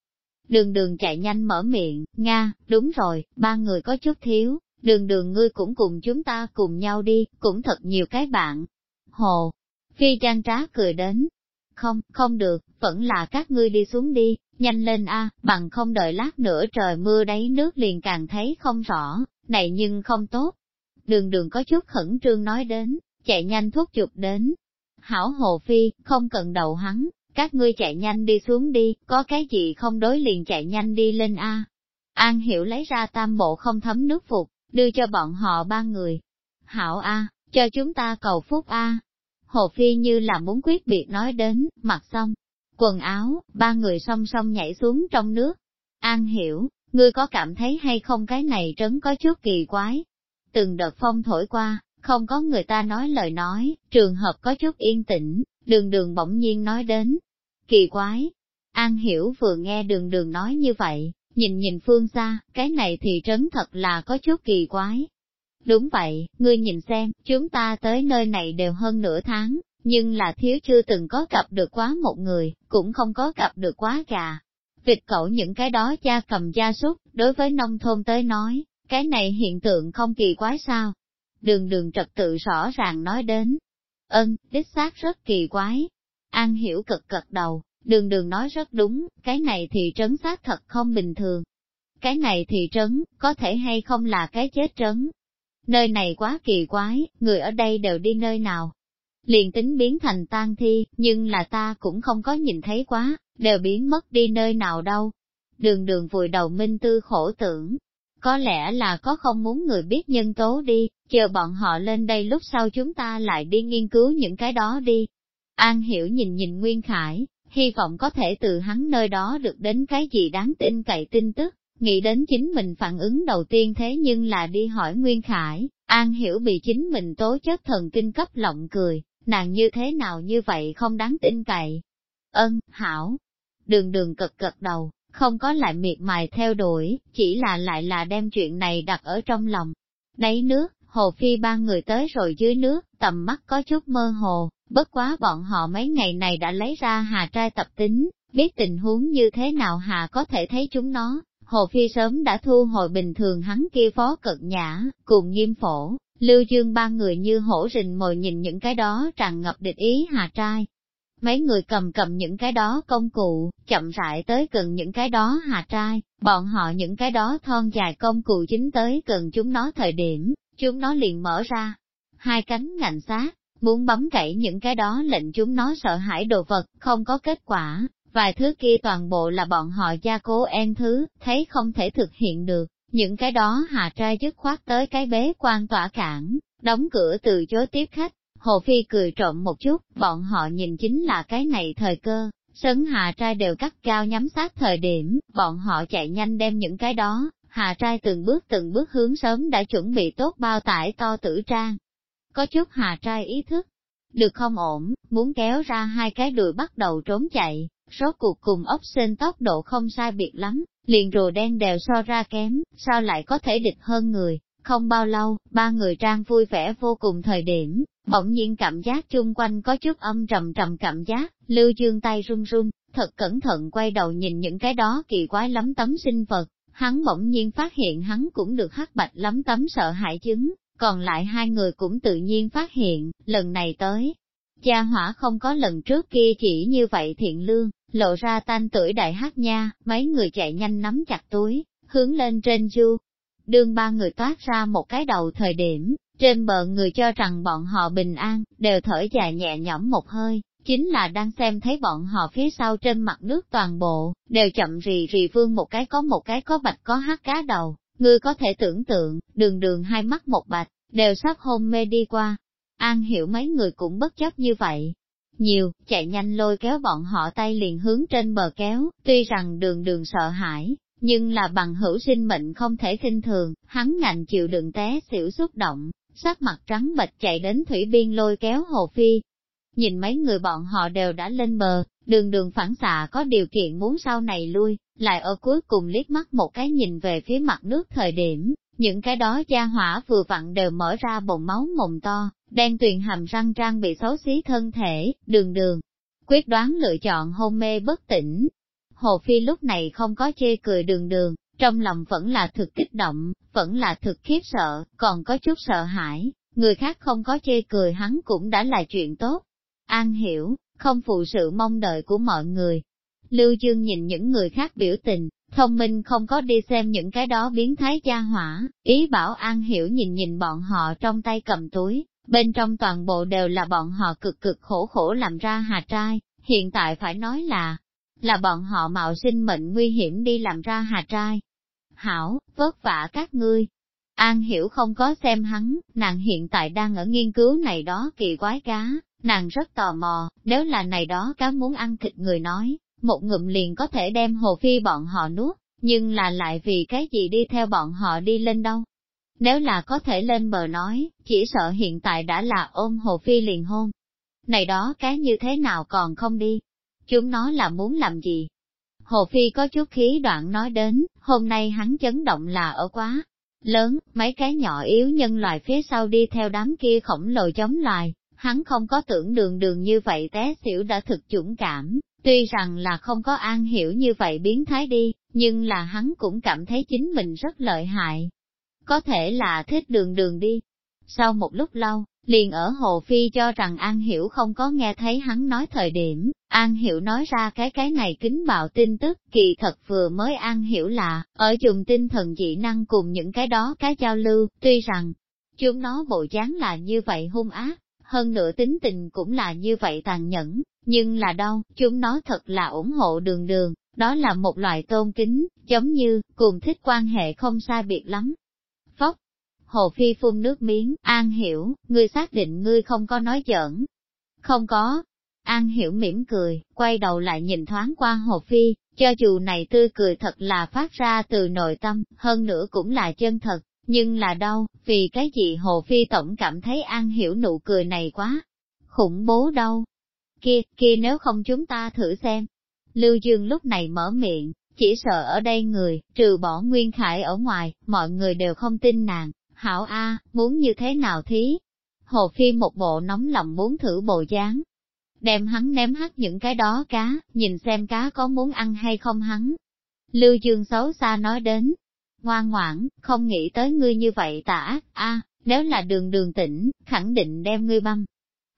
Đường đường chạy nhanh mở miệng, Nga, đúng rồi, ba người có chút thiếu, đường đường ngươi cũng cùng chúng ta cùng nhau đi, cũng thật nhiều cái bạn. Hồ, phi trang trá cười đến. Không, không được, vẫn là các ngươi đi xuống đi, nhanh lên a, bằng không đợi lát nữa trời mưa đấy nước liền càng thấy không rõ, này nhưng không tốt. Đường đường có chút khẩn trương nói đến, chạy nhanh thuốc chụp đến. Hảo Hồ Phi, không cần đầu hắn, các ngươi chạy nhanh đi xuống đi, có cái gì không đối liền chạy nhanh đi lên a. An Hiểu lấy ra tam bộ không thấm nước phục, đưa cho bọn họ ba người. Hảo A, cho chúng ta cầu phúc A. Hồ Phi như là muốn quyết biệt nói đến, mặc xong, quần áo, ba người song song nhảy xuống trong nước. An hiểu, ngươi có cảm thấy hay không cái này trấn có chút kỳ quái. Từng đợt phong thổi qua, không có người ta nói lời nói, trường hợp có chút yên tĩnh, đường đường bỗng nhiên nói đến. Kỳ quái! An hiểu vừa nghe đường đường nói như vậy, nhìn nhìn phương xa, cái này thì trấn thật là có chút kỳ quái. Đúng vậy, ngươi nhìn xem, chúng ta tới nơi này đều hơn nửa tháng, nhưng là thiếu chưa từng có gặp được quá một người, cũng không có gặp được quá gà. Vịt cậu những cái đó cha cầm gia súc, đối với nông thôn tới nói, cái này hiện tượng không kỳ quái sao. Đường đường trật tự rõ ràng nói đến. Ân, đích xác rất kỳ quái. An hiểu cực cực đầu, Đường đường nói rất đúng, cái này thì trấn xác thật không bình thường. Cái này thì trấn, có thể hay không là cái chết trấn. Nơi này quá kỳ quái, người ở đây đều đi nơi nào liền tính biến thành tan thi, nhưng là ta cũng không có nhìn thấy quá, đều biến mất đi nơi nào đâu. Đường đường vùi đầu minh tư khổ tưởng, có lẽ là có không muốn người biết nhân tố đi, chờ bọn họ lên đây lúc sau chúng ta lại đi nghiên cứu những cái đó đi. An hiểu nhìn nhìn Nguyên Khải, hy vọng có thể từ hắn nơi đó được đến cái gì đáng tin cậy tin tức, nghĩ đến chính mình phản ứng đầu tiên thế nhưng là đi hỏi Nguyên Khải, An hiểu bị chính mình tố chất thần kinh cấp lộng cười, nàng như thế nào như vậy không đáng tin cậy. Ân, hảo, đường đường cực cực đầu, không có lại miệt mài theo đuổi, chỉ là lại là đem chuyện này đặt ở trong lòng. Đáy nước, Hồ Phi ba người tới rồi dưới nước, tầm mắt có chút mơ hồ, bất quá bọn họ mấy ngày này đã lấy ra hà trai tập tính, biết tình huống như thế nào hà có thể thấy chúng nó. Hồ Phi sớm đã thu hồi bình thường hắn kia phó cực nhã, cùng nghiêm phổ, lưu dương ba người như hổ rình mồi nhìn những cái đó tràn ngập địch ý hà trai, Mấy người cầm cầm những cái đó công cụ, chậm rãi tới gần những cái đó hà trai, bọn họ những cái đó thon dài công cụ chính tới gần chúng nó thời điểm, chúng nó liền mở ra. Hai cánh ngạnh sát, muốn bấm cậy những cái đó lệnh chúng nó sợ hãi đồ vật, không có kết quả, vài thứ kia toàn bộ là bọn họ gia cố en thứ, thấy không thể thực hiện được, những cái đó hà trai dứt khoát tới cái bế quan tỏa cản, đóng cửa từ chối tiếp khách, Hồ Phi cười trộm một chút, bọn họ nhìn chính là cái này thời cơ, sấn hà trai đều cắt cao nhắm sát thời điểm, bọn họ chạy nhanh đem những cái đó, hà trai từng bước từng bước hướng sớm đã chuẩn bị tốt bao tải to tử trang. Có chút hà trai ý thức, được không ổn, muốn kéo ra hai cái đùi bắt đầu trốn chạy, rốt cuộc cùng ốc sên tốc độ không sai biệt lắm, liền rùa đen đều so ra kém, sao lại có thể địch hơn người, không bao lâu, ba người trang vui vẻ vô cùng thời điểm, bỗng nhiên cảm giác chung quanh có chút âm trầm trầm cảm giác, lưu dương tay run run, thật cẩn thận quay đầu nhìn những cái đó kỳ quái lắm tấm sinh vật, hắn bỗng nhiên phát hiện hắn cũng được hắc bạch lắm tấm sợ hãi chứng, còn lại hai người cũng tự nhiên phát hiện, lần này tới. Cha hỏa không có lần trước kia chỉ như vậy thiện lương, lộ ra tan tuổi đại hát nha, mấy người chạy nhanh nắm chặt túi, hướng lên trên du, đương ba người toát ra một cái đầu thời điểm, trên bờ người cho rằng bọn họ bình an, đều thở dài nhẹ nhõm một hơi, chính là đang xem thấy bọn họ phía sau trên mặt nước toàn bộ, đều chậm rì rì vương một cái có một cái có bạch có hát cá đầu, ngươi có thể tưởng tượng, đường đường hai mắt một bạch, đều sắp hôn mê đi qua. An hiểu mấy người cũng bất chấp như vậy. Nhiều, chạy nhanh lôi kéo bọn họ tay liền hướng trên bờ kéo, tuy rằng đường đường sợ hãi, nhưng là bằng hữu sinh mệnh không thể khinh thường, hắn ngạnh chịu đựng té xỉu xúc động, sắc mặt trắng bệch chạy đến thủy biên lôi kéo hồ phi. Nhìn mấy người bọn họ đều đã lên bờ, đường đường phản xạ có điều kiện muốn sau này lui, lại ở cuối cùng liếc mắt một cái nhìn về phía mặt nước thời điểm, những cái đó gia hỏa vừa vặn đều mở ra bồn máu mồm to, đen tuyền hàm răng trang bị xấu xí thân thể, đường đường. Quyết đoán lựa chọn hôn mê bất tỉnh, Hồ Phi lúc này không có chê cười đường đường, trong lòng vẫn là thực kích động, vẫn là thực khiếp sợ, còn có chút sợ hãi, người khác không có chê cười hắn cũng đã là chuyện tốt. An hiểu, không phụ sự mong đợi của mọi người. Lưu Dương nhìn những người khác biểu tình, thông minh không có đi xem những cái đó biến thái gia hỏa, ý bảo An hiểu nhìn nhìn bọn họ trong tay cầm túi, bên trong toàn bộ đều là bọn họ cực cực khổ khổ làm ra hà trai, hiện tại phải nói là, là bọn họ mạo sinh mệnh nguy hiểm đi làm ra hà trai. Hảo, vất vả các ngươi. An hiểu không có xem hắn, nàng hiện tại đang ở nghiên cứu này đó kỳ quái cá, nàng rất tò mò, nếu là này đó cá muốn ăn thịt người nói, một ngụm liền có thể đem hồ phi bọn họ nuốt, nhưng là lại vì cái gì đi theo bọn họ đi lên đâu. Nếu là có thể lên bờ nói, chỉ sợ hiện tại đã là ôm hồ phi liền hôn. Này đó cái như thế nào còn không đi, chúng nó là muốn làm gì? Hồ Phi có chút khí đoạn nói đến, hôm nay hắn chấn động là ở quá lớn, mấy cái nhỏ yếu nhân loại phía sau đi theo đám kia khổng lồ chống loài, hắn không có tưởng đường đường như vậy té xỉu đã thực chủng cảm, tuy rằng là không có an hiểu như vậy biến thái đi, nhưng là hắn cũng cảm thấy chính mình rất lợi hại. Có thể là thích đường đường đi. Sau một lúc lâu, liền ở Hồ Phi cho rằng An Hiểu không có nghe thấy hắn nói thời điểm, An Hiểu nói ra cái cái này kính bạo tin tức, kỳ thật vừa mới An Hiểu là, ở dùng tinh thần dị năng cùng những cái đó cái giao lưu, tuy rằng, chúng nó bộ dáng là như vậy hung ác, hơn nữa tính tình cũng là như vậy tàn nhẫn, nhưng là đâu, chúng nó thật là ủng hộ đường đường, đó là một loại tôn kính, giống như, cùng thích quan hệ không sai biệt lắm. Hồ Phi phun nước miếng, An Hiểu, ngươi xác định ngươi không có nói giỡn. Không có. An Hiểu mỉm cười, quay đầu lại nhìn thoáng qua Hồ Phi, cho dù này tươi cười thật là phát ra từ nội tâm, hơn nữa cũng là chân thật, nhưng là đâu, vì cái gì Hồ Phi Tổng cảm thấy An Hiểu nụ cười này quá khủng bố đâu. Kia, kia nếu không chúng ta thử xem. Lưu Dương lúc này mở miệng, chỉ sợ ở đây người, trừ bỏ Nguyên Khải ở ngoài, mọi người đều không tin nàng. Hảo A, muốn như thế nào thí? Hồ Phi một bộ nóng lòng muốn thử bộ dáng. Đem hắn ném hắt những cái đó cá, nhìn xem cá có muốn ăn hay không hắn. Lưu Dương xấu xa nói đến, ngoan ngoãn, không nghĩ tới ngươi như vậy tả ác, a nếu là đường đường tỉnh, khẳng định đem ngươi băm.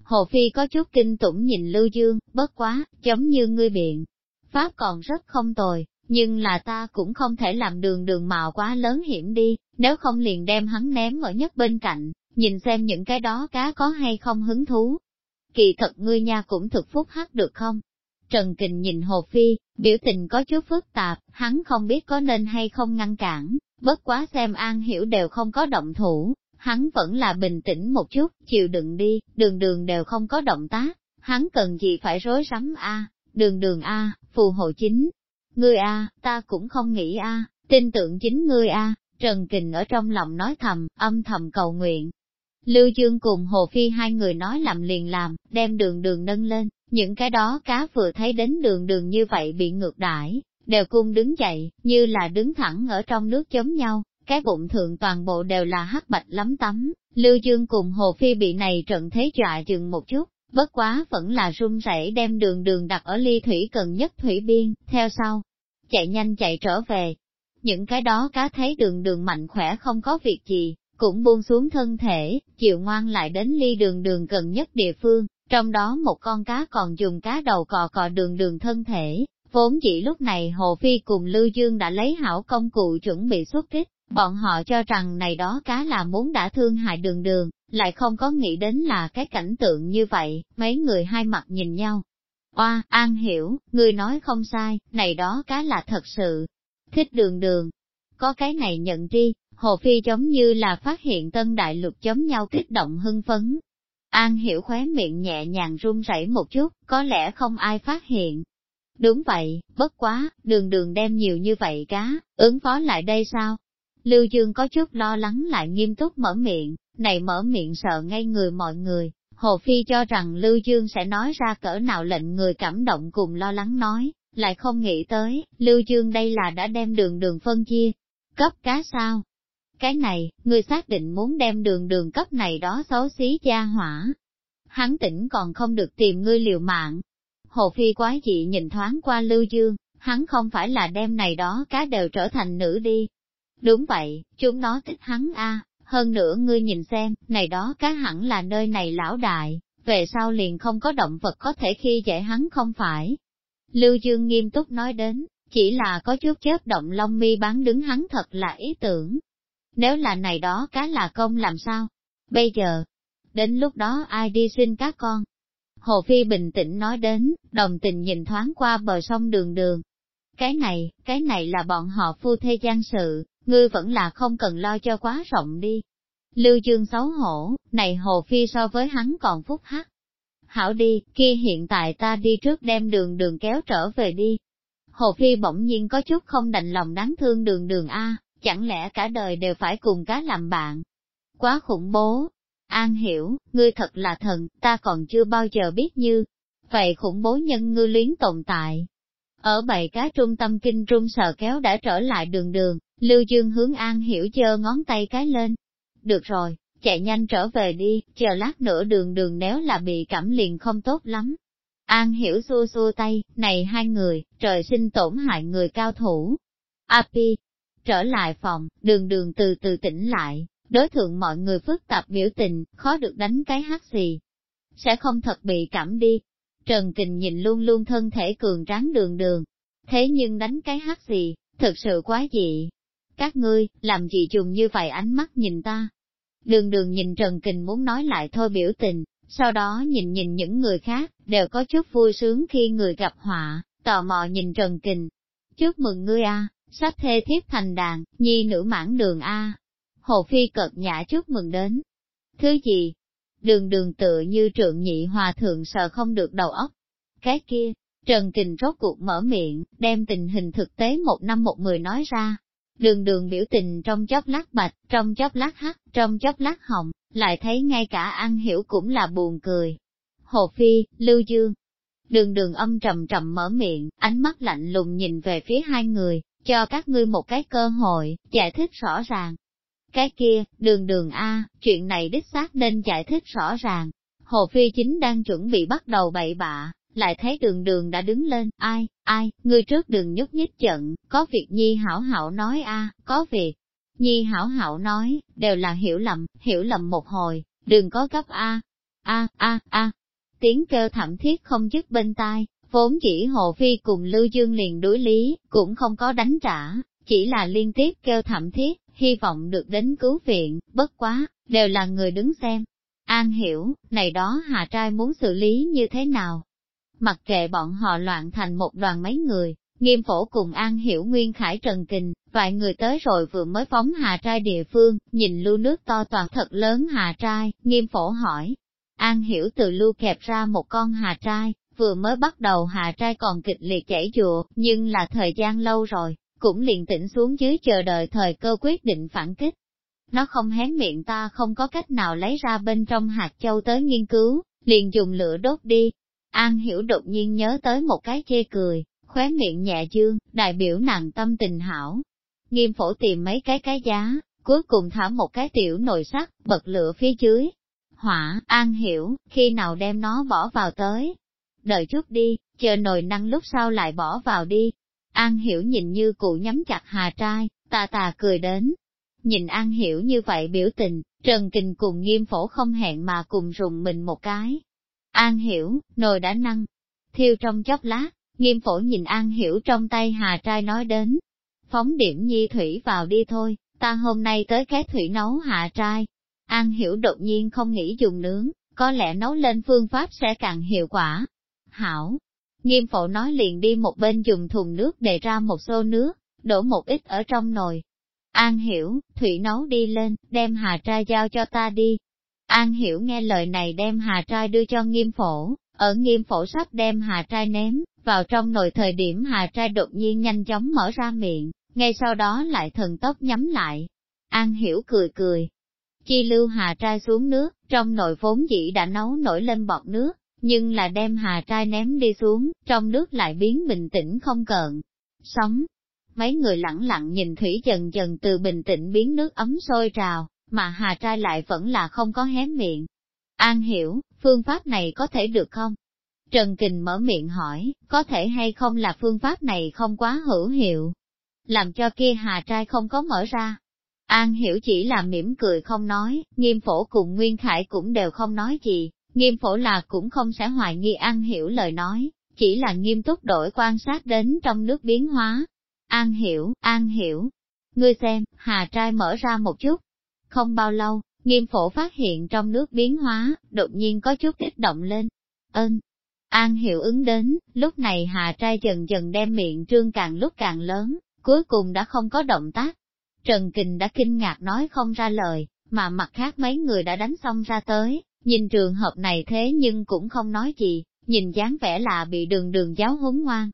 Hồ Phi có chút kinh tủng nhìn Lưu Dương, bất quá, giống như ngươi biện. Pháp còn rất không tồi, nhưng là ta cũng không thể làm đường đường mạo quá lớn hiểm đi, nếu không liền đem hắn ném ở nhất bên cạnh, nhìn xem những cái đó cá có hay không hứng thú. Kỳ thật ngươi nha cũng thực phúc hắc được không? Trần Kình nhìn Hồ Phi, biểu tình có chút phức tạp, hắn không biết có nên hay không ngăn cản, bất quá xem An Hiểu đều không có động thủ, hắn vẫn là bình tĩnh một chút, chịu đựng đi, đường đường đều không có động tác, hắn cần gì phải rối rắm a đường đường a phù hộ chính. Ngươi a ta cũng không nghĩ a tin tưởng chính ngươi a Trần Kình ở trong lòng nói thầm, âm thầm cầu nguyện. Lưu Dương cùng Hồ Phi hai người nói làm liền làm, đem đường đường nâng lên, những cái đó cá vừa thấy đến đường đường như vậy bị ngược đãi, đều cung đứng dậy, như là đứng thẳng ở trong nước chống nhau, cái bụng thượng toàn bộ đều là hắc bạch lắm tắm. Lưu Dương cùng Hồ Phi bị này trận thế dọa dừng một chút, bất quá vẫn là run rẩy đem đường đường đặt ở ly thủy cần nhất thủy biên, theo sau. Chạy nhanh chạy trở về. Những cái đó cá thấy đường đường mạnh khỏe không có việc gì, cũng buông xuống thân thể, chịu ngoan lại đến ly đường đường gần nhất địa phương, trong đó một con cá còn dùng cá đầu cò cò đường đường thân thể, vốn chỉ lúc này Hồ Phi cùng Lưu Dương đã lấy hảo công cụ chuẩn bị xuất kích, bọn họ cho rằng này đó cá là muốn đã thương hại đường đường, lại không có nghĩ đến là cái cảnh tượng như vậy, mấy người hai mặt nhìn nhau. Oa, An hiểu, người nói không sai, này đó cá là thật sự, thích đường đường. Có cái này nhận tri, Hồ Phi giống như là phát hiện tân đại lục chống nhau kích động hưng phấn, An hiểu khóe miệng nhẹ nhàng run rẩy một chút, có lẽ không ai phát hiện. Đúng vậy, bất quá, đường đường đem nhiều như vậy cá, ứng phó lại đây sao? Lưu Dương có chút lo lắng lại nghiêm túc mở miệng, này mở miệng sợ ngay người mọi người. Hồ Phi cho rằng Lưu Dương sẽ nói ra cỡ nào lệnh người cảm động cùng lo lắng nói, lại không nghĩ tới, Lưu Dương đây là đã đem đường đường phân chia, cấp cá sao, cái này, người xác định muốn đem đường đường cấp này đó xấu xí gia hỏa. Hắn tỉnh còn không được tìm ngươi liều mạng. Hồ Phi quái dị nhìn thoáng qua Lưu Dương, hắn không phải là đem này đó cá đều trở thành nữ đi. Đúng vậy, chúng nó thích hắn a hơn nữa ngươi nhìn xem, này đó cá hẳn là nơi này lão đại, về sau liền không có động vật có thể khi dễ hắn không phải. Lưu Dương nghiêm túc nói đến, chỉ là có chút chớp động lông mi bán đứng hắn thật là ý tưởng, nếu là này đó cá là công làm sao? Bây giờ, đến lúc đó ai đi xin các con? Hồ Phi bình tĩnh nói đến, đồng tình nhìn thoáng qua bờ sông đường đường. Cái này, cái này là bọn họ phu thê gian sự, ngươi vẫn là không cần lo cho quá rộng đi. Lưu Dương xấu hổ, này Hồ Phi so với hắn còn phúc hắc. Hảo đi, kia hiện tại ta đi trước đem đường đường kéo trở về đi. Hồ Phi bỗng nhiên có chút không đành lòng đáng thương đường đường A, chẳng lẽ cả đời đều phải cùng cá làm bạn? Quá khủng bố! An hiểu, ngươi thật là thần, ta còn chưa bao giờ biết như. Vậy khủng bố nhân ngư luyến tồn tại. Ở bầy cá trung tâm kinh trung sờ kéo đã trở lại đường đường, Lưu Dương hướng An hiểu chơ ngón tay cái lên. Được rồi, chạy nhanh trở về đi, chờ lát nữa đường đường nếu là bị cảm liền không tốt lắm. An hiểu xua xua tay, này hai người, trời sinh tổn hại người cao thủ. Api, Trở lại phòng, đường đường từ từ tỉnh lại, đối thượng mọi người phức tạp biểu tình, khó được đánh cái hát gì. Sẽ không thật bị cảm đi. Trần Kình nhìn luôn luôn thân thể cường tráng đường đường. Thế nhưng đánh cái hát gì, thật sự quá dị. Các ngươi, làm gì dùng như vậy ánh mắt nhìn ta. Đường đường nhìn Trần Kình muốn nói lại thôi biểu tình, sau đó nhìn nhìn những người khác, đều có chút vui sướng khi người gặp họa, tò mò nhìn Trần Kình. Chúc mừng ngươi a, sắp thê thiếp thành đàn, nhi nữ mãn đường a. Hồ Phi cợt nhã chúc mừng đến. Thứ gì? Đường đường tựa như trượng nhị hòa thượng sợ không được đầu óc. Cái kia, Trần Kình rốt cuộc mở miệng, đem tình hình thực tế một năm một mười nói ra. Đường đường biểu tình trong chóp lát bạch, trong chóp lát hắc, trong chóp lát hồng, lại thấy ngay cả An Hiểu cũng là buồn cười. Hồ Phi, Lưu Dương. Đường đường âm trầm trầm mở miệng, ánh mắt lạnh lùng nhìn về phía hai người, cho các ngươi một cái cơ hội, giải thích rõ ràng. Cái kia, đường đường A, chuyện này đích xác nên giải thích rõ ràng. Hồ Phi chính đang chuẩn bị bắt đầu bậy bạ, lại thấy đường đường đã đứng lên, ai, ai, ngươi trước đường nhúc nhích trận có việc nhi hảo hảo nói a, có việc. Nhi hảo hảo nói, đều là hiểu lầm, hiểu lầm một hồi, đừng có gấp a, a, a, a. Tiếng kêu thảm thiết không dứt bên tai, vốn chỉ Hồ Phi cùng Lưu Dương liền đối lý, cũng không có đánh trả, chỉ là liên tiếp kêu thảm thiết, hy vọng được đến cứu viện, bất quá, đều là người đứng xem. An hiểu, này đó Hà Trai muốn xử lý như thế nào? Mặc kệ bọn họ loạn thành một đoàn mấy người, nghiêm phổ cùng An hiểu Nguyên Khải Trần Kình, vài người tới rồi vừa mới phóng Hà Trai địa phương, nhìn lưu nước to toàn thật lớn Hà Trai, nghiêm phổ hỏi. An hiểu từ lưu kẹp ra một con Hà Trai, vừa mới bắt đầu Hà Trai còn kịch liệt chảy chùa, nhưng là thời gian lâu rồi, cũng liền tĩnh xuống dưới chờ đợi thời cơ quyết định phản kích. Nó không hén miệng ta không có cách nào lấy ra bên trong hạt châu tới nghiên cứu, liền dùng lửa đốt đi. An hiểu đột nhiên nhớ tới một cái chê cười, khóe miệng nhẹ dương, đại biểu nàng tâm tình hảo. Nghiêm phổ tìm mấy cái cái giá, cuối cùng thả một cái tiểu nồi sắt, bật lửa phía dưới. Hỏa, An hiểu, khi nào đem nó bỏ vào tới. Đợi chút đi, chờ nồi năng lúc sau lại bỏ vào đi, An Hiểu nhìn như cụ nhắm chặt hà trai, tà tà cười đến. Nhìn An Hiểu như vậy biểu tình, Trần Kình cùng nghiêm phổ không hẹn mà cùng rùng mình một cái. An Hiểu, nồi đã năng, thiêu trong chốc lát, nghiêm phổ nhìn An Hiểu trong tay hà trai nói đến. Phóng điểm nhi thủy vào đi thôi, ta hôm nay tới cái thủy nấu hạ trai. An Hiểu đột nhiên không nghĩ dùng nướng, có lẽ nấu lên phương pháp sẽ càng hiệu quả. Hảo, Nghiêm phổ nói liền đi một bên dùng thùng nước để ra một xô nước, đổ một ít ở trong nồi. An hiểu, thủy nấu đi lên, đem hà trai giao cho ta đi. An hiểu nghe lời này đem hà trai đưa cho nghiêm phổ, ở nghiêm phổ sắp đem hà trai ném, vào trong nồi thời điểm hà trai đột nhiên nhanh chóng mở ra miệng, ngay sau đó lại thần tốc nhắm lại. An hiểu cười cười. Chi lưu hà trai xuống nước, trong nồi vốn dĩ đã nấu nổi lên bọt nước, nhưng là đem hà trai ném đi xuống, trong nước lại biến bình tĩnh không cợn. Sống, mấy người lặng lặng nhìn thủy dần dần từ bình tĩnh biến nước ấm sôi trào, mà hà trai lại vẫn là không có hé miệng. An hiểu, phương pháp này có thể được không? Trần Kình mở miệng hỏi, có thể hay không là phương pháp này không quá hữu hiệu, làm cho kia hà trai không có mở ra. An hiểu chỉ là mỉm cười không nói, nghiêm phổ cùng Nguyên Khải cũng đều không nói gì, Nghiêm phổ là cũng không sẽ hoài nghi An Hiểu lời nói, chỉ là nghiêm túc đổi quan sát đến trong nước biến hóa. An Hiểu, An Hiểu, ngươi xem, hà trai mở ra một chút. Không bao lâu, nghiêm phổ phát hiện trong nước biến hóa, đột nhiên có chút kích động lên. Ơn, An Hiểu ứng đến, lúc này hà trai dần dần đem miệng trương càng lúc càng lớn, cuối cùng đã không có động tác. Trần Kình đã kinh ngạc nói không ra lời, mà mặt khác mấy người đã đánh xong ra tới, Nhìn trường hợp này thế nhưng cũng không nói gì, nhìn dáng vẻ là bị đường đường giáo huấn ngoan.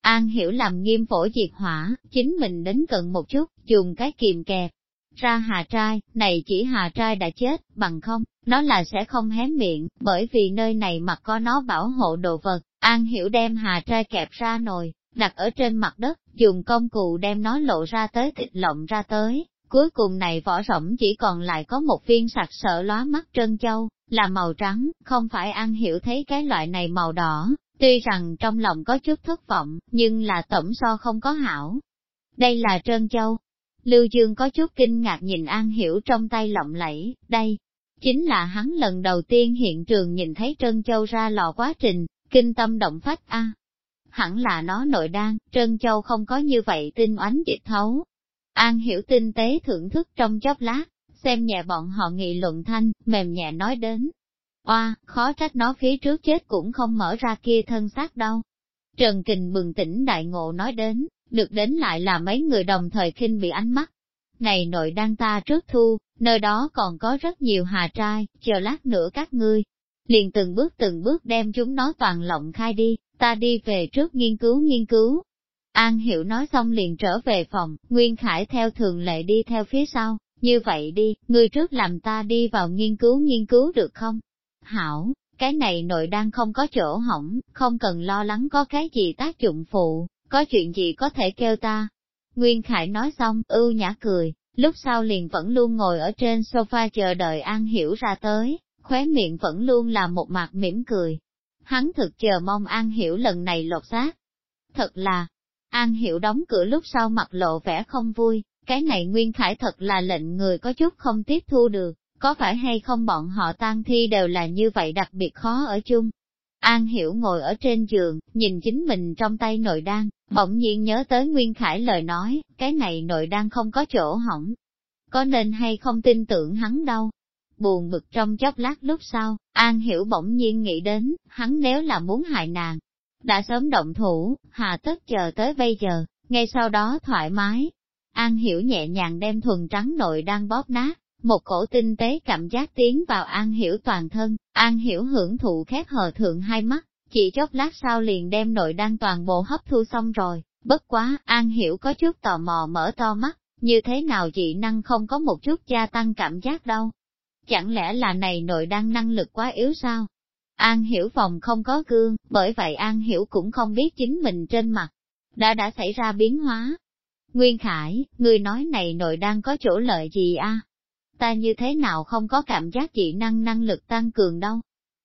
An hiểu làm nghiêm phổ diệt hỏa, chính mình đến gần một chút, dùng cái kìm kẹp. Ra hà trai, này chỉ hà trai đã chết, bằng không, nó là sẽ không hé miệng, bởi vì nơi này mặt có nó bảo hộ đồ vật. An hiểu đem hà trai kẹp ra nồi, đặt ở trên mặt đất, dùng công cụ đem nó lộ ra tới thịt lộng ra tới. Cuối cùng này vỏ rỗng chỉ còn lại có một viên sặc sợ lóa mắt trân châu, là màu trắng, không phải ăn hiểu thấy cái loại này màu đỏ, tuy rằng trong lòng có chút thất vọng, nhưng là tổng so không có hảo. Đây là trân châu. Lưu Dương có chút kinh ngạc nhìn An Hiểu trong tay lộng lẫy, đây, chính là hắn lần đầu tiên hiện trường nhìn thấy trân châu ra lò quá trình, kinh tâm động phách a. Hẳn là nó nội đan, trân châu không có như vậy tinh oánh dịch thấu. An Hiểu tinh tế thưởng thức trong chốc lát, xem nhẹ bọn họ nghị luận thanh, mềm nhẹ nói đến. Oa, khó trách nó phía trước chết cũng không mở ra kia thân xác đâu. Trần Kình bừng tỉnh đại ngộ nói đến, được đến lại là mấy người đồng thời khinh bị ánh mắt. Này nội đăng ta trước thu, nơi đó còn có rất nhiều hà trai, chờ lát nữa các ngươi. Liền từng bước từng bước đem chúng nó toàn lộng khai đi, ta đi về trước nghiên cứu nghiên cứu. An Hiểu nói xong liền trở về phòng, Nguyên Khải theo thường lệ đi theo phía sau, như vậy đi, ngươi trước làm ta đi vào nghiên cứu nghiên cứu được không? Hảo, cái này nội đang không có chỗ hỏng, không cần lo lắng có cái gì tác dụng phụ, có chuyện gì có thể kêu ta. Nguyên Khải nói xong, ưu nhã cười, lúc sau liền vẫn luôn ngồi ở trên sofa chờ đợi An Hiểu ra tới, khóe miệng vẫn luôn là một mặt mỉm cười. Hắn thực chờ mong An Hiểu lần này lột xác. Thật là, An Hiểu đóng cửa lúc sau mặt lộ vẻ không vui, cái này Nguyên Khải thật là lệnh người có chút không tiếp thu được, có phải hay không bọn họ tan thi đều là như vậy đặc biệt khó ở chung. An Hiểu ngồi ở trên giường, nhìn chính mình trong tay nội đan, bỗng nhiên nhớ tới Nguyên Khải lời nói, cái này nội đan không có chỗ hỏng. Có nên hay không tin tưởng hắn đâu. Buồn bực trong chốc lát lúc sau, An Hiểu bỗng nhiên nghĩ đến, hắn nếu là muốn hại nàng, đã sớm động thủ, hà tất chờ tới bây giờ, ngay sau đó thoải mái. An Hiểu nhẹ nhàng đem thuần trắng nội đang bóp nát, một cổ tinh tế cảm giác tiến vào An Hiểu toàn thân, An Hiểu hưởng thụ khép hờ thượng hai mắt, chỉ chốc lát sau liền đem nội đang toàn bộ hấp thu xong rồi, bất quá, An Hiểu có chút tò mò mở to mắt, như thế nào dị năng không có một chút gia tăng cảm giác đâu. Chẳng lẽ là này nội đang năng lực quá yếu sao? An Hiểu phòng không có gương, bởi vậy An Hiểu cũng không biết chính mình trên mặt, đã đã xảy ra biến hóa. Nguyên Khải, người nói này nội đang có chỗ lợi gì a? Ta như thế nào không có cảm giác dị năng năng lực tăng cường đâu?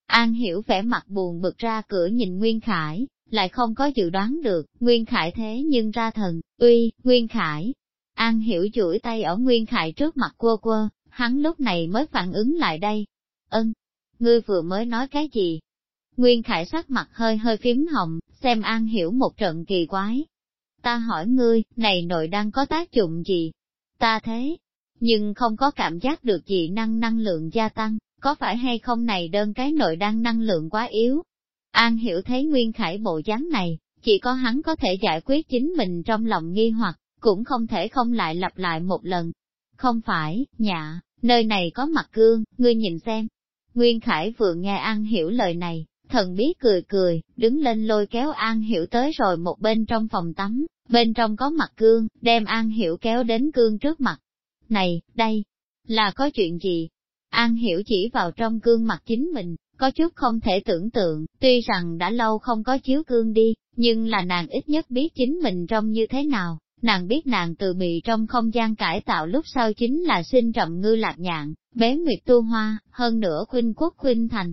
An Hiểu vẻ mặt buồn bực ra cửa nhìn Nguyên Khải, lại không có dự đoán được, Nguyên Khải thế nhưng ra thần, uy, Nguyên Khải. An Hiểu chuỗi tay ở Nguyên Khải trước mặt quơ quơ, hắn lúc này mới phản ứng lại đây. Ân, ngươi vừa mới nói cái gì? Nguyên Khải sắc mặt hơi hơi phím hồng, xem An Hiểu một trận kỳ quái. Ta hỏi ngươi, này nội đang có tác dụng gì? Ta thế, nhưng không có cảm giác được gì năng năng lượng gia tăng, có phải hay không này đơn cái nội đang năng lượng quá yếu? An Hiểu thấy Nguyên Khải bộ dáng này, chỉ có hắn có thể giải quyết chính mình trong lòng nghi hoặc, cũng không thể không lại lặp lại một lần. Không phải, nhạ, nơi này có mặt gương, ngươi nhìn xem, Nguyên Khải vừa nghe An Hiểu lời này, thần bí cười cười, đứng lên lôi kéo An Hiểu tới rồi một bên trong phòng tắm, bên trong có mặt cương, đem An Hiểu kéo đến cương trước mặt. Này, đây, là có chuyện gì? An Hiểu chỉ vào trong cương mặt chính mình, có chút không thể tưởng tượng, tuy rằng đã lâu không có chiếu cương đi, nhưng là nàng ít nhất biết chính mình trông như thế nào. Nàng biết nàng từ bị trong không gian cải tạo lúc sau chính là sinh trầm ngư lạc nhạn, bế nguyệt tu hoa, hơn nữa khuynh quốc khuynh thành.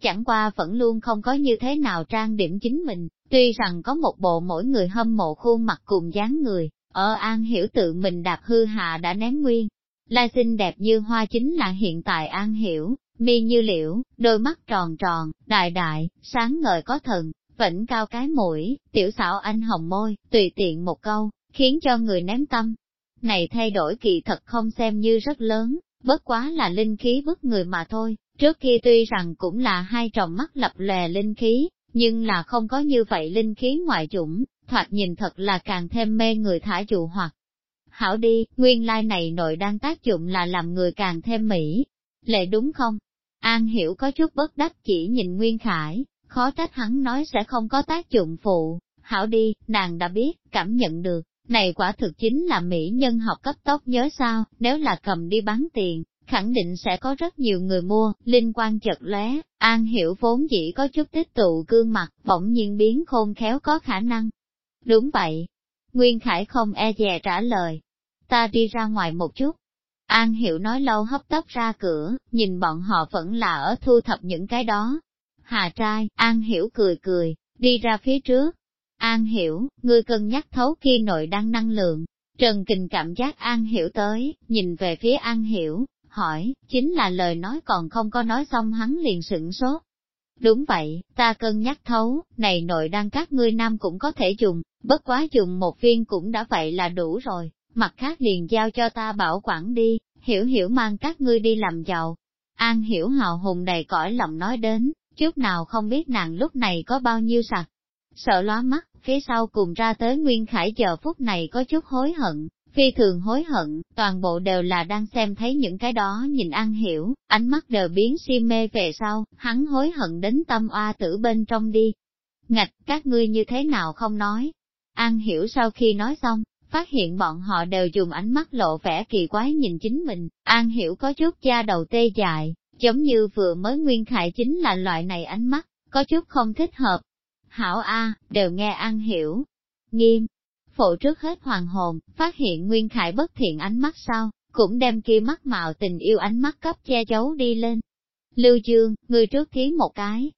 Chẳng qua vẫn luôn không có như thế nào trang điểm chính mình, tuy rằng có một bộ mỗi người hâm mộ khuôn mặt cùng dáng người, ở An Hiểu tự mình đạp hư hạ đã ném nguyên. La xinh đẹp như hoa chính là hiện tại An Hiểu, mi như liễu, đôi mắt tròn tròn, đại đại, sáng ngời có thần, vẫn cao cái mũi, tiểu xảo anh hồng môi, tùy tiện một câu, khiến cho người ném tâm. Này thay đổi kỳ thật không xem như rất lớn, bất quá là linh khí bức người mà thôi, trước kia tuy rằng cũng là hai tròng mắt lập lè linh khí, nhưng là không có như vậy linh khí ngoại chủng, thoạt nhìn thật là càng thêm mê người thả dụ hoặc. Hảo đi, nguyên lai này nội đang tác dụng là làm người càng thêm mỹ. Lệ đúng không? An hiểu có chút bất đắc chỉ nhìn Nguyên Khải, khó trách hắn nói sẽ không có tác dụng phụ. Hảo đi, nàng đã biết, cảm nhận được, này quả thực chính là mỹ nhân học cấp tốc nhớ sao, nếu là cầm đi bán tiền, khẳng định sẽ có rất nhiều người mua, linh quan chật lóe, an hiểu vốn chỉ có chút tích tụ gương mặt, bỗng nhiên biến khôn khéo có khả năng. Đúng vậy. Nguyên Khải không e dè trả lời. Ta đi ra ngoài một chút. An Hiểu nói lâu hấp tấp ra cửa, nhìn bọn họ vẫn là ở thu thập những cái đó. Hà trai, An Hiểu cười cười, đi ra phía trước, An hiểu, ngươi cân nhắc thấu khi nội đang năng lượng. Trần Kình cảm giác An hiểu tới, nhìn về phía An hiểu, hỏi, chính là lời nói còn không có nói xong hắn liền sửng sốt. Đúng vậy, ta cân nhắc thấu, này nội đang các ngươi nam cũng có thể dùng, bất quá dùng một viên cũng đã vậy là đủ rồi, mặt khác liền giao cho ta bảo quản đi, hiểu hiểu mang các ngươi đi làm giàu. An hiểu hào hùng đầy cõi lòng nói đến, chút nào không biết nàng lúc này có bao nhiêu sặc. Sợ lóa mắt, phía sau cùng ra tới Nguyên Khải giờ phút này có chút hối hận, phi thường hối hận, toàn bộ đều là đang xem thấy những cái đó nhìn An Hiểu, ánh mắt đều biến si mê về sau, hắn hối hận đến tâm oa tử bên trong đi. Ngạch, các ngươi như thế nào không nói? An Hiểu sau khi nói xong, phát hiện bọn họ đều dùng ánh mắt lộ vẻ kỳ quái nhìn chính mình, An Hiểu có chút da đầu tê dại, giống như vừa mới Nguyên Khải chính là loại này ánh mắt, có chút không thích hợp. Hảo A, đều nghe An Hiểu. Nghiêm, Phụ trước hết hoàng hồn, phát hiện Nguyên Khải bất thiện ánh mắt sau, cũng đem kia mắt mạo tình yêu ánh mắt cấp che giấu đi lên. Lưu Dương, người trước thí một cái.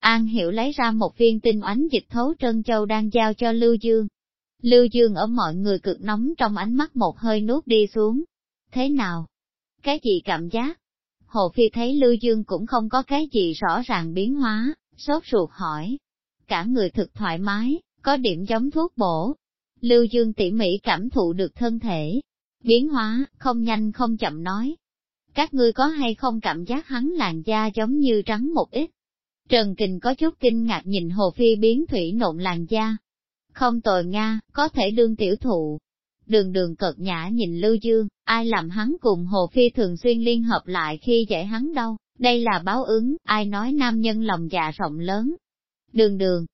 An Hiểu lấy ra một viên tinh oánh dịch thấu trân châu đang giao cho Lưu Dương. Lưu Dương ở mọi người cực nóng trong ánh mắt một hơi nuốt đi xuống. Thế nào? Cái gì cảm giác? Hồ Phi thấy Lưu Dương cũng không có cái gì rõ ràng biến hóa, sốt ruột hỏi. Cả người thực thoải mái, có điểm giống thuốc bổ, Lưu Dương tỉ mỉ cảm thụ được thân thể, biến hóa, không nhanh không chậm nói. Các ngươi có hay không cảm giác hắn làn da giống như trắng một ít? Trần Kình có chút kinh ngạc nhìn Hồ Phi biến thủy nộn làn da. Không tồi Nga, có thể đương tiểu thụ. Đường đường cợt nhã nhìn Lưu Dương, ai làm hắn cùng Hồ Phi thường xuyên liên hợp lại khi dạy hắn đâu, đây là báo ứng, ai nói nam nhân lòng dạ rộng lớn. Đường đường,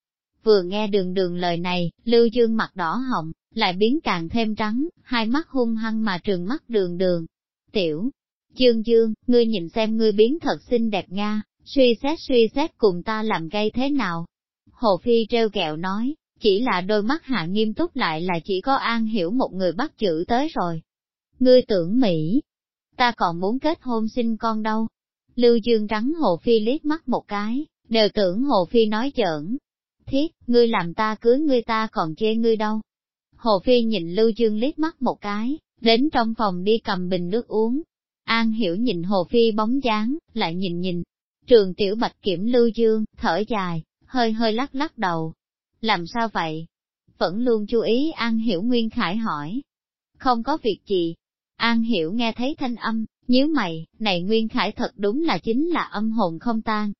Vừa nghe đường đường lời này, Lưu Dương mặt đỏ hồng, lại biến càng thêm trắng, hai mắt hung hăng mà trường mắt đường đường. Tiểu, Dương Dương, ngươi nhìn xem ngươi biến thật xinh đẹp Nga, suy xét suy xét cùng ta làm gây thế nào. Hồ Phi treo kẹo nói, chỉ là đôi mắt hạ nghiêm túc lại là chỉ có an hiểu một người bắt chữ tới rồi. Ngươi tưởng Mỹ, ta còn muốn kết hôn sinh con đâu. Lưu Dương trắng Hồ Phi liếc mắt một cái, đều tưởng Hồ Phi nói giỡn, thiết, ngươi làm ta cưới ngươi ta còn chê ngươi đâu. Hồ Phi nhìn Lưu Dương liếc mắt một cái, đến trong phòng đi cầm bình nước uống. An hiểu nhìn Hồ Phi bóng dáng, lại nhìn nhìn. Trường tiểu bạch kiểm Lưu Dương, thở dài, hơi hơi lắc lắc đầu. Làm sao vậy? Vẫn luôn chú ý An hiểu Nguyên Khải hỏi. Không có việc gì. An hiểu nghe thấy thanh âm, nhíu mày, này Nguyên Khải thật đúng là chính là âm hồn không tan.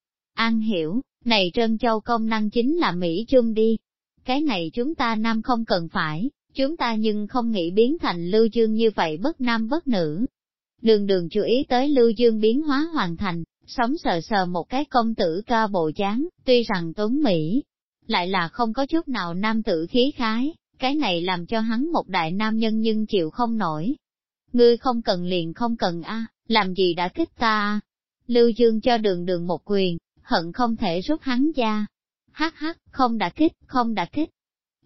An hiểu, này Trân Châu công năng chính là Mỹ chung đi. Cái này chúng ta nam không cần phải, chúng ta nhưng không nghĩ biến thành lưu dương như vậy bất nam bất nữ. Đường đường chú ý tới lưu dương biến hóa hoàn thành, sống sờ sờ một cái công tử ca bộ dáng, tuy rằng tuấn Mỹ, lại là không có chút nào nam tử khí khái, cái này làm cho hắn một đại nam nhân nhưng chịu không nổi. Ngươi không cần liền không cần a, làm gì đã kích ta à? Lưu Dương cho đường đường một quyền, hận không thể rút hắn ra. Hắc hắc, không đã kích, không đã kích.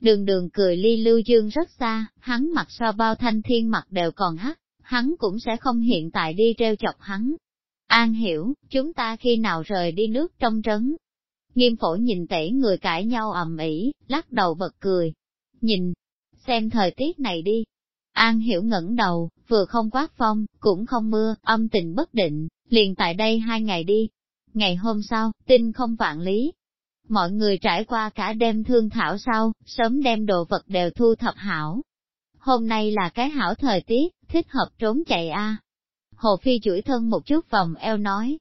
Đường đường cười ly lưu dương rất xa, hắn mặt so bao thanh thiên mặt đều còn hắc, hắn cũng sẽ không hiện tại đi treo chọc hắn. An hiểu, chúng ta khi nào rời đi nước trong trấn. Nghiêm phổ nhìn tể người cãi nhau ầm ĩ, lắc đầu bật cười. Nhìn, xem thời tiết này đi. An hiểu ngẩng đầu, vừa không quát phong, cũng không mưa, âm tình bất định, liền tại đây hai ngày đi, Ngày hôm sau, tinh không vạn lý. Mọi người trải qua cả đêm thương thảo sau, sớm đem đồ vật đều thu thập hảo. Hôm nay là cái hảo thời tiết, thích hợp trốn chạy a. Hồ Phi chuỗi thân một chút vòng eo nói.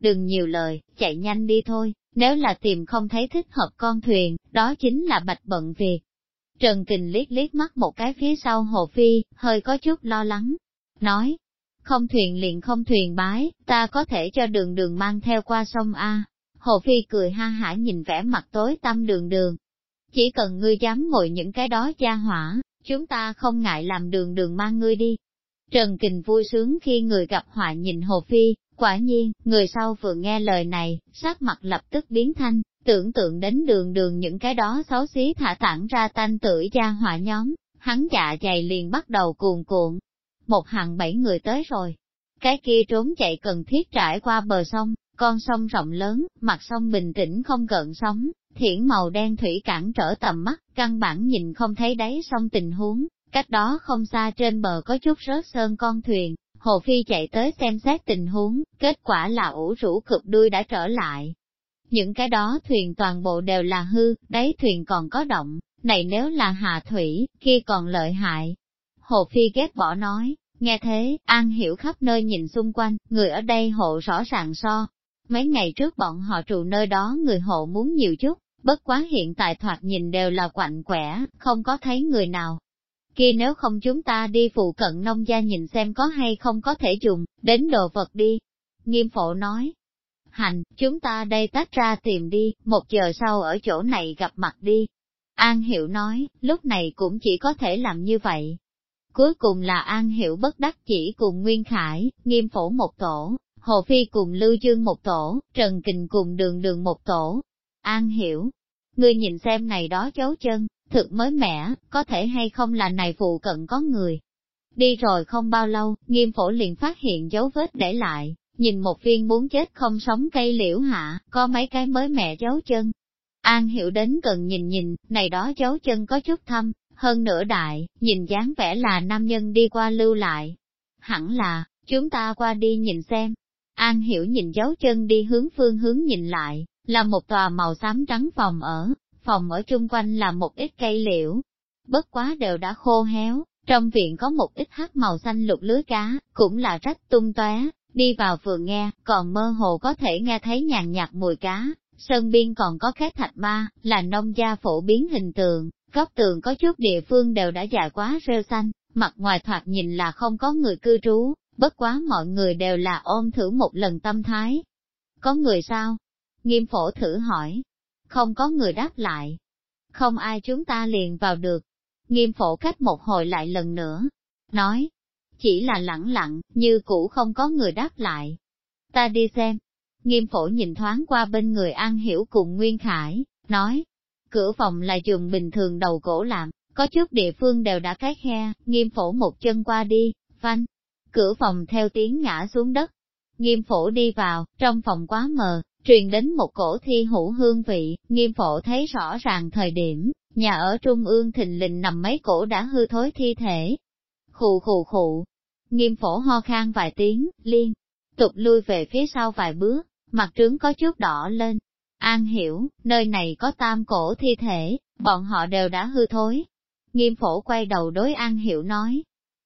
Đừng nhiều lời, chạy nhanh đi thôi, nếu là tìm không thấy thích hợp con thuyền, đó chính là bạch bận việc. Trần Kình liếc liếc mắt một cái phía sau Hồ Phi, hơi có chút lo lắng. Nói, không thuyền liền không thuyền bái, ta có thể cho đường đường mang theo qua sông A. Hồ Phi cười ha hả nhìn vẻ mặt tối tâm đường đường. Chỉ cần ngươi dám ngồi những cái đó gia hỏa, chúng ta không ngại làm đường đường mang ngươi đi. Trần Kình vui sướng khi người gặp họa nhìn Hồ Phi, quả nhiên, người sau vừa nghe lời này, sắc mặt lập tức biến thanh, tưởng tượng đến đường đường những cái đó xấu xí thả tản ra tanh tử gia họa nhóm, hắn dạ dày liền bắt đầu cuồn cuộn, một hàng bảy người tới rồi. Cái kia trốn chạy cần thiết trải qua bờ sông, con sông rộng lớn, mặt sông bình tĩnh không gợn sóng, thiển màu đen thủy cản trở tầm mắt, căn bản nhìn không thấy đáy sông tình huống, cách đó không xa trên bờ có chút rớt sơn con thuyền, Hồ Phi chạy tới xem xét tình huống, kết quả là ủ rũ cực đuôi đã trở lại. Những cái đó thuyền toàn bộ đều là hư, đáy thuyền còn có động, này nếu là hạ thủy, kia còn lợi hại, Hồ Phi ghét bỏ nói, Nghe thế, An Hiểu khắp nơi nhìn xung quanh, người ở đây hộ rõ ràng so. Mấy ngày trước bọn họ trụ nơi đó người hộ muốn nhiều chút, bất quá hiện tại thoạt nhìn đều là quạnh quẻ, không có thấy người nào. Kia nếu không chúng ta đi phụ cận nông gia nhìn xem có hay không có thể dùng, đến đồ vật đi. Nghiêm phổ nói, hành, chúng ta đây tách ra tìm đi, một giờ sau ở chỗ này gặp mặt đi. An Hiểu nói, lúc này cũng chỉ có thể làm như vậy. Cuối cùng là An Hiểu bất đắc chỉ cùng Nguyên Khải, nghiêm phổ một tổ, Hồ Phi cùng Lưu Dương một tổ, Trần Kình cùng đường đường một tổ. An Hiểu, ngươi nhìn xem này đó dấu chân, thực mới mẻ, có thể hay không là này phụ cận có người. Đi rồi không bao lâu, nghiêm phổ liền phát hiện dấu vết để lại, nhìn một viên muốn chết không sống cây liễu hạ, có mấy cái mới mẹ dấu chân. An hiểu đến gần nhìn nhìn, này đó dấu chân có chút thâm, hơn nửa đại, nhìn dáng vẻ là nam nhân đi qua lưu lại. Hẳn là, chúng ta qua đi nhìn xem. An hiểu nhìn dấu chân đi hướng phương hướng nhìn lại, là một tòa màu xám trắng phòng ở, phòng ở chung quanh là một ít cây liễu. Bất quá đều đã khô héo, trong viện có một ít hắc màu xanh lục lưới cá, cũng là rách tung tóe, Đi vào vừa nghe, còn mơ hồ có thể nghe thấy nhàn nhạt mùi cá, sơn biên còn có khét thạch ma, là nông gia phổ biến hình tượng, góc tường có chút địa phương đều đã dài quá rêu xanh, mặt ngoài thoạt nhìn là không có người cư trú, bất quá mọi người đều là ôm thử một lần tâm thái. Có người sao? Nghiêm phổ thử hỏi. Không có người đáp lại. Không ai chúng ta liền vào được. Nghiêm phổ cách một hồi lại lần nữa. Nói, chỉ là lẳng lặng, như cũ không có người đáp lại. Ta đi xem. Nghiêm phổ nhìn thoáng qua bên người An Hiểu cùng Nguyên Khải, nói, cửa phòng là giường bình thường đầu gỗ làm, có chút địa phương đều đã cái khe, nghiêm phổ một chân qua đi, phanh. Cửa phòng theo tiếng ngã xuống đất. Nghiêm phổ đi vào, trong phòng quá mờ, truyền đến một cổ thi hữu hương vị, nghiêm phổ thấy rõ ràng thời điểm, nhà ở trung ương thình lình nằm mấy cổ đã hư thối thi thể, Khù khù khụ. Nghiêm phổ ho khan vài tiếng, liên, tục lui về phía sau vài bước, mặt trướng có chút đỏ lên. An hiểu, nơi này có tam cổ thi thể, bọn họ đều đã hư thối. Nghiêm phổ quay đầu đối An hiểu nói.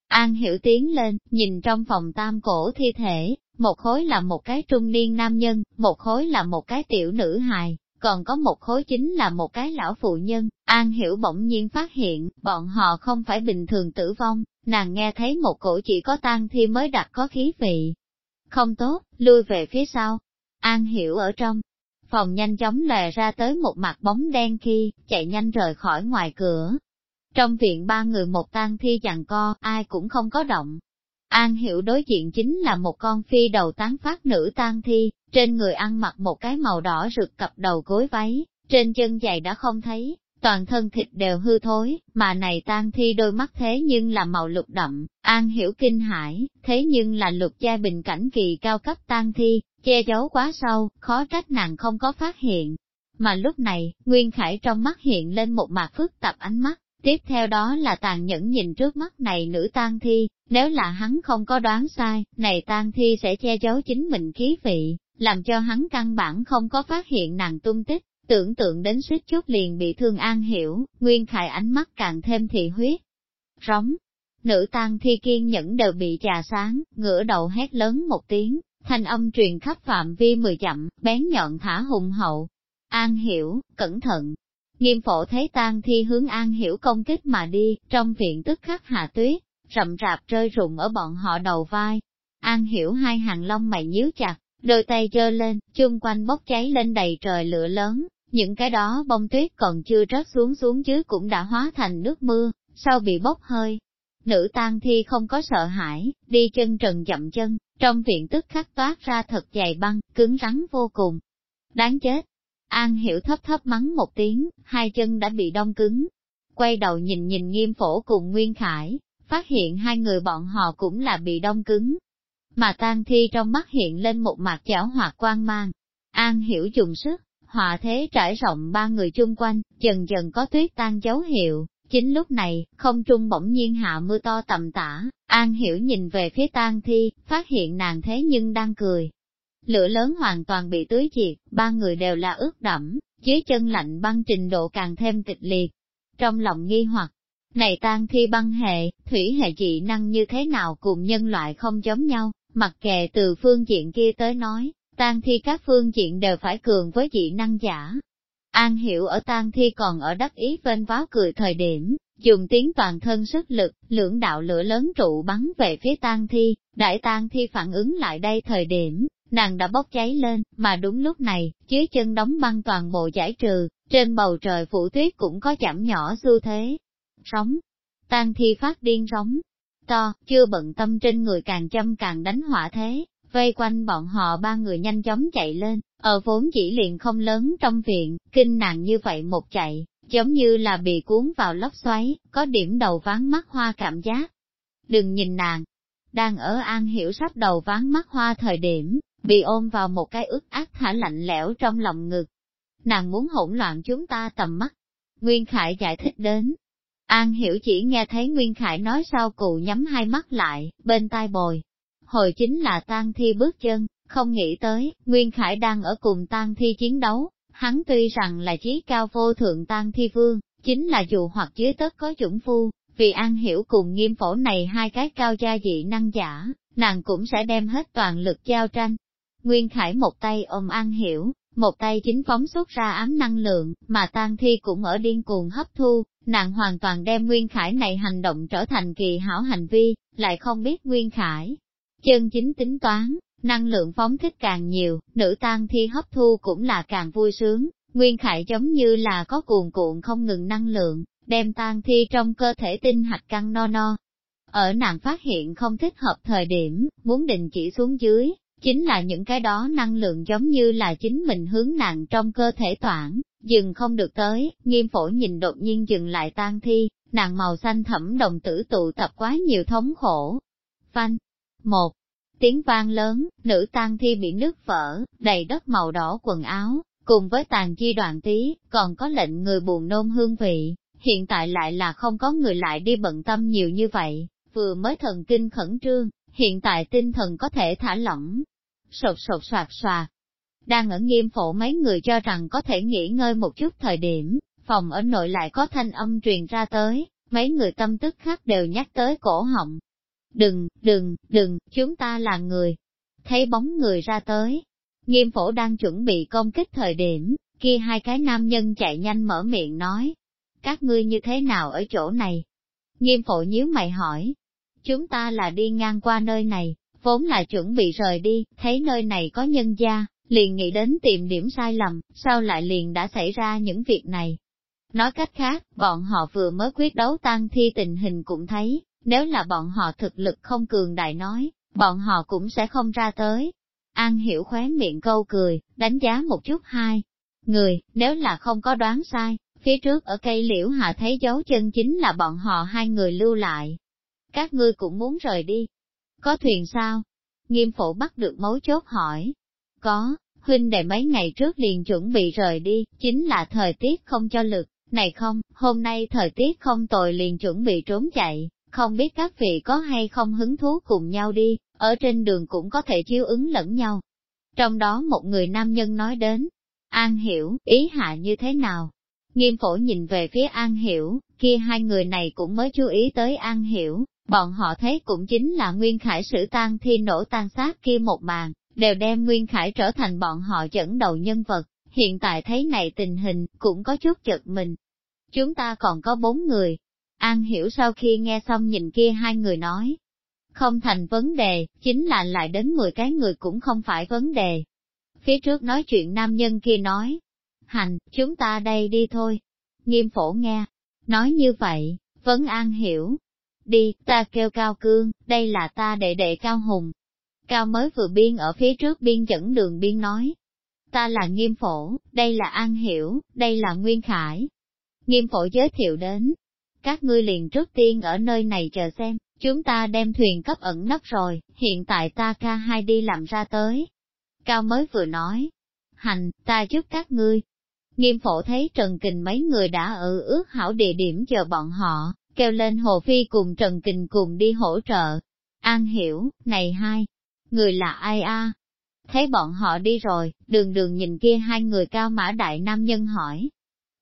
An hiểu tiến lên, nhìn trong phòng tam cổ thi thể, một khối là một cái trung niên nam nhân, một khối là một cái tiểu nữ hài, còn có một khối chính là một cái lão phụ nhân, An Hiểu bỗng nhiên phát hiện, bọn họ không phải bình thường tử vong, nàng nghe thấy một cổ chỉ có tan thi mới đặt có khí vị. Không tốt, lui về phía sau. An Hiểu ở trong phòng nhanh chóng lè ra tới một mặt bóng đen khi, chạy nhanh rời khỏi ngoài cửa. Trong viện ba người một tang thi chằng co, ai cũng không có động, An hiểu đối diện chính là một con phi đầu tán phát nữ tang thi, trên người ăn mặc một cái màu đỏ rực cặp đầu gối váy, trên chân giày đã không thấy, toàn thân thịt đều hư thối, mà này tang thi đôi mắt thế nhưng là màu lục đậm, an hiểu kinh hải, thế nhưng là lục gia bình cảnh kỳ cao cấp tang thi, che giấu quá sâu, khó trách nàng không có phát hiện. Mà lúc này, Nguyên Khải trong mắt hiện lên một mặt phức tạp ánh mắt, Tiếp theo đó là tàn nhẫn nhìn trước mắt này nữ tang thi, nếu là hắn không có đoán sai, này tang thi sẽ che giấu chính mình khí vị, làm cho hắn căn bản không có phát hiện nàng tung tích, tưởng tượng đến suýt chút liền bị thương an hiểu, nguyên khải ánh mắt càng thêm thị huyết. Róng, nữ tang thi kiên nhẫn đều bị trà sáng, ngửa đầu hét lớn một tiếng, thanh âm truyền khắp phạm vi mười dặm, bén nhọn thả hùng hậu. An hiểu, cẩn thận, Nghiêm phổ thấy tang thi hướng an hiểu công kích mà đi, trong viện tức khắc hạ tuyết, rậm rạp rơi rụng ở bọn họ đầu vai. An hiểu hai hàng lông mày nhíu chặt, đôi tay giơ lên, chung quanh bốc cháy lên đầy trời lửa lớn, những cái đó bông tuyết còn chưa rớt xuống xuống chứ cũng đã hóa thành nước mưa, sau bị bốc hơi. Nữ tang thi không có sợ hãi, đi chân trần chậm chân, trong viện tức khắc toát ra thật dày băng, cứng rắn vô cùng. Đáng chết, An hiểu thấp thấp mắng một tiếng, hai chân đã bị đông cứng. Quay đầu nhìn nhìn nghiêm phổ cùng Nguyên Khải, phát hiện hai người bọn họ cũng là bị đông cứng. Mà tan thi trong mắt hiện lên một mặt chảo hoạt quang mang. An hiểu dùng sức, họa thế trải rộng ba người chung quanh, dần dần có tuyết tan dấu hiệu. Chính lúc này, không trung bỗng nhiên hạ mưa to tầm tã, An hiểu nhìn về phía tan thi, phát hiện nàng thế nhưng đang cười, Lửa lớn hoàn toàn bị tưới diệt, ba người đều là ướt đẫm, dưới chân lạnh băng trình độ càng thêm kịch liệt. Trong lòng nghi hoặc, Này tan thi băng hệ, thủy hệ dị năng như thế nào cùng nhân loại không giống nhau, mặc kệ từ phương diện kia tới nói, tan thi các phương diện đều phải cường với dị năng giả. An hiểu ở tan thi còn ở đắc ý vênh váo cười thời điểm, dùng tiếng toàn thân sức lực, lưỡng đạo lửa lớn trụ bắn về phía tan thi, đại tan thi phản ứng lại đây thời điểm, nàng đã bốc cháy lên, mà đúng lúc này, dưới chân đóng băng toàn bộ giải trừ, trên bầu trời phủ tuyết cũng có chạm nhỏ xu thế. Sóng, tan thi phát điên sóng, to, chưa bận tâm trên người càng châm càng đánh hỏa thế, vây quanh bọn họ ba người nhanh chóng chạy lên, ở vốn chỉ liền không lớn trong viện, kinh nàng như vậy một chạy, giống như là bị cuốn vào lốc xoáy, có điểm đầu ván mắt hoa cảm giác. Đừng nhìn nàng, đang ở an hiểu sắp đầu ván mắt hoa thời điểm, bị ôm vào một cái ướt ác thả lạnh lẽo trong lòng ngực. Nàng muốn hỗn loạn chúng ta tầm mắt. Nguyên Khải giải thích đến. An hiểu chỉ nghe thấy Nguyên Khải nói sau cụ nhắm hai mắt lại, bên tai bồi. Hồi chính là tang thi bước chân, không nghĩ tới, Nguyên Khải đang ở cùng tang thi chiến đấu, hắn tuy rằng là chí cao vô thượng tang thi vương, chính là dù hoặc dưới tất có chủng phu, vì An Hiểu cùng nghiêm phổ này hai cái cao gia dị năng giả, nàng cũng sẽ đem hết toàn lực giao tranh. Nguyên Khải một tay ôm An Hiểu, một tay chính phóng xuất ra ám năng lượng, mà tang thi cũng ở điên cuồng hấp thu, nàng hoàn toàn đem Nguyên Khải này hành động trở thành kỳ hảo hành vi, lại không biết Nguyên Khải. Chân chính tính toán, năng lượng phóng thích càng nhiều, nữ tang thi hấp thu cũng là càng vui sướng, Nguyên Khải giống như là có cuồn cuộn không ngừng năng lượng, đem tang thi trong cơ thể tinh hạch căng no no. Ở nàng phát hiện không thích hợp thời điểm, muốn đình chỉ xuống dưới, chính là những cái đó năng lượng giống như là chính mình hướng nàng trong cơ thể toản, dừng không được tới, nghiêm phổ nhìn đột nhiên dừng lại tan thi, nàng màu xanh thẫm đồng tử tụ tập quá nhiều thống khổ. Phanh, một, tiếng vang lớn, nữ tan thi bị nước vỡ, đầy đất màu đỏ quần áo, cùng với tàn chi đoạn tí, còn có lệnh người buồn nôn hương vị, hiện tại lại là không có người lại đi bận tâm nhiều như vậy, vừa mới thần kinh khẩn trương, hiện tại tinh thần có thể thả lỏng. Sột sột soạt soạt. Đang ở nghiêm phổ mấy người cho rằng có thể nghỉ ngơi một chút thời điểm, phòng ở nội lại có thanh âm truyền ra tới, mấy người tâm tức khác đều nhắc tới cổ họng. Đừng, đừng, đừng, chúng ta là người. Thấy bóng người ra tới. Nghiêm phổ đang chuẩn bị công kích thời điểm, kia hai cái nam nhân chạy nhanh mở miệng nói, các ngươi như thế nào ở chỗ này? Nghiêm phổ nhíu mày hỏi, chúng ta là đi ngang qua nơi này, vốn là chuẩn bị rời đi, thấy nơi này có nhân gia, liền nghĩ đến tìm điểm sai lầm, sao lại liền đã xảy ra những việc này. Nói cách khác, bọn họ vừa mới quyết đấu tăng thi tình hình cũng thấy, nếu là bọn họ thực lực không cường đại nói, bọn họ cũng sẽ không ra tới. An hiểu khóe miệng câu cười, đánh giá một chút hai. Người, nếu là không có đoán sai, Phía trước ở cây liễu hạ thấy dấu chân chính là bọn họ hai người lưu lại. Các ngươi cũng muốn rời đi. Có thuyền sao? Nghiêm phổ bắt được mấu chốt hỏi. Có, huynh đệ mấy ngày trước liền chuẩn bị rời đi, chính là thời tiết không cho lực. Này không, hôm nay thời tiết không tồi liền chuẩn bị trốn chạy, không biết các vị có hay không hứng thú cùng nhau đi, ở trên đường cũng có thể chiếu ứng lẫn nhau. Trong đó một người nam nhân nói đến, An hiểu, ý hạ như thế nào, Nghiêm phổ nhìn về phía An Hiểu, kia hai người này cũng mới chú ý tới An Hiểu, bọn họ thấy cũng chính là Nguyên Khải sử tan thi nổ tan sát kia một màn, đều đem Nguyên Khải trở thành bọn họ dẫn đầu nhân vật, hiện tại thấy này tình hình, cũng có chút chật mình. Chúng ta còn có bốn người. An Hiểu sau khi nghe xong nhìn kia hai người nói, không thành vấn đề, chính là lại đến 10 cái người cũng không phải vấn đề. Phía trước nói chuyện nam nhân kia nói, hành, chúng ta đây đi thôi. Nghiêm phổ nghe, nói như vậy, Vấn An hiểu. Đi, ta kêu Cao Cương, đây là ta đệ đệ Cao Hùng. Cao mới vừa biên ở phía trước biên dẫn đường biên nói. Ta là Nghiêm phổ, đây là An hiểu, đây là Nguyên Khải. Nghiêm phổ giới thiệu đến. Các ngươi liền trước tiên ở nơi này chờ xem, chúng ta đem thuyền cấp ẩn nấp rồi, hiện tại ta ca hai đi làm ra tới. Cao mới vừa nói, hành, ta giúp các ngươi, Nghiêm phổ thấy Trần Kình mấy người đã ở ước hảo địa điểm chờ bọn họ, kêu lên Hồ Phi cùng Trần Kình cùng đi hỗ trợ. An hiểu, này hai, người là ai a? Thấy bọn họ đi rồi, đường đường nhìn kia hai người cao mã đại nam nhân hỏi.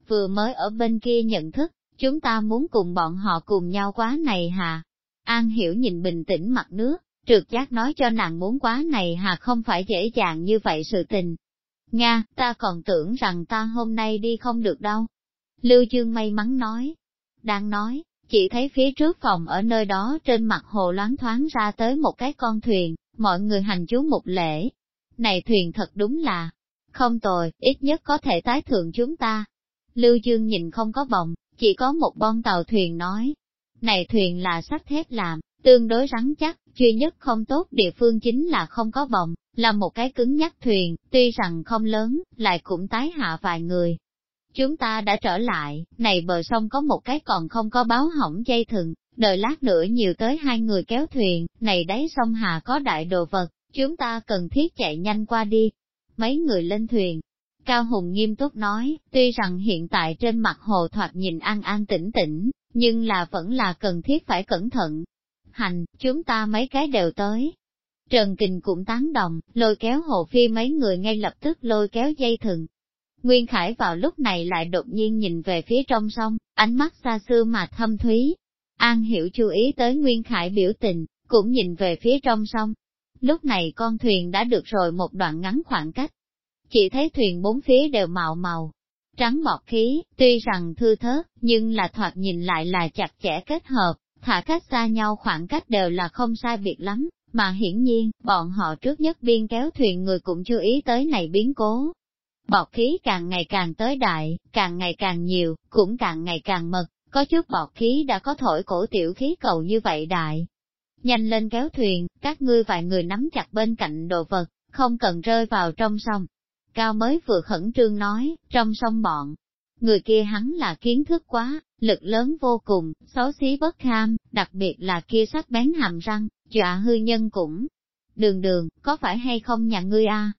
Vừa mới ở bên kia nhận thức, chúng ta muốn cùng bọn họ cùng nhau quá này hà. An hiểu nhìn bình tĩnh mặt nước, trượt giác nói cho nàng muốn quá này hà không phải dễ dàng như vậy sự tình. Nga, ta còn tưởng rằng ta hôm nay đi không được đâu. Lưu Dương may mắn nói. Đang nói, chỉ thấy phía trước phòng ở nơi đó trên mặt hồ loáng thoáng ra tới một cái con thuyền, mọi người hành chú một lễ. Này thuyền thật đúng là, không tồi, ít nhất có thể tái thượng chúng ta. Lưu Dương nhìn không có bồng, chỉ có một bon tàu thuyền nói. Này thuyền là sắt thép làm, tương đối rắn chắc, duy nhất không tốt địa phương chính là không có bồng, là một cái cứng nhắc thuyền, tuy rằng không lớn, lại cũng tái hạ vài người. Chúng ta đã trở lại, này bờ sông có một cái còn không có báo hỏng dây thừng, đợi lát nữa nhiều tới hai người kéo thuyền, này đáy sông Hà có đại đồ vật, chúng ta cần thiết chạy nhanh qua đi. Mấy người lên thuyền, Cao Hùng nghiêm túc nói, tuy rằng hiện tại trên mặt hồ thoạt nhìn an an tĩnh tĩnh, nhưng là vẫn là cần thiết phải cẩn thận. Hành, chúng ta mấy cái đều tới. Trần Kình cũng tán đồng, lôi kéo hồ phi mấy người ngay lập tức lôi kéo dây thừng. Nguyên Khải vào lúc này lại đột nhiên nhìn về phía trong sông, ánh mắt xa xưa mà thâm thúy. An hiểu chú ý tới Nguyên Khải biểu tình, cũng nhìn về phía trong sông. Lúc này con thuyền đã được rồi một đoạn ngắn khoảng cách, chỉ thấy thuyền bốn phía đều mạo màu, trắng bọt khí, tuy rằng thư thớt, nhưng là thoạt nhìn lại là chặt chẽ kết hợp, thả cách xa nhau khoảng cách đều là không sai biệt lắm, mà hiển nhiên, bọn họ trước nhất biên kéo thuyền người cũng chưa ý tới này biến cố. Bọt khí càng ngày càng tới đại, càng ngày càng nhiều, cũng càng ngày càng mật, có chút bọt khí đã có thổi cổ tiểu khí cầu như vậy đại. Nhanh lên kéo thuyền, các ngươi vài người nắm chặt bên cạnh đồ vật, không cần rơi vào trong sông, Cao mới vừa khẩn trương nói, trong sông bọn, người kia hắn là kiến thức quá, lực lớn vô cùng, xấu xí bất kham, đặc biệt là kia sắc bén hàm răng, dọa hư nhân cũng. Đường đường, có phải hay không nhà ngươi a?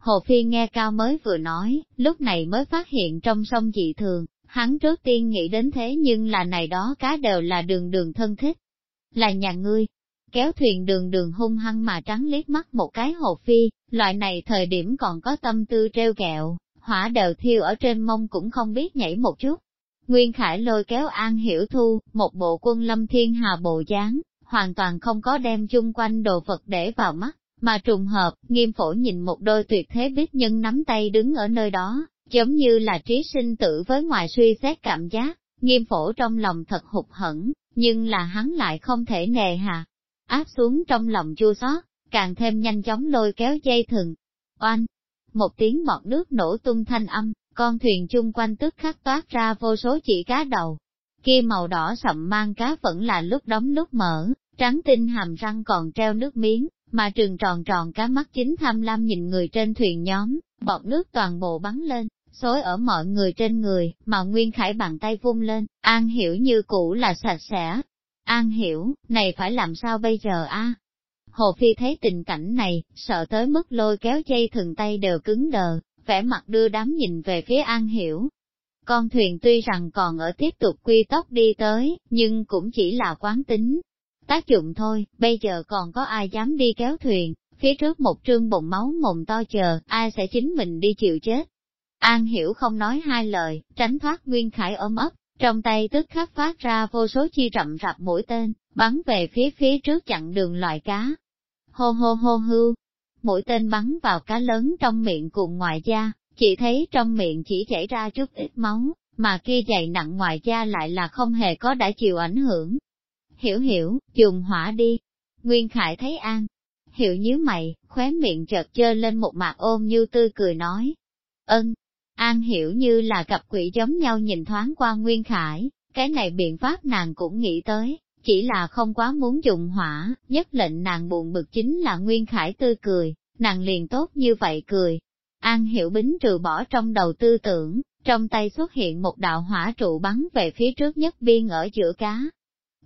Hồ Phi nghe Cao mới vừa nói, lúc này mới phát hiện trong sông dị thường, hắn trước tiên nghĩ đến thế nhưng là này đó cá đều là đường đường thân thích. Là nhà ngươi, kéo thuyền đường đường hung hăng mà trắng liếc mắt một cái hồ phi, loại này thời điểm còn có tâm tư treo kẹo, hỏa đều thiêu ở trên mông cũng không biết nhảy một chút. Nguyên Khải lôi kéo An Hiểu Thu, một bộ quân lâm thiên hà bộ dáng, hoàn toàn không có đem chung quanh đồ vật để vào mắt, mà trùng hợp, nghiêm phổ nhìn một đôi tuyệt thế bích nhân nắm tay đứng ở nơi đó, giống như là trí sinh tử với ngoài suy xét cảm giác, nghiêm phổ trong lòng thật hụt hẫng, nhưng là hắn lại không thể nề hà, áp xuống trong lòng chua xót, càng thêm nhanh chóng lôi kéo dây thừng. Oanh! Một tiếng bọt nước nổ tung thanh âm, con thuyền chung quanh tức khắc toát ra vô số chỉ cá đầu. Kia màu đỏ sậm mang cá vẫn là lúc đóng lúc mở, trắng tinh hàm răng còn treo nước miếng, mà trường tròn tròn cá mắt chính tham lam nhìn người trên thuyền nhóm, bọt nước toàn bộ bắn lên, xối ở mọi người trên người, mà Nguyên Khải bàn tay vung lên, an hiểu như cũ là sạch sẽ, An hiểu, này phải làm sao bây giờ a? Hồ Phi thấy tình cảnh này, sợ tới mức lôi kéo dây thừng tay đều cứng đờ, vẻ mặt đưa đám nhìn về phía An hiểu. Con thuyền tuy rằng còn ở tiếp tục quy tốc đi tới, nhưng cũng chỉ là quán tính. Tác dụng thôi, bây giờ còn có ai dám đi kéo thuyền, phía trước một trương bụng máu mồm to chờ, ai sẽ chính mình đi chịu chết. An hiểu không nói hai lời, tránh thoát Nguyên Khải ôm ấp, trong tay tức khắc phát ra vô số chi rậm rạp mũi tên, bắn về phía phía trước chặn đường loại cá. Hô hô hô hưu, mũi tên bắn vào cá lớn trong miệng cùng ngoài da, chỉ thấy trong miệng chỉ chảy ra chút ít máu, mà kia dày nặng ngoài da lại là không hề có đã chịu ảnh hưởng. Hiểu hiểu, dùng hỏa đi. Nguyên Khải thấy an. Hiểu nhíu mày, khóe miệng chợt chơ lên một mặt ôm như tươi cười nói. Ân, An hiểu như là cặp quỷ giống nhau nhìn thoáng qua Nguyên Khải, cái này biện pháp nàng cũng nghĩ tới, chỉ là không quá muốn dùng hỏa, nhất lệnh nàng buồn bực chính là Nguyên Khải tươi cười, nàng liền tốt như vậy cười. An hiểu bính trừ bỏ trong đầu tư tưởng, trong tay xuất hiện một đạo hỏa trụ bắn về phía trước nhất biên ở giữa cá.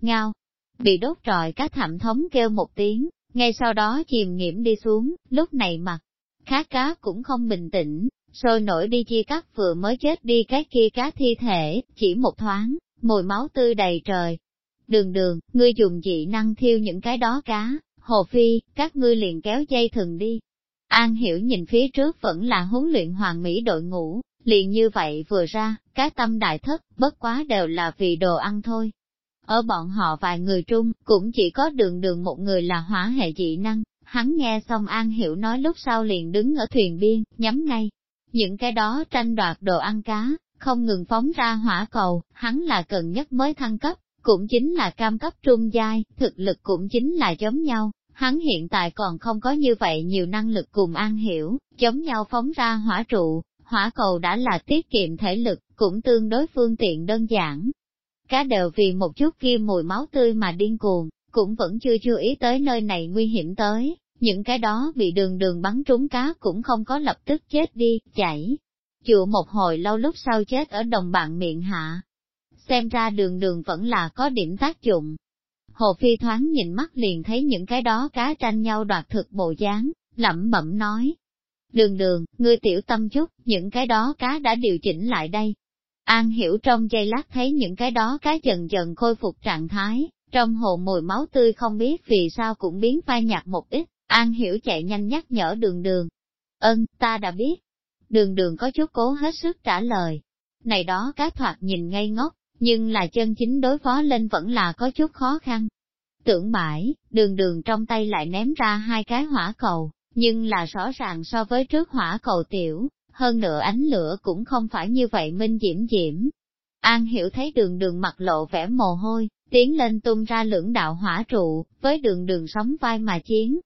Ngao, bị đốt trọi cá thảm thống kêu một tiếng, ngay sau đó chìm nghiễm đi xuống, lúc này mặt, khác cá cũng không bình tĩnh, sôi nổi đi chia cắt vừa mới chết đi cái kia cá thi thể, chỉ một thoáng, mùi máu tươi đầy trời. Đường đường, ngươi dùng dị năng thiêu những cái đó cá, hồ phi, các ngươi liền kéo dây thừng đi. An hiểu nhìn phía trước vẫn là huấn luyện hoàng mỹ đội ngũ, liền như vậy vừa ra, cái tâm đại thất, bất quá đều là vì đồ ăn thôi. Ở bọn họ vài người trung, cũng chỉ có đường đường một người là hỏa hệ dị năng, hắn nghe xong An Hiểu nói lúc sau liền đứng ở thuyền biên, nhắm ngay. Những cái đó tranh đoạt đồ ăn cá, không ngừng phóng ra hỏa cầu, hắn là cần nhất mới thăng cấp, cũng chính là cam cấp trung giai, thực lực cũng chính là giống nhau. Hắn hiện tại còn không có như vậy nhiều năng lực cùng An Hiểu, giống nhau phóng ra hỏa trụ, hỏa cầu đã là tiết kiệm thể lực, cũng tương đối phương tiện đơn giản. Cá đều vì một chút kia mùi máu tươi mà điên cuồng, cũng vẫn chưa chú ý tới nơi này nguy hiểm tới, những cái đó bị đường đường bắn trúng cá cũng không có lập tức chết đi, chảy. Chịu một hồi lâu lúc sau chết ở đồng bạn miệng hạ. Xem ra đường đường vẫn là có điểm tác dụng. Hồ Phi thoáng nhìn mắt liền thấy những cái đó cá tranh nhau đoạt thực bộ dáng, lẩm bẩm nói, Đường đường, ngươi tiểu tâm chút, những cái đó cá đã điều chỉnh lại đây. An hiểu trong giây lát thấy những cái đó cá dần dần khôi phục trạng thái, trong hồ mùi máu tươi không biết vì sao cũng biến phai nhạt một ít, An hiểu chạy nhanh nhắc nhở đường đường. Ơn, ta đã biết. Đường đường có chút cố hết sức trả lời. Này đó cá thoạt nhìn ngây ngốc, nhưng là chân chính đối phó lên vẫn là có chút khó khăn. Tưởng mãi, đường đường trong tay lại ném ra hai cái hỏa cầu, nhưng là rõ ràng so với trước hỏa cầu tiểu, hơn nữa ánh lửa cũng không phải như vậy minh diễm diễm. An hiểu thấy đường đường mặt lộ vẻ mồ hôi, tiến lên tung ra lưỡng đạo hỏa trụ, với đường đường sóng vai mà chiến.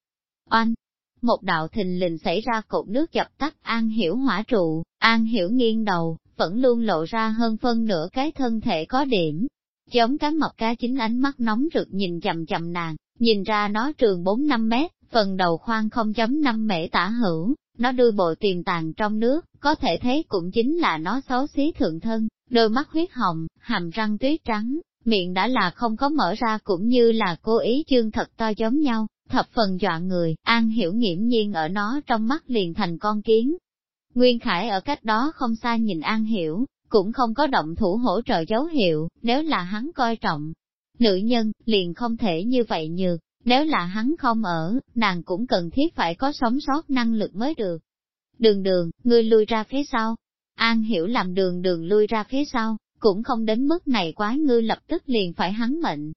Oanh! Một đạo thình lình xảy ra cột nước dập tắt An hiểu hỏa trụ, An hiểu nghiêng đầu, vẫn luôn lộ ra hơn phân nửa cái thân thể có điểm. Giống cá mập cá chính ánh mắt nóng rực nhìn chầm chầm nàng, nhìn ra nó trường 4-5 mét, phần đầu khoan 0.5 mễ tả hữu, nó đưa bộ tiềm tàng trong nước, có thể thấy cũng chính là nó xấu xí thượng thân, đôi mắt huyết hồng, hàm răng tuyết trắng, miệng đã là không có mở ra cũng như là cố ý chương thật to giống nhau, thập phần dọa người, an hiểu nghiễm nhiên ở nó trong mắt liền thành con kiến. Nguyên Khải ở cách đó không xa nhìn an hiểu, cũng không có động thủ hỗ trợ dấu hiệu, nếu là hắn coi trọng. Nữ nhân, liền không thể như vậy nhược, nếu là hắn không ở, nàng cũng cần thiết phải có sống sót năng lực mới được. Đường đường, ngươi lui ra phía sau. An hiểu làm đường đường lui ra phía sau, cũng không đến mức này quá ngư lập tức liền phải hắn mệnh.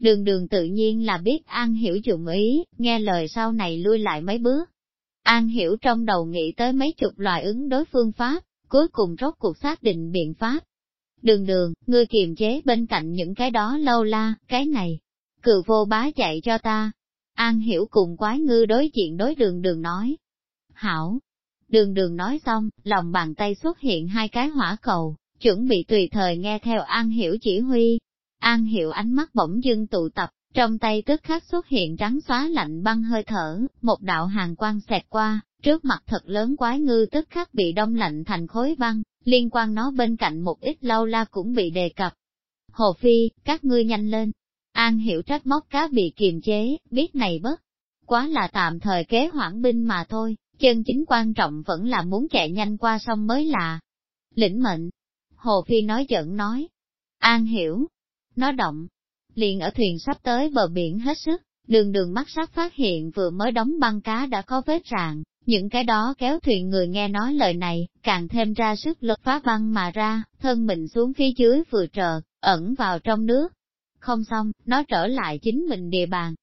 Đường đường tự nhiên là biết An hiểu dụng ý, nghe lời sau này lui lại mấy bước. An hiểu trong đầu nghĩ tới mấy chục loại ứng đối phương pháp, cuối cùng rốt cuộc xác định biện pháp. Đường đường, ngươi kiềm chế bên cạnh những cái đó lâu la, cái này, cự vô bá chạy cho ta. An hiểu cùng quái ngư đối diện đối đường đường nói. Hảo! Đường đường nói xong, lòng bàn tay xuất hiện hai cái hỏa cầu, chuẩn bị tùy thời nghe theo An hiểu chỉ huy. An hiểu ánh mắt bỗng dưng tụ tập, trong tay tức khắc xuất hiện trắng xóa lạnh băng hơi thở, một đạo hàng quang xẹt qua, trước mặt thật lớn quái ngư tức khắc bị đông lạnh thành khối băng, liên quan nó bên cạnh một ít lâu la cũng bị đề cập. Hồ Phi, các ngươi nhanh lên, An hiểu trách móc cá bị kiềm chế, biết này bất. Quá là tạm thời kế hoãn binh mà thôi, chân chính quan trọng vẫn là muốn chạy nhanh qua sông mới là. Lĩnh mệnh. Hồ Phi nói giận nói. An hiểu. Nó động. Liền ở thuyền sắp tới bờ biển hết sức, đường đường mắt sắc phát hiện vừa mới đóng băng cá đã có vết rạn, những cái đó kéo thuyền người nghe nói lời này, càng thêm ra sức lực phá băng mà ra, thân mình xuống phía dưới vừa trờ, ẩn vào trong nước, không xong, nó trở lại chính mình địa bàn.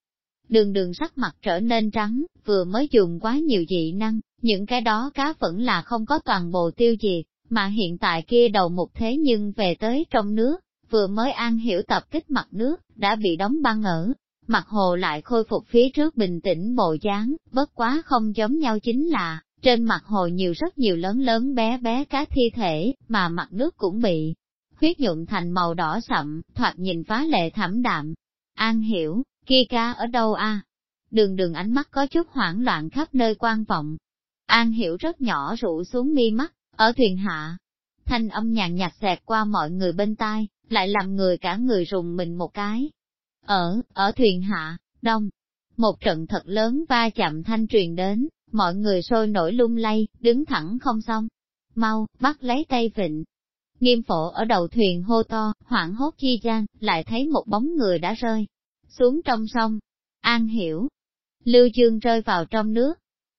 Đường đường sắc mặt trở nên trắng, vừa mới dùng quá nhiều dị năng, những cái đó cá vẫn là không có toàn bộ tiêu diệt, mà hiện tại kia đầu một thế nhưng về tới trong nước, vừa mới an hiểu tập kích mặt nước, đã bị đóng băng ở. Mặt hồ lại khôi phục phía trước bình tĩnh bộ dáng, bất quá không giống nhau chính là, trên mặt hồ nhiều rất nhiều lớn lớn bé bé cá thi thể, mà mặt nước cũng bị huyết nhuộm thành màu đỏ sậm, thoạt nhìn phá lệ thảm đạm. An hiểu, kia ca ở đâu a? Đường đường ánh mắt có chút hoảng loạn khắp nơi quan vọng. An hiểu rất nhỏ rủ xuống mi mắt, ở thuyền hạ. Thanh âm nhàn nhạt xẹt qua mọi người bên tai, lại làm người cả người rùng mình một cái. Ở, ở thuyền hạ, đông, một trận thật lớn va chạm thanh truyền đến, mọi người sôi nổi lung lay, đứng thẳng không xong. Mau, bắt lấy tay vịnh, Nghiêm phổ ở đầu thuyền hô to, hoảng hốt chi gian, lại thấy một bóng người đã rơi xuống trong sông. An hiểu, Lưu Dương rơi vào trong nước.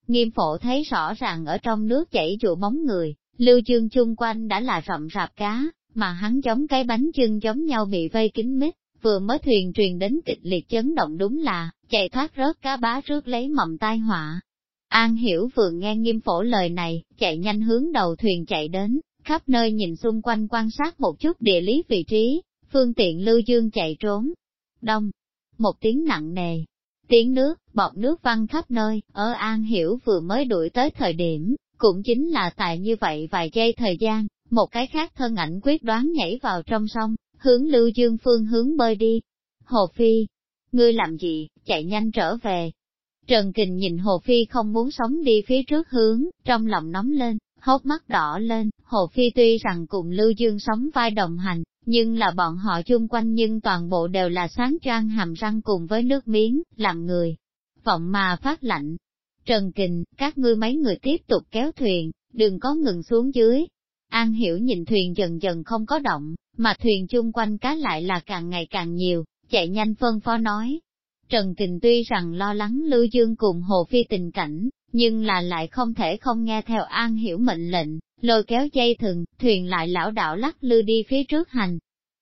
Nghiêm phổ thấy rõ ràng ở trong nước chảy trụ bóng người, Lưu Dương chung quanh đã là rậm rạp cá, mà hắn giống cái bánh chưng giống nhau bị vây kín mít, vừa mới thuyền truyền đến kịch liệt chấn động đúng là, chạy thoát rớt cá bá rước lấy mầm tai họa. An hiểu vừa nghe nghiêm phổ lời này, chạy nhanh hướng đầu thuyền chạy đến, khắp nơi nhìn xung quanh quan sát một chút địa lý vị trí, phương tiện lưu dương chạy trốn. Đông, một tiếng nặng nề, tiếng nước, bọt nước văng khắp nơi, ở An Hiểu vừa mới đuổi tới thời điểm, cũng chính là tại như vậy vài giây thời gian, một cái khác thân ảnh quyết đoán nhảy vào trong sông, hướng Lưu Dương phương hướng bơi đi. Hồ Phi, ngươi làm gì, chạy nhanh trở về. Trần Kình nhìn Hồ Phi không muốn sống đi phía trước hướng, trong lòng nóng lên, hốc mắt đỏ lên, Hồ Phi tuy rằng cùng Lưu Dương sống vai đồng hành, nhưng là bọn họ chung quanh nhưng toàn bộ đều là sáng choang hàm răng cùng với nước miếng, làm người. Vọng mà phát lạnh. Trần Kình, các ngươi mấy người tiếp tục kéo thuyền, đừng có ngừng xuống dưới. An Hiểu nhìn thuyền dần dần không có động, mà thuyền chung quanh cá lại là càng ngày càng nhiều, chạy nhanh phân phó nói. Trần Kình tuy rằng lo lắng Lưu Dương cùng Hồ Phi tình cảnh, nhưng là lại không thể không nghe theo An Hiểu mệnh lệnh, lôi kéo dây thừng, thuyền lại lão đảo lắc lư đi phía trước hành.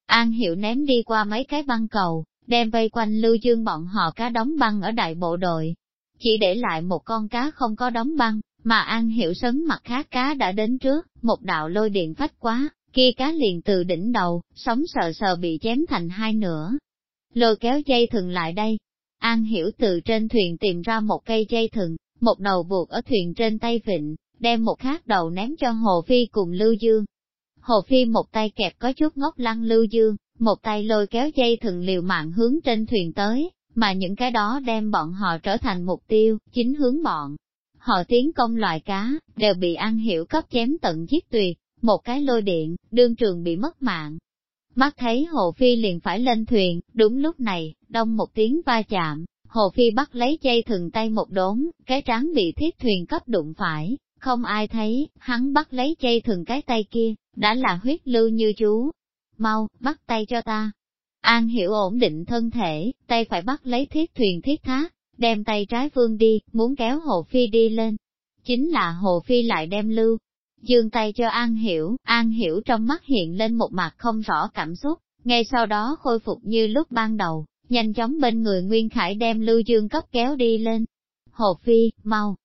An Hiểu ném đi qua mấy cái băng cầu, đem vây quanh Lưu Dương bọn họ cá đóng băng ở đại bộ đội. Chỉ để lại một con cá không có đóng băng, mà An Hiểu sấn mặt khác cá đã đến trước, một đạo lôi điện phách quá, kia cá liền từ đỉnh đầu, sóng sờ sờ bị chém thành hai nửa. Lôi kéo dây thừng lại đây. An Hiểu từ trên thuyền tìm ra một cây dây thừng, một đầu buộc ở thuyền trên tay vịnh, đem một khác đầu ném cho Hồ Phi cùng Lưu Dương. Hồ Phi một tay kẹp có chút ngốc lăng Lưu Dương, một tay lôi kéo dây thừng liều mạng hướng trên thuyền tới, mà những cái đó đem bọn họ trở thành mục tiêu, chính hướng bọn. Họ tiến công loại cá, đều bị ăn hiểu cấp chém tận giết tuyệt, một cái lôi điện, đương trường bị mất mạng. Mắt thấy Hồ Phi liền phải lên thuyền, đúng lúc này, đông một tiếng va chạm, Hồ Phi bắt lấy dây thừng tay một đốn, cái trán bị thiết thuyền cấp đụng phải, không ai thấy, hắn bắt lấy dây thừng cái tay kia, đã là huyết lưu như chú. Mau, bắt tay cho ta. An hiểu ổn định thân thể, tay phải bắt lấy thiết thuyền thiết thác, đem tay trái vương đi, muốn kéo Hồ Phi đi lên. Chính là Hồ Phi lại đem lưu, dương tay cho An Hiểu, An Hiểu trong mắt hiện lên một mặt không rõ cảm xúc, ngay sau đó khôi phục như lúc ban đầu, nhanh chóng bên người Nguyên Khải đem Lưu Dương cấp kéo đi lên. Hồ Phi, mau!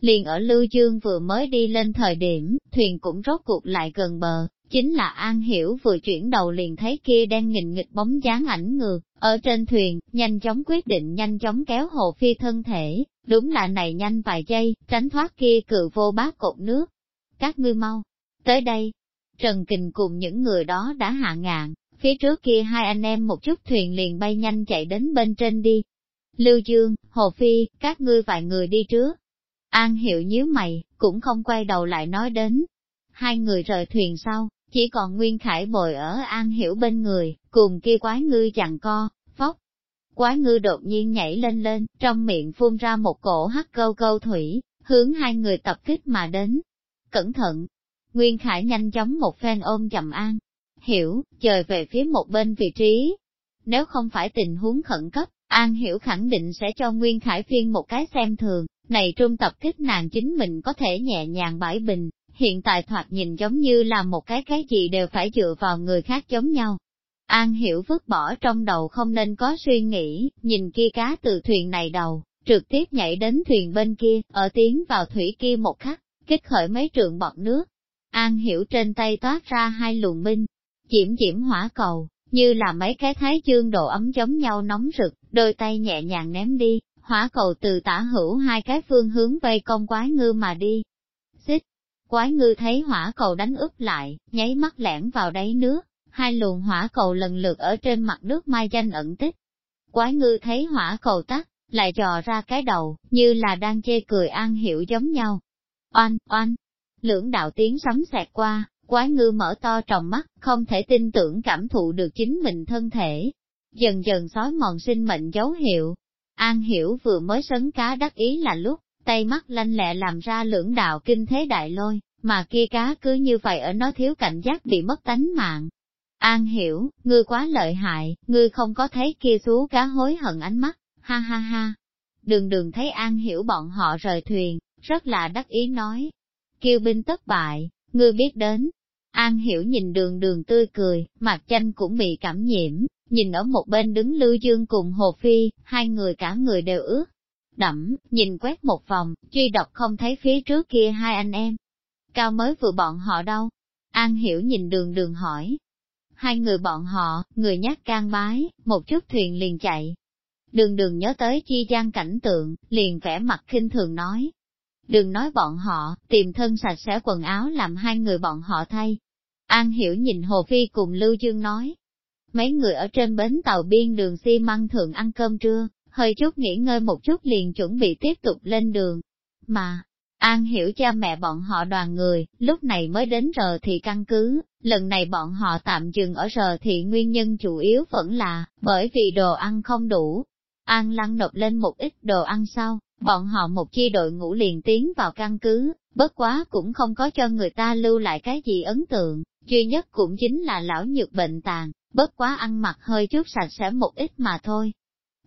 Liền ở Lưu Dương vừa mới đi lên thời điểm, thuyền cũng rốt cuộc lại gần bờ, chính là An Hiểu vừa chuyển đầu liền thấy kia đang nghìn nghịch bóng dáng ảnh ngược, ở trên thuyền, nhanh chóng quyết định nhanh chóng kéo Hồ Phi thân thể, đúng là này nhanh vài giây, tránh thoát kia cự vô bát cột nước. Các ngươi mau, tới đây. Trần Kình cùng những người đó đã hạ ngạn, phía trước kia hai anh em một chút thuyền liền bay nhanh chạy đến bên trên đi. Lưu Dương, Hồ Phi, các ngươi vài người đi trước. An Hiệu nhíu mày, cũng không quay đầu lại nói đến. Hai người rời thuyền sau, chỉ còn Nguyên Khải bồi ở An Hiểu bên người, cùng kia quái ngư chặn co, phóc. Quái ngư đột nhiên nhảy lên lên, trong miệng phun ra một cổ hắc câu câu thủy, hướng hai người tập kích mà đến. Cẩn thận! Nguyên Khải nhanh chóng một phen ôm chậm An, Hiểu, dời về phía một bên vị trí. Nếu không phải tình huống khẩn cấp, An Hiểu khẳng định sẽ cho Nguyên Khải Phiên một cái xem thường, này trung tập kích nàng chính mình có thể nhẹ nhàng bãi bình, hiện tại thoạt nhìn giống như là một cái cái gì đều phải dựa vào người khác giống nhau. An Hiểu vứt bỏ trong đầu không nên có suy nghĩ, nhìn kia cá từ thuyền này đầu, trực tiếp nhảy đến thuyền bên kia, ở tiến vào thủy kia một khắc, kích khởi mấy trường bọt nước. An Hiểu trên tay toát ra hai luồng minh, Diễm diễm hỏa cầu, như là mấy cái thái chương độ ấm giống nhau nóng rực, đôi tay nhẹ nhàng ném đi, hỏa cầu từ tả hữu hai cái phương hướng vây công quái ngư mà đi. Xích, quái ngư thấy hỏa cầu đánh úp lại, nháy mắt lẻn vào đáy nước, hai luồng hỏa cầu lần lượt ở trên mặt nước mai danh ẩn tích. Quái ngư thấy hỏa cầu tắt, lại trò ra cái đầu, như là đang chê cười an hiểu giống nhau. Oanh, oanh, lưỡng đạo tiếng sấm xẹt qua, Quái ngư mở to tròng mắt, không thể tin tưởng cảm thụ được chính mình thân thể. Dần dần sói mòn sinh mệnh dấu hiệu. An hiểu vừa mới sấn cá đắc ý là lúc, tay mắt lanh lẹ làm ra lưỡng đạo kinh thế đại lôi, mà kia cá cứ như vậy ở nó thiếu cảnh giác bị mất tánh mạng. An hiểu, ngươi quá lợi hại, ngươi không có thấy kia xú cá hối hận ánh mắt, ha ha ha. Đường đường thấy An hiểu bọn họ rời thuyền, rất là đắc ý nói. Kiêu binh tất bại, ngươi biết đến. An hiểu nhìn đường đường tươi cười, mặt chanh cũng bị cảm nhiễm, nhìn ở một bên đứng Lưu Dương cùng Hồ Phi, hai người cả người đều ướt. Đẫm, nhìn quét một vòng, truy đọc không thấy phía trước kia hai anh em. Cao mới vừa bọn họ đâu? An hiểu nhìn đường đường hỏi. Hai người bọn họ, người nhát can bái, một chút thuyền liền chạy. Đường đường nhớ tới chi gian cảnh tượng, liền vẽ mặt khinh thường nói. Đừng nói bọn họ, tìm thân sạch sẽ quần áo làm hai người bọn họ thay. An hiểu nhìn Hồ Phi cùng Lưu Dương nói. Mấy người ở trên bến tàu biên đường xi măng thường ăn cơm trưa, hơi chút nghỉ ngơi một chút liền chuẩn bị tiếp tục lên đường. Mà, An hiểu cha mẹ bọn họ đoàn người, lúc này mới đến rờ thì căn cứ, lần này bọn họ tạm dừng ở rờ thì nguyên nhân chủ yếu vẫn là, bởi vì đồ ăn không đủ. An lăng nộp lên một ít đồ ăn sau, bọn họ một chi đội ngũ liền tiến vào căn cứ, bất quá cũng không có cho người ta lưu lại cái gì ấn tượng, duy nhất cũng chính là lão nhược bệnh tàn, bất quá ăn mặc hơi chút sạch sẽ một ít mà thôi.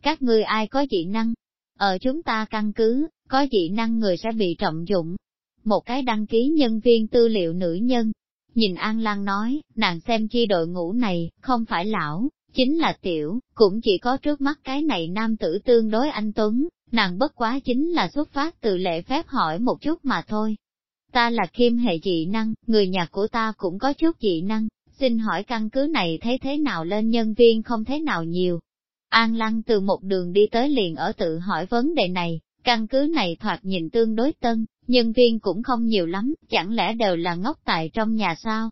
Các ngươi ai có dị năng? Ở chúng ta căn cứ, có dị năng người sẽ bị trọng dụng. Một cái đăng ký nhân viên tư liệu nữ nhân. Nhìn An Lan nói, nàng xem chi đội ngũ này, không phải lão, chính là tiểu, cũng chỉ có trước mắt cái này nam tử tương đối anh Tuấn, nàng bất quá chính là xuất phát từ lệ phép hỏi một chút mà thôi. Ta là kim hệ dị năng, người nhà của ta cũng có chút dị năng, xin hỏi căn cứ này thấy thế nào lên nhân viên không thế nào nhiều. An Lăng từ một đường đi tới liền ở tự hỏi vấn đề này, căn cứ này thoạt nhìn tương đối tân, nhân viên cũng không nhiều lắm, chẳng lẽ đều là ngốc tại trong nhà sao?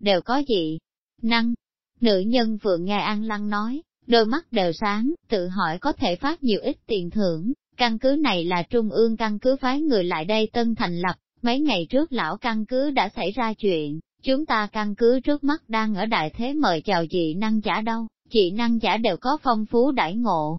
Đều có dị Năng. Nữ nhân vừa nghe An Lăng nói, đôi mắt đều sáng, tự hỏi có thể phát nhiều ít tiền thưởng, căn cứ này là trung ương căn cứ phái người lại đây tân thành lập, mấy ngày trước lão căn cứ đã xảy ra chuyện, chúng ta căn cứ trước mắt đang ở đại thế mời chào chị năng giả đâu, chị năng giả đều có phong phú đãi ngộ.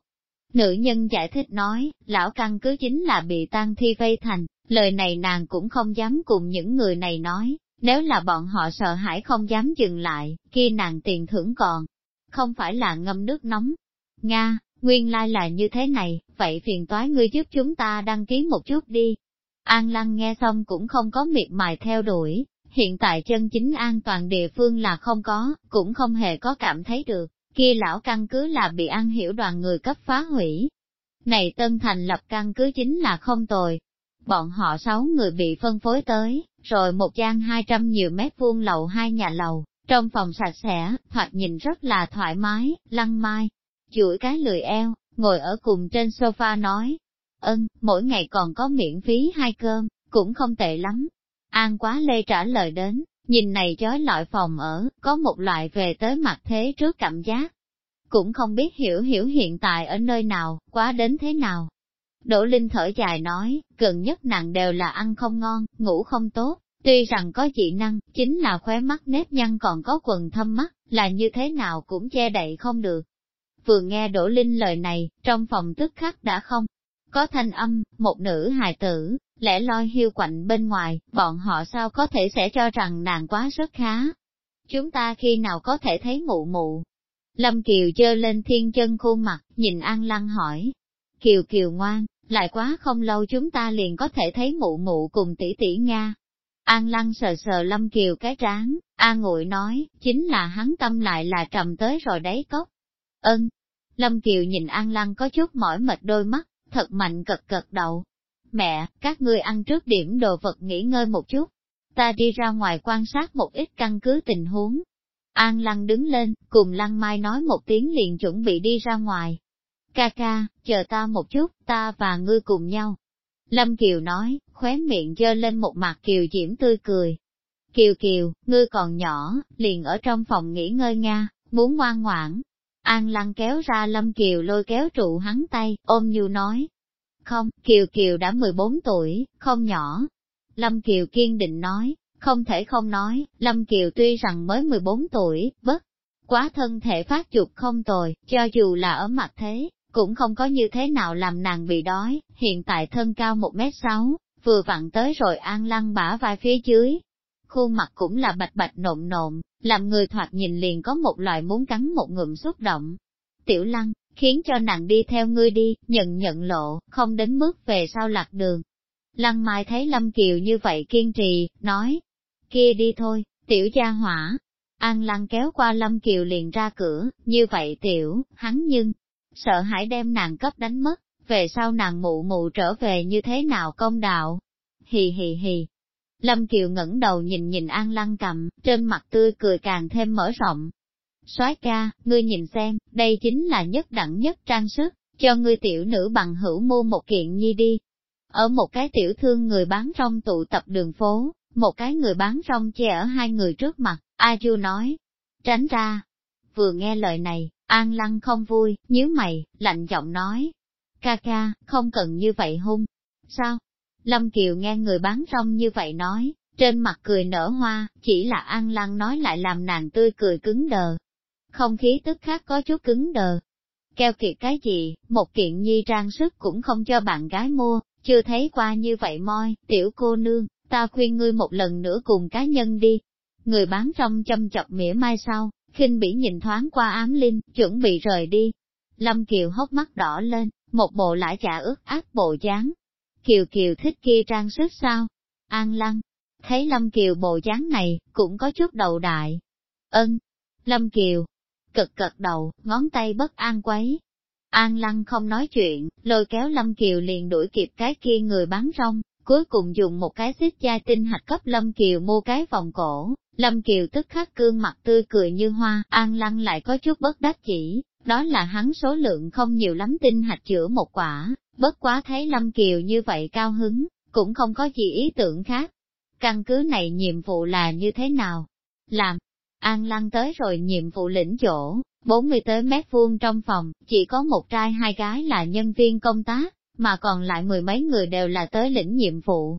Nữ nhân giải thích nói, lão căn cứ chính là bị tan thi vây thành, lời này nàng cũng không dám cùng những người này nói, nếu là bọn họ sợ hãi không dám dừng lại, khi nàng tiền thưởng còn, không phải là ngâm nước nóng. Nga, nguyên lai là như thế này, vậy phiền toái ngươi giúp chúng ta đăng ký một chút đi. An Lăng nghe xong cũng không có miệt mài theo đuổi, hiện tại chân chính an toàn địa phương là không có, cũng không hề có cảm thấy được, kia lão căn cứ là bị An hiểu đoàn người cấp phá hủy. Này Tân Thành lập căn cứ chính là không tồi. Bọn họ sáu người bị phân phối tới, rồi một gian hai trăm nhiều mét vuông lầu hai nhà lầu, trong phòng sạch sẽ, thoạt nhìn rất là thoải mái, lăng mai, chuỗi cái lười eo, ngồi ở cùng trên sofa nói, ân, mỗi ngày còn có miễn phí hai cơm, cũng không tệ lắm. An quá lê trả lời đến, nhìn này chói lọi phòng ở, có một loại về tới mặt thế trước cảm giác. Cũng không biết hiểu hiểu hiện tại ở nơi nào, quá đến thế nào. Đỗ Linh thở dài nói, gần nhất nặng đều là ăn không ngon, ngủ không tốt, tuy rằng có dị năng, chính là khóe mắt nếp nhăn còn có quần thâm mắt, là như thế nào cũng che đậy không được. Vừa nghe Đỗ Linh lời này, trong phòng tức khắc đã không có thanh âm, một nữ hài tử, lẽ loi hiu quạnh bên ngoài, bọn họ sao có thể sẽ cho rằng nàng quá rất khá. Chúng ta khi nào có thể thấy mụ mụ? Lâm Kiều dơ lên thiên chân khuôn mặt, nhìn An Lăng hỏi. Kiều Kiều ngoan, lại quá không lâu chúng ta liền có thể thấy mụ mụ cùng tỷ tỷ Nga. An Lăng sờ sờ Lâm Kiều cái trán, An ngụy nói, chính là hắn tâm lại là trầm tới rồi đấy cốc. Ân. Lâm Kiều nhìn An Lăng có chút mỏi mệt đôi mắt, thật mạnh cật cật đầu. Mẹ, các ngươi ăn trước điểm đồ vật nghỉ ngơi một chút. Ta đi ra ngoài quan sát một ít căn cứ tình huống. An Lăng đứng lên, cùng Lăng Mai nói một tiếng liền chuẩn bị đi ra ngoài. Ca ca, chờ ta một chút, ta và ngươi cùng nhau. Lâm Kiều nói, khóe miệng dơ lên một mặt Kiều diễm tươi cười. Kiều Kiều, ngươi còn nhỏ, liền ở trong phòng nghỉ ngơi Nga, muốn ngoan ngoãn, An Lăng kéo ra Lâm Kiều lôi kéo trụ hắn tay, ôm nhu nói. Không, Kiều Kiều đã 14 tuổi, không nhỏ. Lâm Kiều kiên định nói, không thể không nói, Lâm Kiều tuy rằng mới 14 tuổi, bất quá thân thể phát dục không tồi, cho dù là ở mặt thế, cũng không có như thế nào làm nàng bị đói, hiện tại thân cao 1m6, vừa vặn tới rồi An Lăng bả vai phía dưới, khuôn mặt cũng là bạch bạch nộn nộn, làm người thoạt nhìn liền có một loại muốn cắn một ngụm xúc động. Tiểu lăng, khiến cho nàng đi theo ngươi đi, nhận nhận lộ, không đến mức về sau lạc đường. Lăng Mai thấy Lâm Kiều như vậy kiên trì, nói, kia đi thôi, tiểu gia hỏa. An lăng kéo qua Lâm Kiều liền ra cửa, như vậy tiểu, hắn nhưng, sợ hãi đem nàng cấp đánh mất, về sau nàng mụ mụ trở về như thế nào công đạo. Hì hì hì. Lâm Kiều ngẩng đầu nhìn nhìn An Lăng cầm, trên mặt tươi cười càng thêm mở rộng. soái ca, ngươi nhìn xem, đây chính là nhất đẳng nhất trang sức, cho ngươi tiểu nữ bằng hữu mua một kiện nhi đi. Ở một cái tiểu thương người bán rong tụ tập đường phố, một cái người bán rong che ở hai người trước mặt, A Chu nói, tránh ra. Vừa nghe lời này, An Lăng không vui, nhíu mày, lạnh giọng nói, ca ca, không cần như vậy hung. Sao? Lâm Kiều nghe người bán rong như vậy nói, trên mặt cười nở hoa, chỉ là An Lăng nói lại làm nàng tươi cười cứng đờ. Không khí tức khác có chút cứng đờ. Keo kiệt cái gì, một kiện nhi trang sức cũng không cho bạn gái mua, chưa thấy qua như vậy moi, tiểu cô nương, ta khuyên ngươi một lần nữa cùng cá nhân đi. Người bán rong châm chọc mỉa mai sau, khinh bỉ nhìn thoáng qua ám linh, chuẩn bị rời đi. Lâm Kiều hốc mắt đỏ lên, một bộ lãi chả ướt ác bộ dáng. Kiều Kiều thích kia trang sức sao? An Lăng, thấy Lâm Kiều bộ dáng này, cũng có chút đầu đại. Ân, Lâm Kiều, cực cật đầu, ngón tay bất an quấy. An Lăng không nói chuyện, lôi kéo Lâm Kiều liền đuổi kịp cái kia người bán rong, cuối cùng dùng một cái xích chai tinh hạch cấp Lâm Kiều mua cái vòng cổ. Lâm Kiều tức khắc cương mặt tươi cười như hoa, An Lăng lại có chút bất đắc chỉ, đó là hắn số lượng không nhiều lắm tinh hạch chữa một quả, bất quá thấy Lâm Kiều như vậy cao hứng, cũng không có gì ý tưởng khác. Căn cứ này nhiệm vụ là như thế nào? Làm, An Lăng tới rồi nhiệm vụ lĩnh chỗ, 40 tới mét vuông trong phòng, chỉ có một trai hai gái là nhân viên công tác, mà còn lại mười mấy người đều là tới lĩnh nhiệm vụ.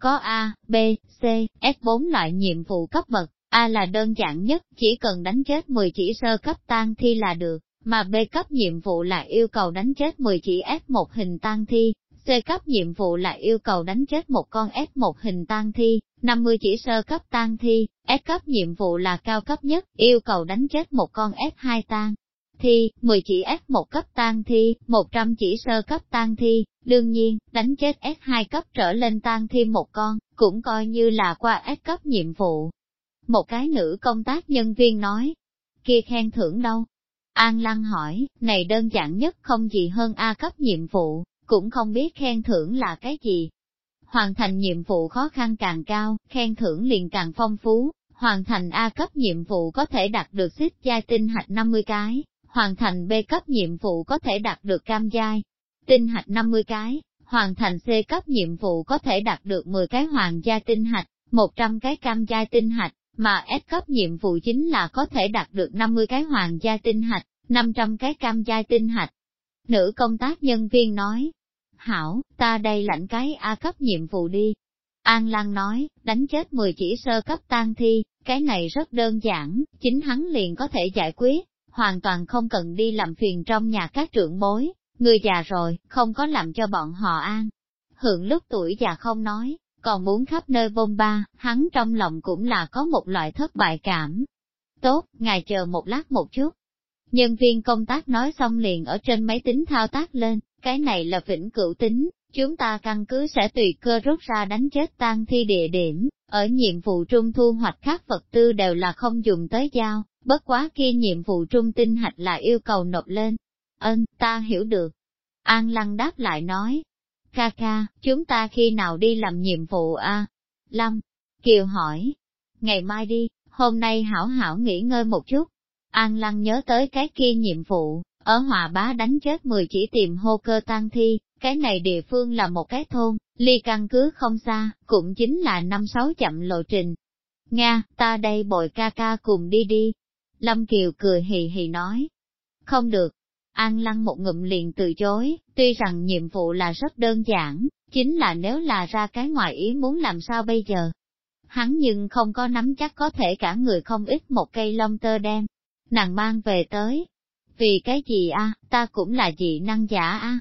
Có A, B, C, S4 loại nhiệm vụ cấp bậc, A là đơn giản nhất, chỉ cần đánh chết 10 chỉ sơ cấp tan thi là được mà B cấp nhiệm vụ là yêu cầu đánh chết 10 chỉ F1 hình tan thi, C cấp nhiệm vụ là yêu cầu đánh chết một con F1 hình tan thi, 50 chỉ sơ cấp tan thi, S cấp nhiệm vụ là cao cấp nhất, yêu cầu đánh chết một con F2 tan thi, 10 chỉ F1 cấp tan thi, 100 chỉ sơ cấp tan thi, đương nhiên, đánh chết S2 cấp trở lên tan thi một con, cũng coi như là qua S cấp nhiệm vụ. Một cái nữ công tác nhân viên nói, kia khen thưởng đâu, An Lăng hỏi, này đơn giản nhất không gì hơn A cấp nhiệm vụ, cũng không biết khen thưởng là cái gì. Hoàn thành nhiệm vụ khó khăn càng cao, khen thưởng liền càng phong phú, hoàn thành A cấp nhiệm vụ có thể đạt được xích giai tinh hạch 50 cái, hoàn thành B cấp nhiệm vụ có thể đạt được cam giai, tinh hạch 50 cái, hoàn thành C cấp nhiệm vụ có thể đạt được 10 cái hoàng gia tinh hạch, 100 cái cam giai tinh hạch, mà S cấp nhiệm vụ chính là có thể đạt được 50 cái hoàng gia tinh hạch, 500 cái cam giai tinh hạch. Nữ công tác nhân viên nói, hảo, ta đây lãnh cái A cấp nhiệm vụ đi. An Lan nói, đánh chết 10 chỉ sơ cấp tan thi, cái này rất đơn giản, chính hắn liền có thể giải quyết, hoàn toàn không cần đi làm phiền trong nhà các trưởng bối, người già rồi, không có làm cho bọn họ an. Hưởng lúc tuổi già không nói, còn muốn khắp nơi bôn ba, hắn trong lòng cũng là có một loại thất bại cảm. Tốt, ngài chờ một lát một chút. Nhân viên công tác nói xong liền ở trên máy tính thao tác lên, cái này là vĩnh cửu tính, chúng ta căn cứ sẽ tùy cơ rút ra đánh chết tan thi địa điểm, ở nhiệm vụ trung thu hoạch các vật tư đều là không dùng tới dao, bất quá kia nhiệm vụ trung tinh hạch là yêu cầu nộp lên. Ơn, ta hiểu được. An Lăng đáp lại nói, ca ca, chúng ta khi nào đi làm nhiệm vụ a? Lâm, Kiều hỏi, ngày mai đi, hôm nay hảo hảo nghỉ ngơi một chút. An Lăng nhớ tới cái kia nhiệm vụ, ở Hòa Bá đánh chết 10 chỉ tìm hô cơ tăng thi, cái này địa phương là một cái thôn, ly căn cứ không xa, cũng chính là năm sáu chậm lộ trình. Nga, ta đây bội ca ca cùng đi đi. Lâm Kiều cười hì hì nói. Không được, An Lăng một ngụm liền từ chối, tuy rằng nhiệm vụ là rất đơn giản, chính là nếu là ra cái ngoài ý muốn làm sao bây giờ. Hắn nhưng không có nắm chắc có thể cả người không ít một cây lông tơ đen, nàng mang về tới. Vì cái gì a? ta cũng là dị năng giả a.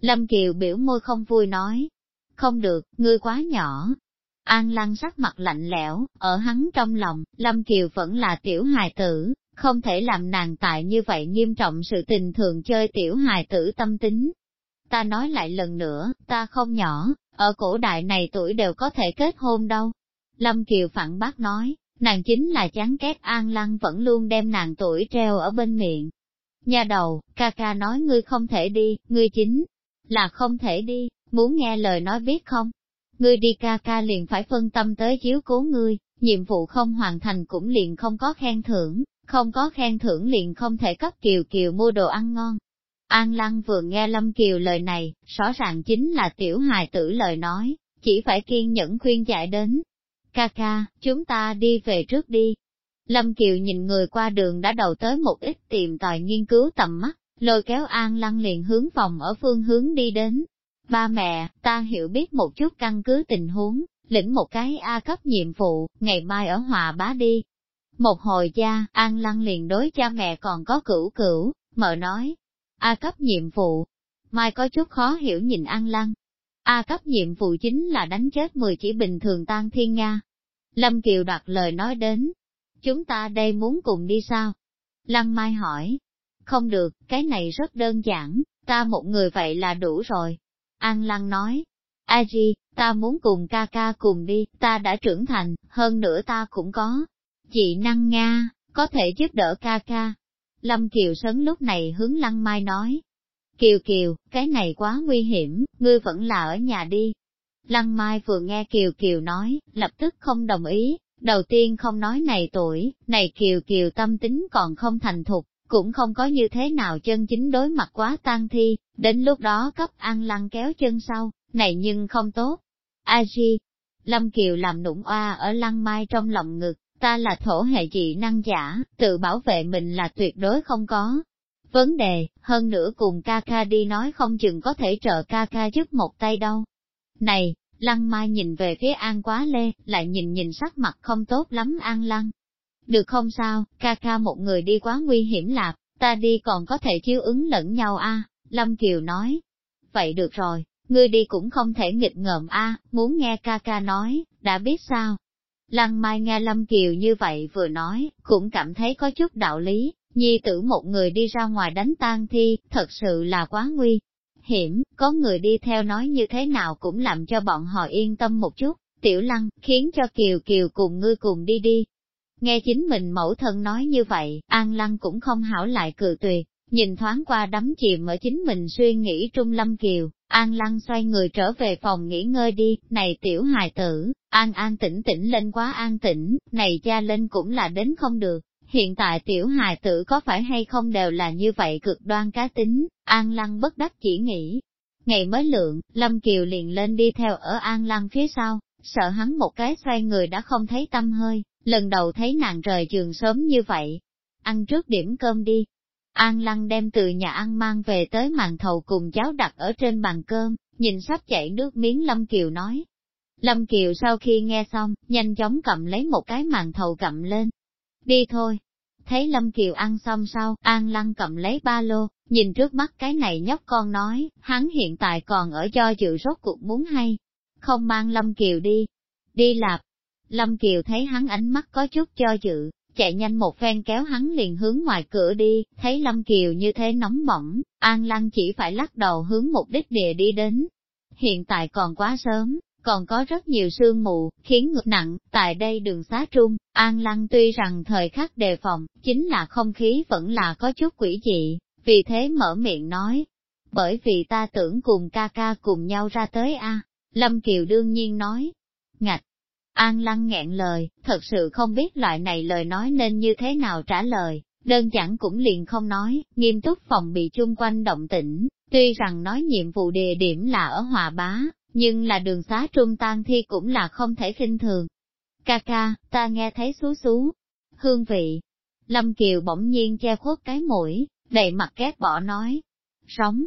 Lâm Kiều biểu môi không vui nói. Không được, ngươi quá nhỏ. An Lăng sắc mặt lạnh lẽo, ở hắn trong lòng, Lâm Kiều vẫn là tiểu hài tử, không thể làm nàng tại như vậy nghiêm trọng sự tình thường chơi tiểu hài tử tâm tính. Ta nói lại lần nữa, ta không nhỏ, ở cổ đại này tuổi đều có thể kết hôn đâu. Lâm Kiều phản bác nói, nàng chính là chán ghét An Lăng vẫn luôn đem nàng tuổi treo ở bên miệng. Nhà đầu, ca ca nói ngươi không thể đi, ngươi chính là không thể đi, muốn nghe lời nói biết không? Ngươi đi ca ca liền phải phân tâm tới chiếu cố ngươi, nhiệm vụ không hoàn thành cũng liền không có khen thưởng, không có khen thưởng liền không thể cấp Kiều Kiều mua đồ ăn ngon. An Lăng vừa nghe Lâm Kiều lời này, rõ ràng chính là tiểu hài tử lời nói, chỉ phải kiên nhẫn khuyên giải đến. Ca ca, chúng ta đi về trước đi. Lâm Kiều nhìn người qua đường đã đầu tới một ít tìm tòi nghiên cứu tầm mắt, lôi kéo An Lăng liền hướng phòng ở phương hướng đi đến. Ba mẹ, ta hiểu biết một chút căn cứ tình huống, lĩnh một cái A cấp nhiệm vụ, ngày mai ở Hòa Bá đi. Một hồi cha, An Lăng liền đối cha mẹ còn có cửu cửu, mợ nói, A cấp nhiệm vụ. Mai có chút khó hiểu nhìn An Lăng. A cấp nhiệm vụ chính là đánh chết 10 chỉ bình thường tan thiên Nga. Lâm Kiều đặt lời nói đến. Chúng ta đây muốn cùng đi sao? Lăng Mai hỏi. Không được, cái này rất đơn giản, ta một người vậy là đủ rồi. An Lăng nói. A Di, ta muốn cùng ca ca cùng đi, ta đã trưởng thành, hơn nữa ta cũng có. Chị năng Nga, có thể giúp đỡ ca ca. Lâm Kiều Sấn lúc này hướng Lăng Mai nói. Kiều Kiều, cái này quá nguy hiểm, ngươi vẫn là ở nhà đi. Lăng Mai vừa nghe Kiều Kiều nói, lập tức không đồng ý, đầu tiên không nói này tuổi, này Kiều Kiều tâm tính còn không thành thục, cũng không có như thế nào chân chính đối mặt quá tan thi, đến lúc đó cấp ăn lăng kéo chân sau, này nhưng không tốt. A Di, Lâm Kiều làm nụng oa ở lăng mai trong lòng ngực, ta là thổ hệ dị năng giả, tự bảo vệ mình là tuyệt đối không có. Vấn đề, hơn nữa cùng ca ca đi nói không chừng có thể trợ ca ca giúp một tay đâu. Này, lăng mai nhìn về phía an quá lê, lại nhìn nhìn sắc mặt không tốt lắm an lăng. Được không sao, ca ca một người đi quá nguy hiểm lạc, ta đi còn có thể chiếu ứng lẫn nhau a Lâm Kiều nói. Vậy được rồi, ngươi đi cũng không thể nghịch ngợm a muốn nghe ca ca nói, đã biết sao. Lăng Mai nghe Lâm Kiều như vậy vừa nói, cũng cảm thấy có chút đạo lý, nhi tử một người đi ra ngoài đánh tang thi, thật sự là quá nguy hiểm, có người đi theo nói như thế nào cũng làm cho bọn họ yên tâm một chút, tiểu lăng, khiến cho Kiều Kiều cùng ngươi cùng đi đi. Nghe chính mình mẫu thân nói như vậy, An Lăng cũng không hảo lại cự tuyệt, nhìn thoáng qua đắm chìm ở chính mình suy nghĩ trung lâm kiều, An Lăng xoay người trở về phòng nghỉ ngơi đi, này tiểu hài tử, An An tĩnh tĩnh lên quá an tĩnh, này cha lên cũng là đến không được. Hiện tại tiểu hài tử có phải hay không đều là như vậy cực đoan cá tính, An Lăng bất đắc chỉ nghĩ. Ngày mới lượng, Lâm Kiều liền lên đi theo ở An Lăng phía sau, sợ hắn một cái xoay người đã không thấy tâm hơi, lần đầu thấy nàng rời giường sớm như vậy. Ăn trước điểm cơm đi, An Lăng đem từ nhà ăn mang về tới màn thầu cùng cháo đặt ở trên bàn cơm, nhìn sắp chảy nước miếng Lâm Kiều nói. Lâm Kiều sau khi nghe xong, nhanh chóng cầm lấy một cái màn thầu cầm lên. Đi thôi. Thấy Lâm Kiều ăn xong sau, An Lăng cầm lấy ba lô, nhìn trước mắt cái này nhóc con nói, hắn hiện tại còn ở cho dự rốt cuộc muốn hay. Không mang Lâm Kiều đi. Đi lạp. Lâm Kiều thấy hắn ánh mắt có chút cho dự, chạy nhanh một phen kéo hắn liền hướng ngoài cửa đi, thấy Lâm Kiều như thế nóng bỏng, An Lăng chỉ phải lắc đầu hướng mục đích địa đi đến. Hiện tại còn quá sớm, còn có rất nhiều sương mù, khiến ngược nặng, tại đây đường xá trung, An Lăng tuy rằng thời khắc đề phòng, chính là không khí vẫn là có chút quỷ dị, vì thế mở miệng nói. Bởi vì ta tưởng cùng ca ca cùng nhau ra tới a Lâm Kiều đương nhiên nói. Ngạch, An lăng nghẹn lời, thật sự không biết loại này lời nói nên như thế nào trả lời, đơn giản cũng liền không nói, nghiêm túc phòng bị chung quanh động tĩnh, tuy rằng nói nhiệm vụ địa điểm là ở Hòa Bá, nhưng là đường xá trung tan thi cũng là không thể khinh thường. Ca ca, ta nghe thấy xú xú, hương vị. Lâm Kiều bỗng nhiên che khuất cái mũi, đầy mặt ghét bỏ nói. Sống.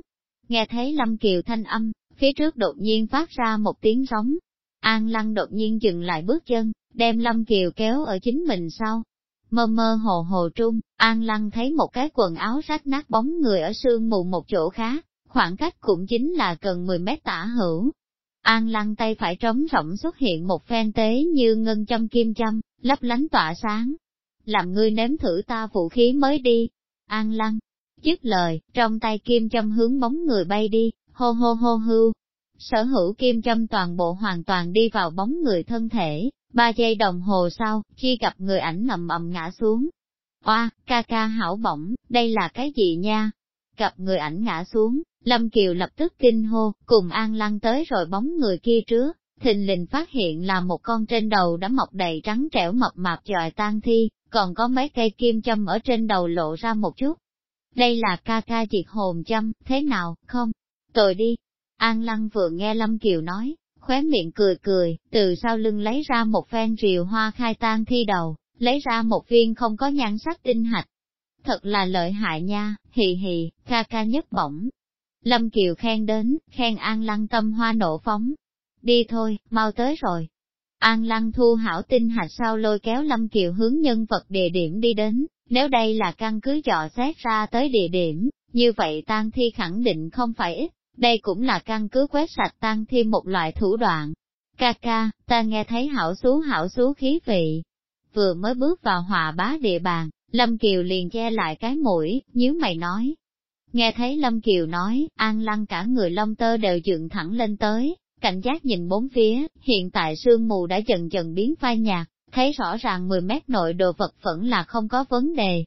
Nghe thấy Lâm Kiều thanh âm, phía trước đột nhiên phát ra một tiếng giống, An Lăng đột nhiên dừng lại bước chân, đem Lâm Kiều kéo ở chính mình sau. Mơ mơ hồ hồ trung, An Lăng thấy một cái quần áo rách nát bóng người ở sương mù một chỗ khác, khoảng cách cũng chính là gần 10 mét tả hữu. An Lăng tay phải trống rỗng xuất hiện một phen tế như ngân châm kim châm, lấp lánh tỏa sáng. Làm ngươi nếm thử ta vũ khí mới đi. An Lăng, dứt lời, trong tay kim châm hướng bóng người bay đi, hô hô hô hưu, Sở hữu kim châm toàn bộ hoàn toàn đi vào bóng người thân thể, Ba giây đồng hồ sau, chi gặp người ảnh ầm ầm ngã xuống. Oa, ca ca hảo bổng, đây là cái gì nha? Gặp người ảnh ngã xuống, Lâm Kiều lập tức kinh hô, cùng An Lăng tới rồi bóng người kia trước, thình lình phát hiện là một con trên đầu đã mọc đầy trắng trẻo mập mạp dòi tan thi, còn có mấy cây kim châm ở trên đầu lộ ra một chút. Đây là ca ca diệt hồn châm, thế nào, không? Tội đi. An Lăng vừa nghe Lâm Kiều nói, khóe miệng cười cười, từ sau lưng lấy ra một phen rìu hoa khai tan thi đầu, lấy ra một viên không có nhan sắc tinh hạch. Thật là lợi hại nha, hì hì, ca ca nhất bổng. Lâm Kiều khen đến, khen An Lăng tâm hoa nộ phóng. Đi thôi, mau tới rồi. An Lăng thu hảo tinh hạch sau lôi kéo Lâm Kiều hướng nhân vật địa điểm đi đến, nếu đây là căn cứ dò xét ra tới địa điểm, như vậy tang thi khẳng định không phải ít, đây cũng là căn cứ quét sạch tang thi một loại thủ đoạn. Ca ca, ta nghe thấy hảo xú hảo xú khí vị. Vừa mới bước vào hòa bá địa bàn, Lâm Kiều liền che lại cái mũi, nhíu mày nói. Nghe thấy Lâm Kiều nói, An Lăng cả người lông tơ đều dựng thẳng lên tới, cảnh giác nhìn bốn phía, hiện tại sương mù đã dần dần biến phai nhạt, thấy rõ ràng 10 mét nội đồ vật vẫn là không có vấn đề.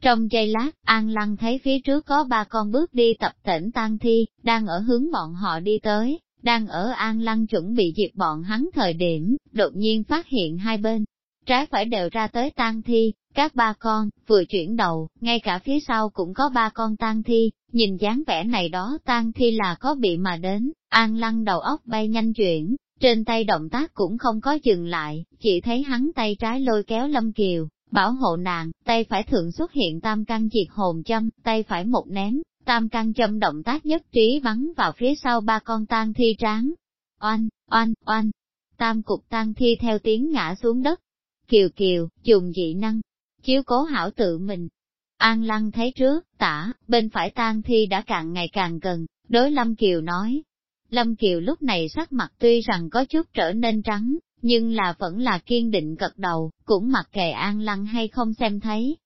Trong giây lát, An Lăng thấy phía trước có ba con bước đi tập tỉnh tan thi, đang ở hướng bọn họ đi tới, đang ở An Lăng chuẩn bị diệt bọn hắn thời điểm, đột nhiên phát hiện hai bên, trái phải đều ra tới tang thi, các ba con, vừa chuyển đầu, ngay cả phía sau cũng có ba con tang thi, nhìn dáng vẻ này đó tang thi là có bị mà đến, An Lăng đầu óc bay nhanh chuyển, trên tay động tác cũng không có dừng lại, chỉ thấy hắn tay trái lôi kéo Lâm Kiều, bảo hộ nàng, tay phải thượng xuất hiện tam căn diệt hồn châm, tay phải một ném, tam căn châm động tác nhất trí bắn vào phía sau ba con tang thi tráng. Oanh, oanh, oanh, tam cục tang thi theo tiếng ngã xuống đất. Kiều Kiều, dùng dị năng, chiếu cố hảo tự mình. An Lăng thấy trước, tả, bên phải tan thi đã càng ngày càng gần, đối Lâm Kiều nói, Lâm Kiều lúc này sắc mặt tuy rằng có chút trở nên trắng, nhưng là vẫn là kiên định gật đầu, cũng mặc kệ An Lăng hay không xem thấy.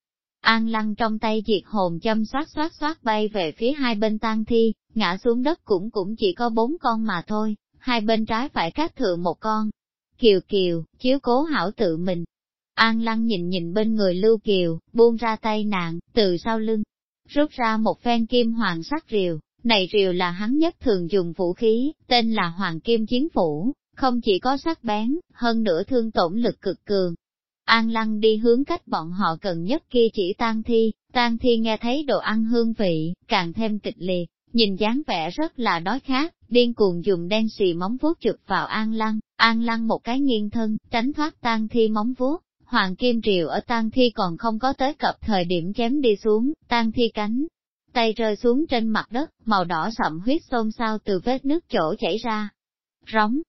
An Lăng trong tay diệt hồn châm xoát xoát xoát bay về phía hai bên tang thi, ngã xuống đất cũng cũng chỉ có bốn con mà thôi, hai bên trái phải cắt thượng một con. Kiều Kiều, chiếu cố hảo tự mình. An Lăng nhìn nhìn bên người Lưu Kiều, buông ra tay nàng, từ sau lưng, rút ra một phen kim hoàng sắc rìu, này rìu là hắn nhất thường dùng vũ khí, tên là Hoàng Kim Chiến Phủ, không chỉ có sắc bén, hơn nữa thương tổn lực cực cường. An Lăng đi hướng cách bọn họ cần nhất kia chỉ tan thi, tan thi nghe thấy đồ ăn hương vị, càng thêm kịch liệt, nhìn dáng vẻ rất là đói khát, điên cuồng dùng đen xì móng vuốt chụp vào An Lăng, An Lăng một cái nghiêng thân, tránh thoát tan thi móng vuốt, Hoàng Kim Triều ở tan thi còn không có tới cập thời điểm chém đi xuống, tan thi cánh, tay rơi xuống trên mặt đất, màu đỏ sậm huyết xôn xao từ vết nước chỗ chảy ra. Rống,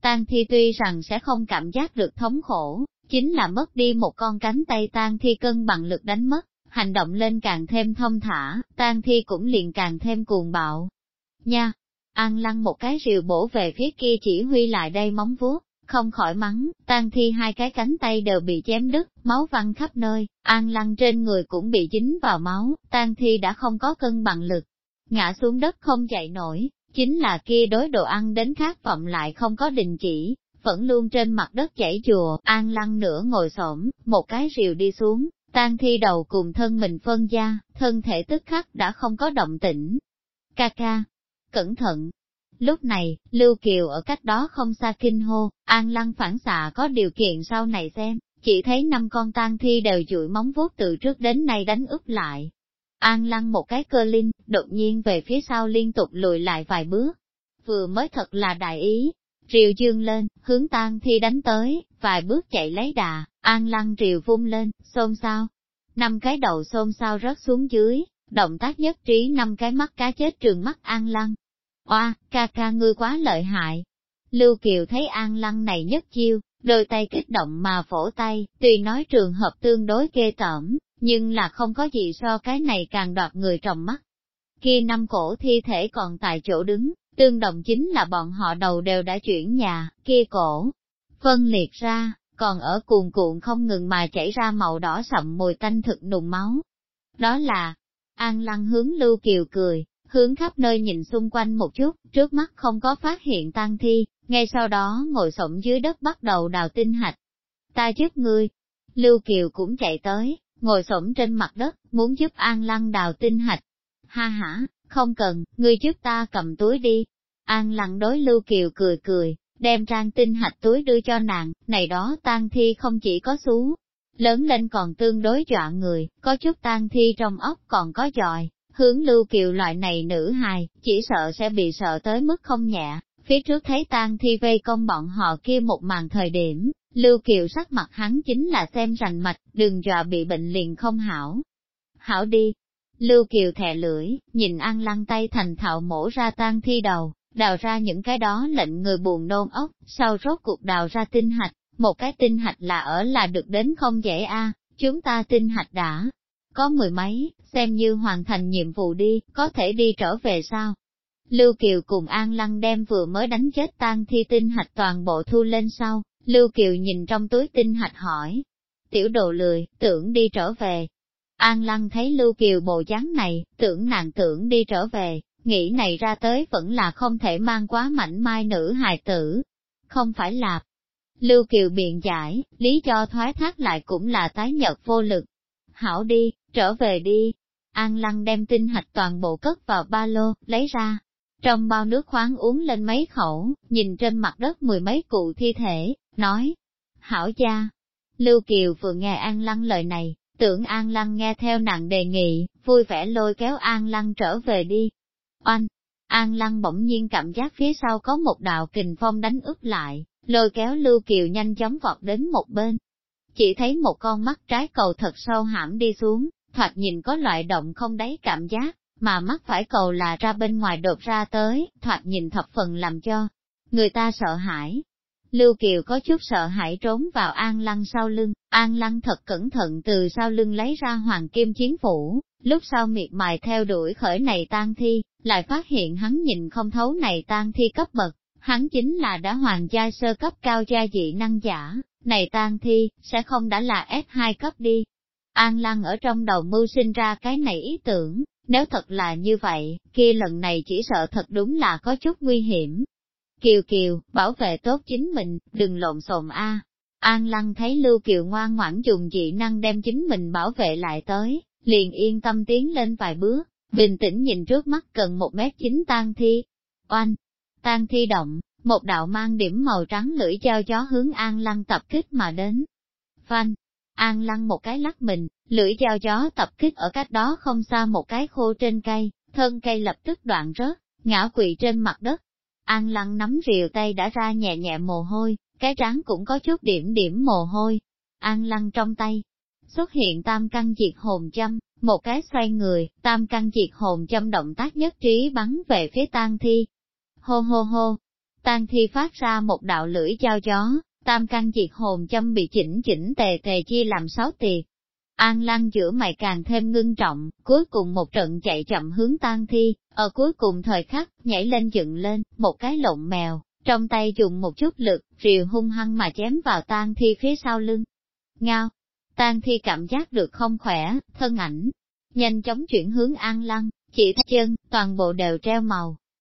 tan thi tuy rằng sẽ không cảm giác được thống khổ, chính là mất đi một con cánh tay tan thi cân bằng lực đánh mất, hành động lên càng thêm thông thả, tan thi cũng liền càng thêm cuồng bạo. Nha! An lăng một cái rìu bổ về phía kia chỉ huy lại đây móng vuốt, không khỏi mắng, tan thi hai cái cánh tay đều bị chém đứt, máu văng khắp nơi, an lăng trên người cũng bị dính vào máu, tan thi đã không có cân bằng lực, ngã xuống đất không chạy nổi, chính là kia đối đồ ăn đến khát vọng lại không có đình chỉ, vẫn luôn trên mặt đất chảy chùa, an lăng nửa ngồi xổm, một cái rìu đi xuống, tan thi đầu cùng thân mình phân ra, thân thể tức khắc đã không có động tĩnh. Ca ca, cẩn thận, Lúc này, Lưu Kiều ở cách đó không xa kinh hô, An Lăng phản xạ có điều kiện sau này xem, chỉ thấy năm con tang thi đều dụi móng vuốt từ trước đến nay đánh úp lại. An Lăng một cái cơ linh, đột nhiên về phía sau liên tục lùi lại vài bước. Vừa mới thật là đại ý, Triều dương lên, hướng tang thi đánh tới, vài bước chạy lấy đà, An Lăng triều vung lên, xôn xao. Năm cái đầu xôn xao rớt xuống dưới, động tác nhất trí năm cái mắt cá chết trường mắt An Lăng, Oa, ca ca ngươi quá lợi hại. Lưu Kiều thấy An Lăng này nhất chiêu, đôi tay kích động mà phổ tay, tuy nói trường hợp tương đối ghê tởm, nhưng là không có gì so cái này càng đoạt người trong mắt. Khi năm cổ thi thể còn tại chỗ đứng, tương đồng chính là bọn họ đầu đều đã chuyển nhà, kia cổ, phân liệt ra, còn ở cuồn cuộn không ngừng mà chảy ra màu đỏ sậm mùi tanh thực nùng máu. Đó là, An Lăng hướng Lưu Kiều cười, hướng khắp nơi nhìn xung quanh một chút, trước mắt không có phát hiện tang thi, ngay sau đó ngồi sổng dưới đất bắt đầu đào tinh hạch. ta giúp ngươi. Lưu Kiều cũng chạy tới, ngồi sổng trên mặt đất, muốn giúp An Lăng đào tinh hạch. Ha ha, không cần, ngươi giúp ta cầm túi đi. An Lăng đối Lưu Kiều cười cười, đem trang tinh hạch túi đưa cho nàng, này đó tang thi không chỉ có xú, lớn lên còn tương đối dọa người, có chút tang thi trong ốc còn có dòi, hướng Lưu Kiều loại này nữ hài, chỉ sợ sẽ bị sợ tới mức không nhẹ. Phía trước thấy tang thi vây công bọn họ kia một màn thời điểm, Lưu Kiều sắc mặt hắn chính là xem rành mạch, đừng dọa bị bệnh liền không hảo. Hảo đi. Lưu Kiều thè lưỡi, nhìn An Lăng tay thành thạo mổ ra tang thi đầu, đào ra những cái đó lệnh người buồn nôn ốc, sau rốt cuộc đào ra tinh hạch, một cái tinh hạch là ở là được đến không dễ a à, chúng ta tinh hạch đã có mười mấy, xem như hoàn thành nhiệm vụ đi, có thể đi trở về sao? Lưu Kiều cùng An Lăng đem vừa mới đánh chết tan thi tinh hạch toàn bộ thu lên sau, Lưu Kiều nhìn trong túi tinh hạch hỏi. Tiểu đồ lười, tưởng đi trở về. An Lăng thấy Lưu Kiều bộ dáng này, tưởng nàng tưởng đi trở về, nghĩ này ra tới vẫn là không thể mang quá mảnh mai nữ hài tử. Không phải là. Lưu Kiều biện giải, lý do thoái thác lại cũng là tái nhật vô lực. Hảo đi, trở về đi. An Lăng đem tinh hạch toàn bộ cất vào ba lô, lấy ra. Trong bao nước khoáng uống lên mấy khẩu, nhìn trên mặt đất mười mấy cụ thi thể, nói. Hảo cha. Lưu Kiều vừa nghe An Lăng lời này, tưởng An Lăng nghe theo nàng đề nghị, vui vẻ lôi kéo An Lăng trở về đi, Oanh! An Lăng bỗng nhiên cảm giác phía sau có một đạo kình phong đánh úp lại, lôi kéo Lưu Kiều nhanh chóng vọt đến một bên. Chỉ thấy một con mắt trái cầu thật sâu hãm đi xuống, thoạt nhìn có loại động không đáy cảm giác, mà mắt phải cầu là ra bên ngoài đột ra tới, thoạt nhìn thập phần làm cho người ta sợ hãi. Lưu Kiều có chút sợ hãi trốn vào An Lăng sau lưng, An Lăng thật cẩn thận từ sau lưng lấy ra hoàng kim chiến phủ, lúc sau miệt mài theo đuổi khởi này tan thi, lại phát hiện hắn nhìn không thấu này tan thi cấp bậc, hắn chính là đã hoàng gia sơ cấp cao gia dị năng giả, này tan thi, sẽ không đã là S2 cấp đi. An Lăng ở trong đầu mưu sinh ra cái này ý tưởng, nếu thật là như vậy, kia lần này chỉ sợ thật đúng là có chút nguy hiểm. Kiều Kiều, bảo vệ tốt chính mình, đừng lộn xộn a. An Lăng thấy Lưu Kiều ngoan ngoãn dùng dị năng đem chính mình bảo vệ lại tới, liền yên tâm tiến lên vài bước, bình tĩnh nhìn trước mắt cần một mét chín tan thi. Oanh! Tan thi động, một đạo mang điểm màu trắng lưỡi dao gió hướng An Lăng tập kích mà đến. Phanh! An Lăng một cái lắc mình, lưỡi dao gió tập kích ở cách đó không xa một cái khô trên cây, thân cây lập tức đoạn rớt, ngã quỵ trên mặt đất. An Lăng nắm rìu tay đã ra nhẹ nhẹ mồ hôi, cái trán cũng có chút điểm điểm mồ hôi. An Lăng trong tay, xuất hiện tam căn diệt hồn châm, một cái xoay người, tam căn diệt hồn châm động tác nhất trí bắn về phía tang thi. Hô hô hô, tang thi phát ra một đạo lưỡi dao gió, tam căn diệt hồn châm bị chỉnh chỉnh tề tề chia làm sáu tiệt. An lăng giữa mày càng thêm ngưng trọng, cuối cùng một trận chạy chậm hướng tang thi, ở cuối cùng thời khắc, nhảy lên dựng lên, một cái lộn mèo, trong tay dùng một chút lực, rìu hung hăng mà chém vào tang thi phía sau lưng. Ngao, Tang thi cảm giác được không khỏe, thân ảnh, nhanh chóng chuyển hướng an lăng, chỉ chân, toàn bộ đều treo màu,